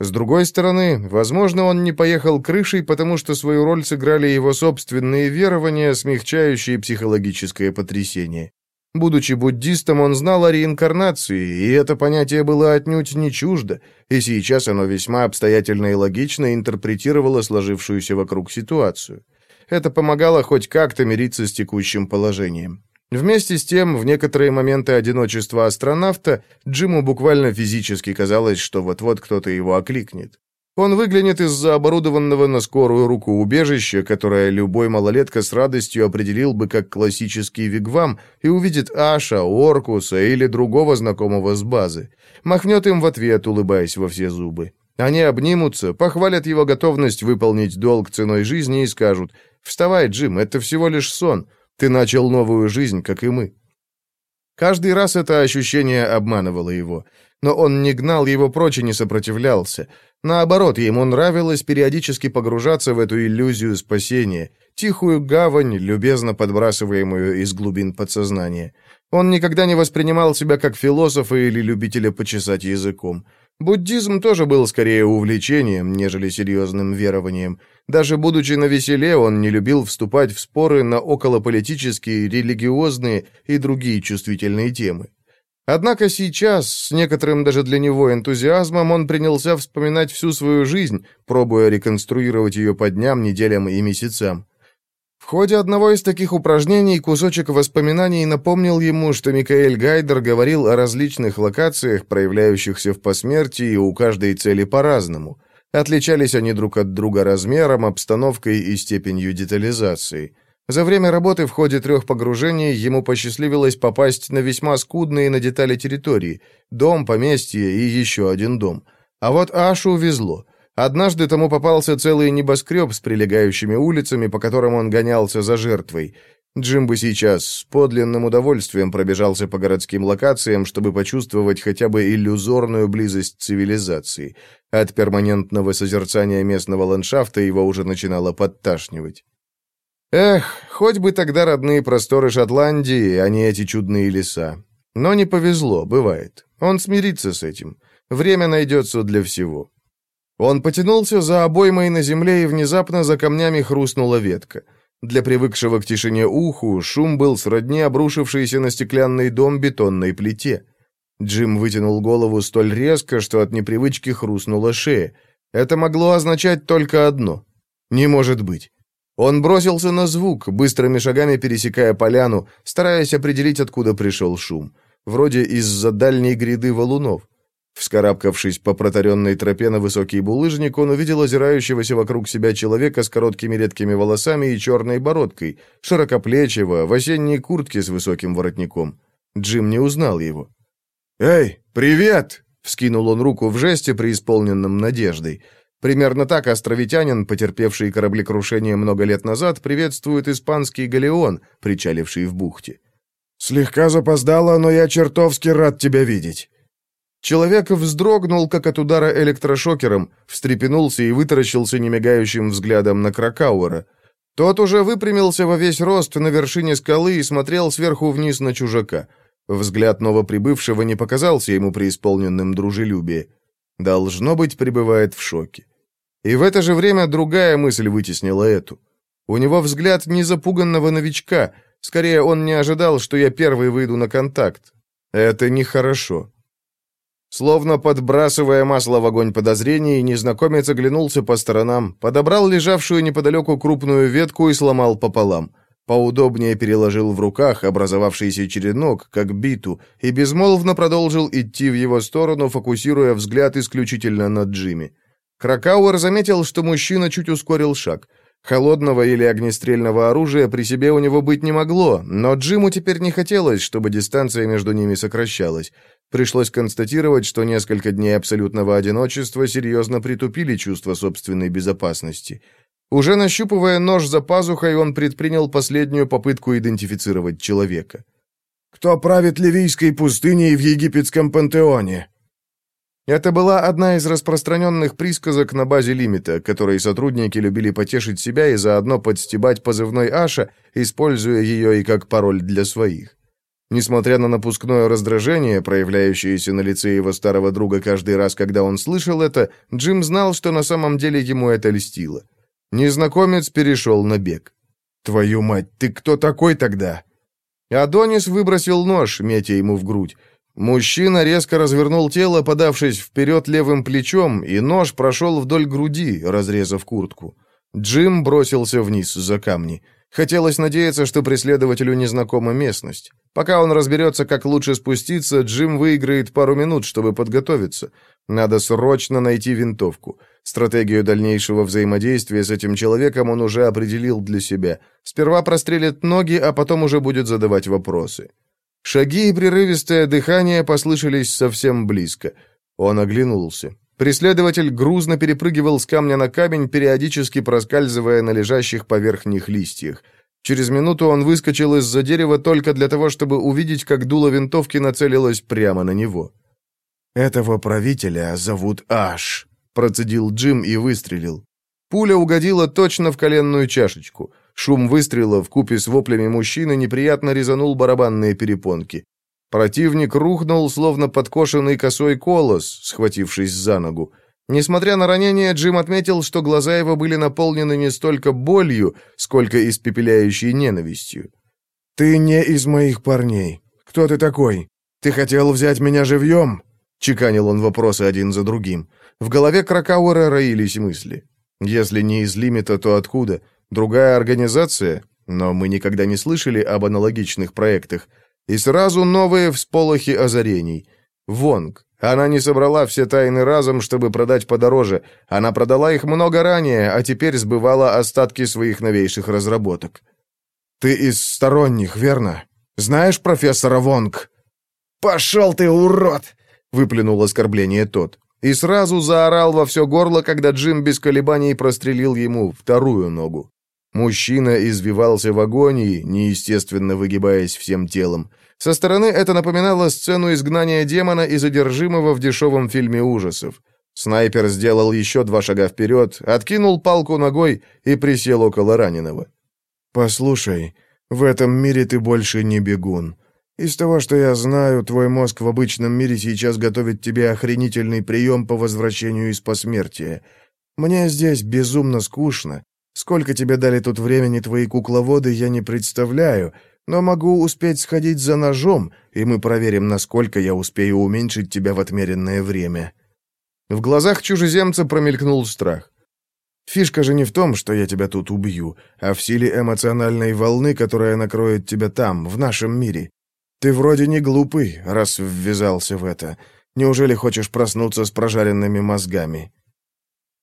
С другой стороны, возможно, он не поехал крышей, потому что свою роль сыграли его собственные верования, смягчающие психологическое потрясение. Будучи буддистом, он знал о реинкарнации, и это понятие было отнюдь не чуждо, и сейчас оно весьма обстоятельно и логично интерпретировало сложившуюся вокруг ситуацию. Это помогало хоть как-то мириться с текущим положением. Вместе с тем, в некоторые моменты одиночества астронавта, Джиму буквально физически казалось, что вот-вот кто-то его окликнет. Он выглянет из-за оборудованного на скорую руку убежища, которое любой малолетка с радостью определил бы как классический вигвам, и увидит Аша, Оркуса или другого знакомого с базы. Махнет им в ответ, улыбаясь во все зубы. Они обнимутся, похвалят его готовность выполнить долг ценой жизни и скажут «Вставай, Джим, это всего лишь сон. Ты начал новую жизнь, как и мы». Каждый раз это ощущение обманывало его. Но он не гнал его прочь и не сопротивлялся. Наоборот, ему нравилось периодически погружаться в эту иллюзию спасения, тихую гавань, любезно подбрасываемую из глубин подсознания. Он никогда не воспринимал себя как философа или любителя почесать языком. Буддизм тоже был скорее увлечением, нежели серьезным верованием. Даже будучи на веселе, он не любил вступать в споры на околополитические, религиозные и другие чувствительные темы. Однако сейчас, с некоторым даже для него энтузиазмом, он принялся вспоминать всю свою жизнь, пробуя реконструировать ее по дням, неделям и месяцам. В ходе одного из таких упражнений кусочек воспоминаний напомнил ему, что Микаэль Гайдер говорил о различных локациях, проявляющихся в посмертии, у каждой цели по-разному. Отличались они друг от друга размером, обстановкой и степенью детализации – за время работы в ходе трех погружений ему посчастливилось попасть на весьма скудные на детали территории. Дом, поместье и еще один дом. А вот Ашу везло. Однажды тому попался целый небоскреб с прилегающими улицами, по которым он гонялся за жертвой. Джим бы сейчас с подлинным удовольствием пробежался по городским локациям, чтобы почувствовать хотя бы иллюзорную близость цивилизации. От перманентного созерцания местного ландшафта его уже начинало подташнивать. Эх, хоть бы тогда родные просторы Шотландии, а не эти чудные леса. Но не повезло, бывает. Он смирится с этим. Время найдется для всего. Он потянулся за обоймой на земле, и внезапно за камнями хрустнула ветка. Для привыкшего к тишине уху шум был сродни обрушившейся на стеклянный дом бетонной плите. Джим вытянул голову столь резко, что от непривычки хрустнула шея. Это могло означать только одно. Не может быть. Он бросился на звук, быстрыми шагами пересекая поляну, стараясь определить, откуда пришел шум. Вроде из-за дальней гряды валунов. Вскарабкавшись по протаренной тропе на высокий булыжник, он увидел озирающегося вокруг себя человека с короткими редкими волосами и черной бородкой, широкоплечего, в осенней куртке с высоким воротником. Джим не узнал его. «Эй, привет!» — вскинул он руку в жесте, преисполненном надеждой. Примерно так островитянин, потерпевший кораблекрушение много лет назад, приветствует испанский галеон, причаливший в бухте. «Слегка запоздало, но я чертовски рад тебя видеть». Человек вздрогнул, как от удара электрошокером, встрепенулся и вытаращился немигающим взглядом на Кракауэра. Тот уже выпрямился во весь рост на вершине скалы и смотрел сверху вниз на чужака. Взгляд новоприбывшего не показался ему преисполненным дружелюбия. Должно быть, пребывает в шоке. И в это же время другая мысль вытеснила эту. У него взгляд не запуганного новичка, скорее он не ожидал, что я первый выйду на контакт. Это нехорошо. Словно подбрасывая масло в огонь подозрений, незнакомец оглянулся по сторонам, подобрал лежавшую неподалеку крупную ветку и сломал пополам. Поудобнее переложил в руках образовавшийся черенок, как биту, и безмолвно продолжил идти в его сторону, фокусируя взгляд исключительно на Джимми. Кракауэр заметил, что мужчина чуть ускорил шаг. Холодного или огнестрельного оружия при себе у него быть не могло, но Джиму теперь не хотелось, чтобы дистанция между ними сокращалась. Пришлось констатировать, что несколько дней абсолютного одиночества серьезно притупили чувство собственной безопасности. Уже нащупывая нож за пазухой, он предпринял последнюю попытку идентифицировать человека. «Кто правит Ливийской пустыней в египетском пантеоне?» Это была одна из распространенных присказок на базе лимита, которой сотрудники любили потешить себя и заодно подстебать позывной Аша, используя ее и как пароль для своих. Несмотря на напускное раздражение, проявляющееся на лице его старого друга каждый раз, когда он слышал это, Джим знал, что на самом деле ему это льстило. Незнакомец перешел на бег. «Твою мать, ты кто такой тогда?» Адонис выбросил нож, метя ему в грудь. Мужчина резко развернул тело, подавшись вперед левым плечом, и нож прошел вдоль груди, разрезав куртку. Джим бросился вниз за камни. Хотелось надеяться, что преследователю незнакома местность. Пока он разберется, как лучше спуститься, Джим выиграет пару минут, чтобы подготовиться. Надо срочно найти винтовку. Стратегию дальнейшего взаимодействия с этим человеком он уже определил для себя. Сперва прострелит ноги, а потом уже будет задавать вопросы. Шаги и прерывистое дыхание послышались совсем близко. Он оглянулся. Преследователь грузно перепрыгивал с камня на камень, периодически проскальзывая на лежащих поверх них листьях. Через минуту он выскочил из-за дерева только для того, чтобы увидеть, как дуло винтовки нацелилось прямо на него. «Этого правителя зовут Аш», — процедил Джим и выстрелил. Пуля угодила точно в коленную чашечку. Шум выстрела в купе с воплями мужчины неприятно резанул барабанные перепонки. Противник рухнул, словно подкошенный косой колос, схватившись за ногу. Несмотря на ранение, Джим отметил, что глаза его были наполнены не столько болью, сколько испепеляющей ненавистью. «Ты не из моих парней. Кто ты такой? Ты хотел взять меня живьем?» Чеканил он вопросы один за другим. В голове Кракауэра роились мысли. «Если не из лимита, то откуда?» Другая организация, но мы никогда не слышали об аналогичных проектах. И сразу новые всполохи озарений. Вонг. Она не собрала все тайны разом, чтобы продать подороже. Она продала их много ранее, а теперь сбывала остатки своих новейших разработок. «Ты из сторонних, верно? Знаешь профессора Вонг?» «Пошел ты, урод!» — выплюнул оскорбление тот. И сразу заорал во все горло, когда Джим без колебаний прострелил ему вторую ногу. Мужчина извивался в агонии, неестественно выгибаясь всем телом. Со стороны это напоминало сцену изгнания демона и задержимого в дешевом фильме ужасов. Снайпер сделал еще два шага вперед, откинул палку ногой и присел около раненого. «Послушай, в этом мире ты больше не бегун. Из того, что я знаю, твой мозг в обычном мире сейчас готовит тебе охренительный прием по возвращению из посмертия. Мне здесь безумно скучно. Сколько тебе дали тут времени твои кукловоды, я не представляю, но могу успеть сходить за ножом, и мы проверим, насколько я успею уменьшить тебя в отмеренное время». В глазах чужеземца промелькнул страх. «Фишка же не в том, что я тебя тут убью, а в силе эмоциональной волны, которая накроет тебя там, в нашем мире. Ты вроде не глупый, раз ввязался в это. Неужели хочешь проснуться с прожаренными мозгами?»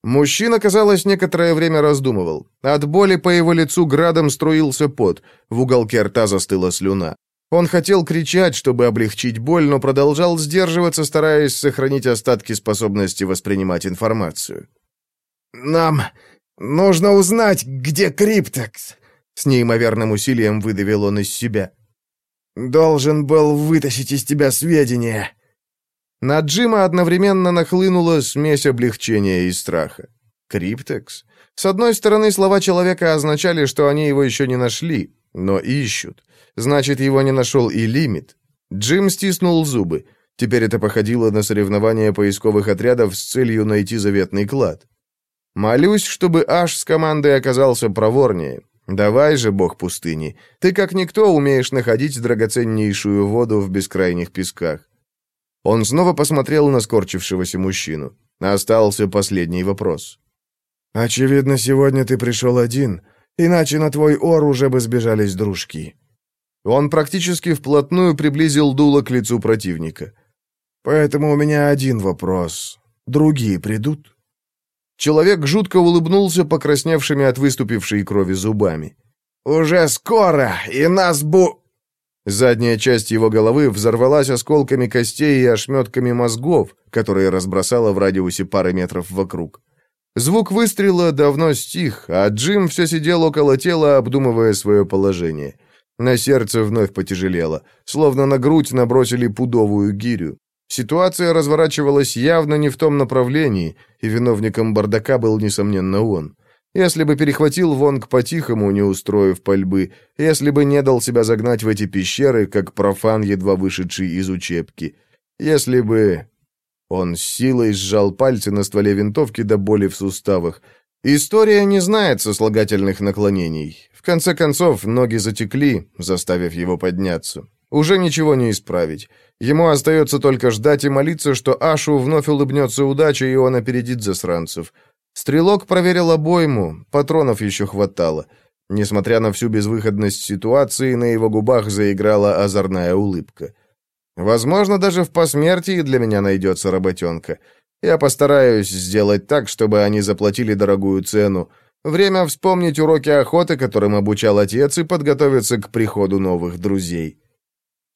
Мужчина, казалось, некоторое время раздумывал. От боли по его лицу градом струился пот, в уголке рта застыла слюна. Он хотел кричать, чтобы облегчить боль, но продолжал сдерживаться, стараясь сохранить остатки способности воспринимать информацию. «Нам нужно узнать, где Криптекс!» С неимоверным усилием выдавил он из себя. «Должен был вытащить из тебя сведения!» На Джима одновременно нахлынула смесь облегчения и страха. Криптекс? С одной стороны, слова человека означали, что они его еще не нашли, но ищут. Значит, его не нашел и лимит. Джим стиснул зубы. Теперь это походило на соревнование поисковых отрядов с целью найти заветный клад. Молюсь, чтобы Аш с командой оказался проворнее. Давай же, бог пустыни. Ты как никто умеешь находить драгоценнейшую воду в бескрайних песках. Он снова посмотрел на скорчившегося мужчину. Остался последний вопрос. «Очевидно, сегодня ты пришел один, иначе на твой ор уже бы сбежались дружки». Он практически вплотную приблизил дуло к лицу противника. «Поэтому у меня один вопрос. Другие придут?» Человек жутко улыбнулся покрасневшими от выступившей крови зубами. «Уже скоро, и нас бу...» Задняя часть его головы взорвалась осколками костей и ошметками мозгов, которые разбросала в радиусе пары метров вокруг. Звук выстрела давно стих, а Джим все сидел около тела, обдумывая свое положение. На сердце вновь потяжелело, словно на грудь набросили пудовую гирю. Ситуация разворачивалась явно не в том направлении, и виновником бардака был, несомненно, он. Если бы перехватил Вонг по-тихому, не устроив пальбы, если бы не дал себя загнать в эти пещеры, как профан, едва вышедший из учебки, если бы... Он с силой сжал пальцы на стволе винтовки до боли в суставах. История не знает сослагательных наклонений. В конце концов, ноги затекли, заставив его подняться. Уже ничего не исправить. Ему остается только ждать и молиться, что Ашу вновь улыбнется удача, и он опередит засранцев. Стрелок проверил обойму, патронов еще хватало. Несмотря на всю безвыходность ситуации, на его губах заиграла озорная улыбка. «Возможно, даже в посмертии для меня найдется работенка. Я постараюсь сделать так, чтобы они заплатили дорогую цену. Время вспомнить уроки охоты, которым обучал отец, и подготовиться к приходу новых друзей».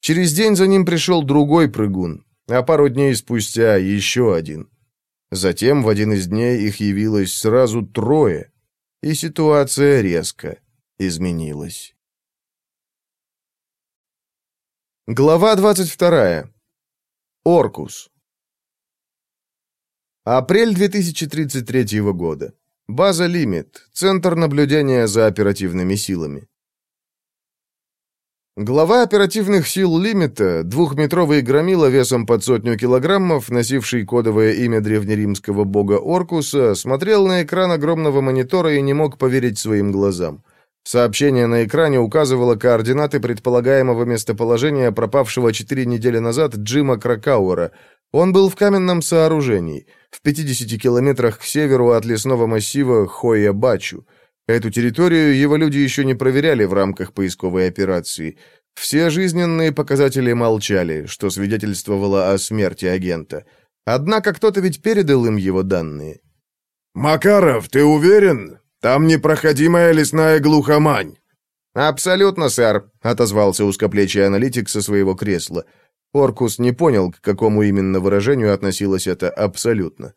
Через день за ним пришел другой прыгун, а пару дней спустя еще один. Затем в один из дней их явилось сразу трое, и ситуация резко изменилась. Глава 22. Оркус. Апрель 2033 года. База «Лимит», Центр наблюдения за оперативными силами. Глава оперативных сил «Лимита», двухметровый громила весом под сотню килограммов, носивший кодовое имя древнеримского бога Оркуса, смотрел на экран огромного монитора и не мог поверить своим глазам. Сообщение на экране указывало координаты предполагаемого местоположения пропавшего четыре недели назад Джима Кракауэра. Он был в каменном сооружении, в 50 километрах к северу от лесного массива Хоя-Бачу. Эту территорию его люди еще не проверяли в рамках поисковой операции. Все жизненные показатели молчали, что свидетельствовало о смерти агента. Однако кто-то ведь передал им его данные. «Макаров, ты уверен? Там непроходимая лесная глухомань». «Абсолютно, сэр», — отозвался узкоплечий аналитик со своего кресла. Оркус не понял, к какому именно выражению относилось это «абсолютно».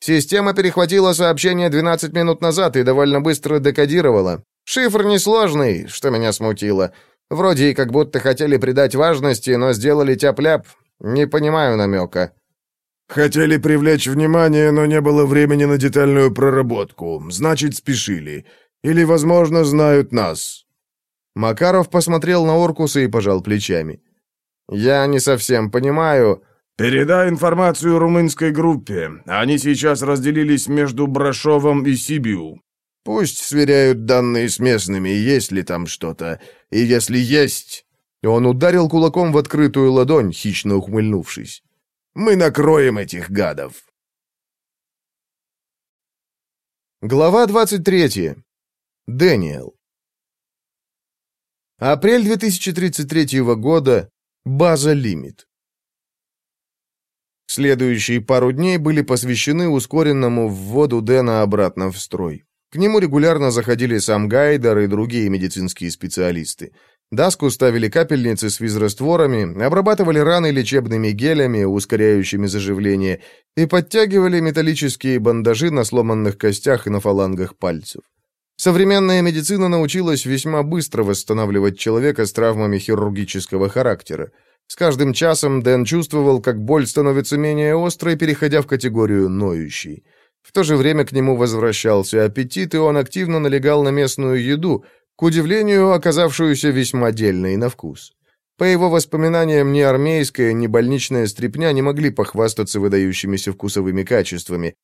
Система перехватила сообщение 12 минут назад и довольно быстро декодировала. Шифр несложный, что меня смутило. Вроде и как будто хотели придать важности, но сделали тяп-ляп. Не понимаю намека. Хотели привлечь внимание, но не было времени на детальную проработку. Значит, спешили. Или, возможно, знают нас. Макаров посмотрел на Оркуса и пожал плечами. Я не совсем понимаю...» «Передай информацию румынской группе. Они сейчас разделились между Брашовым и Сибиу». «Пусть сверяют данные с местными, есть ли там что-то. И если есть...» Он ударил кулаком в открытую ладонь, хищно ухмыльнувшись. «Мы накроем этих гадов!» Глава 23. Дэниел. Апрель 2033 года. База «Лимит». Следующие пару дней были посвящены ускоренному вводу Дэна обратно в строй. К нему регулярно заходили сам Гайдер и другие медицинские специалисты. Даску ставили капельницы с физрастворами, обрабатывали раны лечебными гелями, ускоряющими заживление, и подтягивали металлические бандажи на сломанных костях и на фалангах пальцев. Современная медицина научилась весьма быстро восстанавливать человека с травмами хирургического характера. С каждым часом Дэн чувствовал, как боль становится менее острой, переходя в категорию ноющей. В то же время к нему возвращался аппетит, и он активно налегал на местную еду, к удивлению, оказавшуюся весьма дельной на вкус. По его воспоминаниям, ни армейская, ни больничная стряпня не могли похвастаться выдающимися вкусовыми качествами.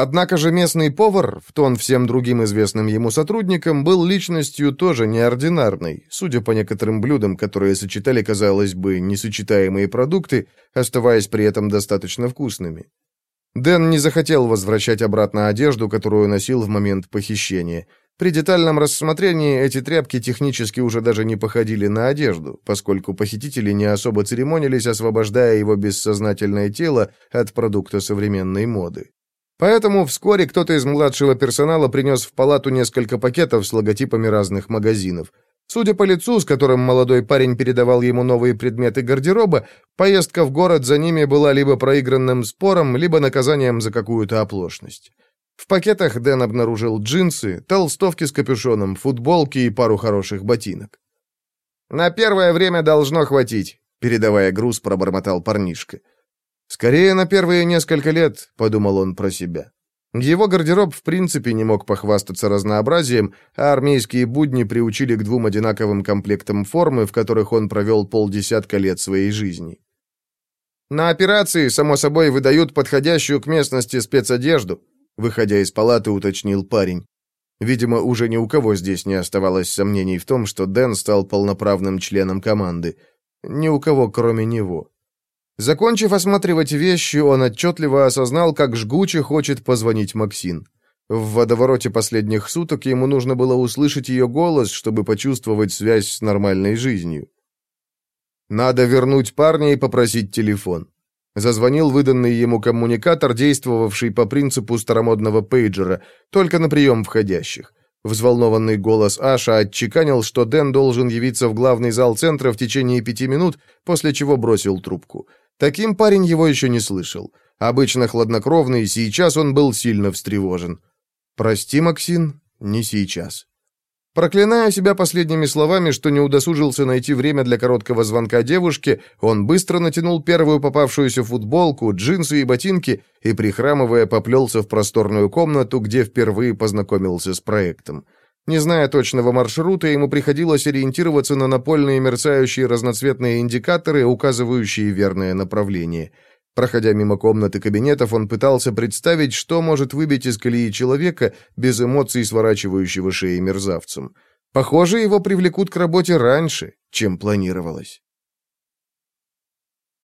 Однако же местный повар, в тон всем другим известным ему сотрудникам, был личностью тоже неординарной, судя по некоторым блюдам, которые сочетали, казалось бы, несочетаемые продукты, оставаясь при этом достаточно вкусными. Дэн не захотел возвращать обратно одежду, которую носил в момент похищения. При детальном рассмотрении эти тряпки технически уже даже не походили на одежду, поскольку похитители не особо церемонились, освобождая его бессознательное тело от продукта современной моды. Поэтому вскоре кто-то из младшего персонала принес в палату несколько пакетов с логотипами разных магазинов. Судя по лицу, с которым молодой парень передавал ему новые предметы гардероба, поездка в город за ними была либо проигранным спором, либо наказанием за какую-то оплошность. В пакетах Дэн обнаружил джинсы, толстовки с капюшоном, футболки и пару хороших ботинок. «На первое время должно хватить», — передавая груз, пробормотал парнишка. «Скорее на первые несколько лет», — подумал он про себя. Его гардероб в принципе не мог похвастаться разнообразием, а армейские будни приучили к двум одинаковым комплектам формы, в которых он провел полдесятка лет своей жизни. «На операции, само собой, выдают подходящую к местности спецодежду», Выходя из палаты, уточнил парень. Видимо, уже ни у кого здесь не оставалось сомнений в том, что Дэн стал полноправным членом команды. Ни у кого, кроме него. Закончив осматривать вещи, он отчетливо осознал, как жгуче хочет позвонить Максин. В водовороте последних суток ему нужно было услышать ее голос, чтобы почувствовать связь с нормальной жизнью. Надо вернуть парня и попросить телефон. Зазвонил выданный ему коммуникатор, действовавший по принципу старомодного пейджера, только на прием входящих. Взволнованный голос Аша отчеканил, что Дэн должен явиться в главный зал центра в течение пяти минут, после чего бросил трубку. Таким парень его еще не слышал. Обычно хладнокровный, сейчас он был сильно встревожен. «Прости, Максин, не сейчас». Проклиная себя последними словами, что не удосужился найти время для короткого звонка девушке, он быстро натянул первую попавшуюся футболку, джинсы и ботинки и, прихрамывая, поплелся в просторную комнату, где впервые познакомился с проектом. Не зная точного маршрута, ему приходилось ориентироваться на напольные мерцающие разноцветные индикаторы, указывающие верное направление – Проходя мимо комнат и кабинетов, он пытался представить, что может выбить из колеи человека без эмоций, сворачивающего шеи мерзавцем. Похоже, его привлекут к работе раньше, чем планировалось.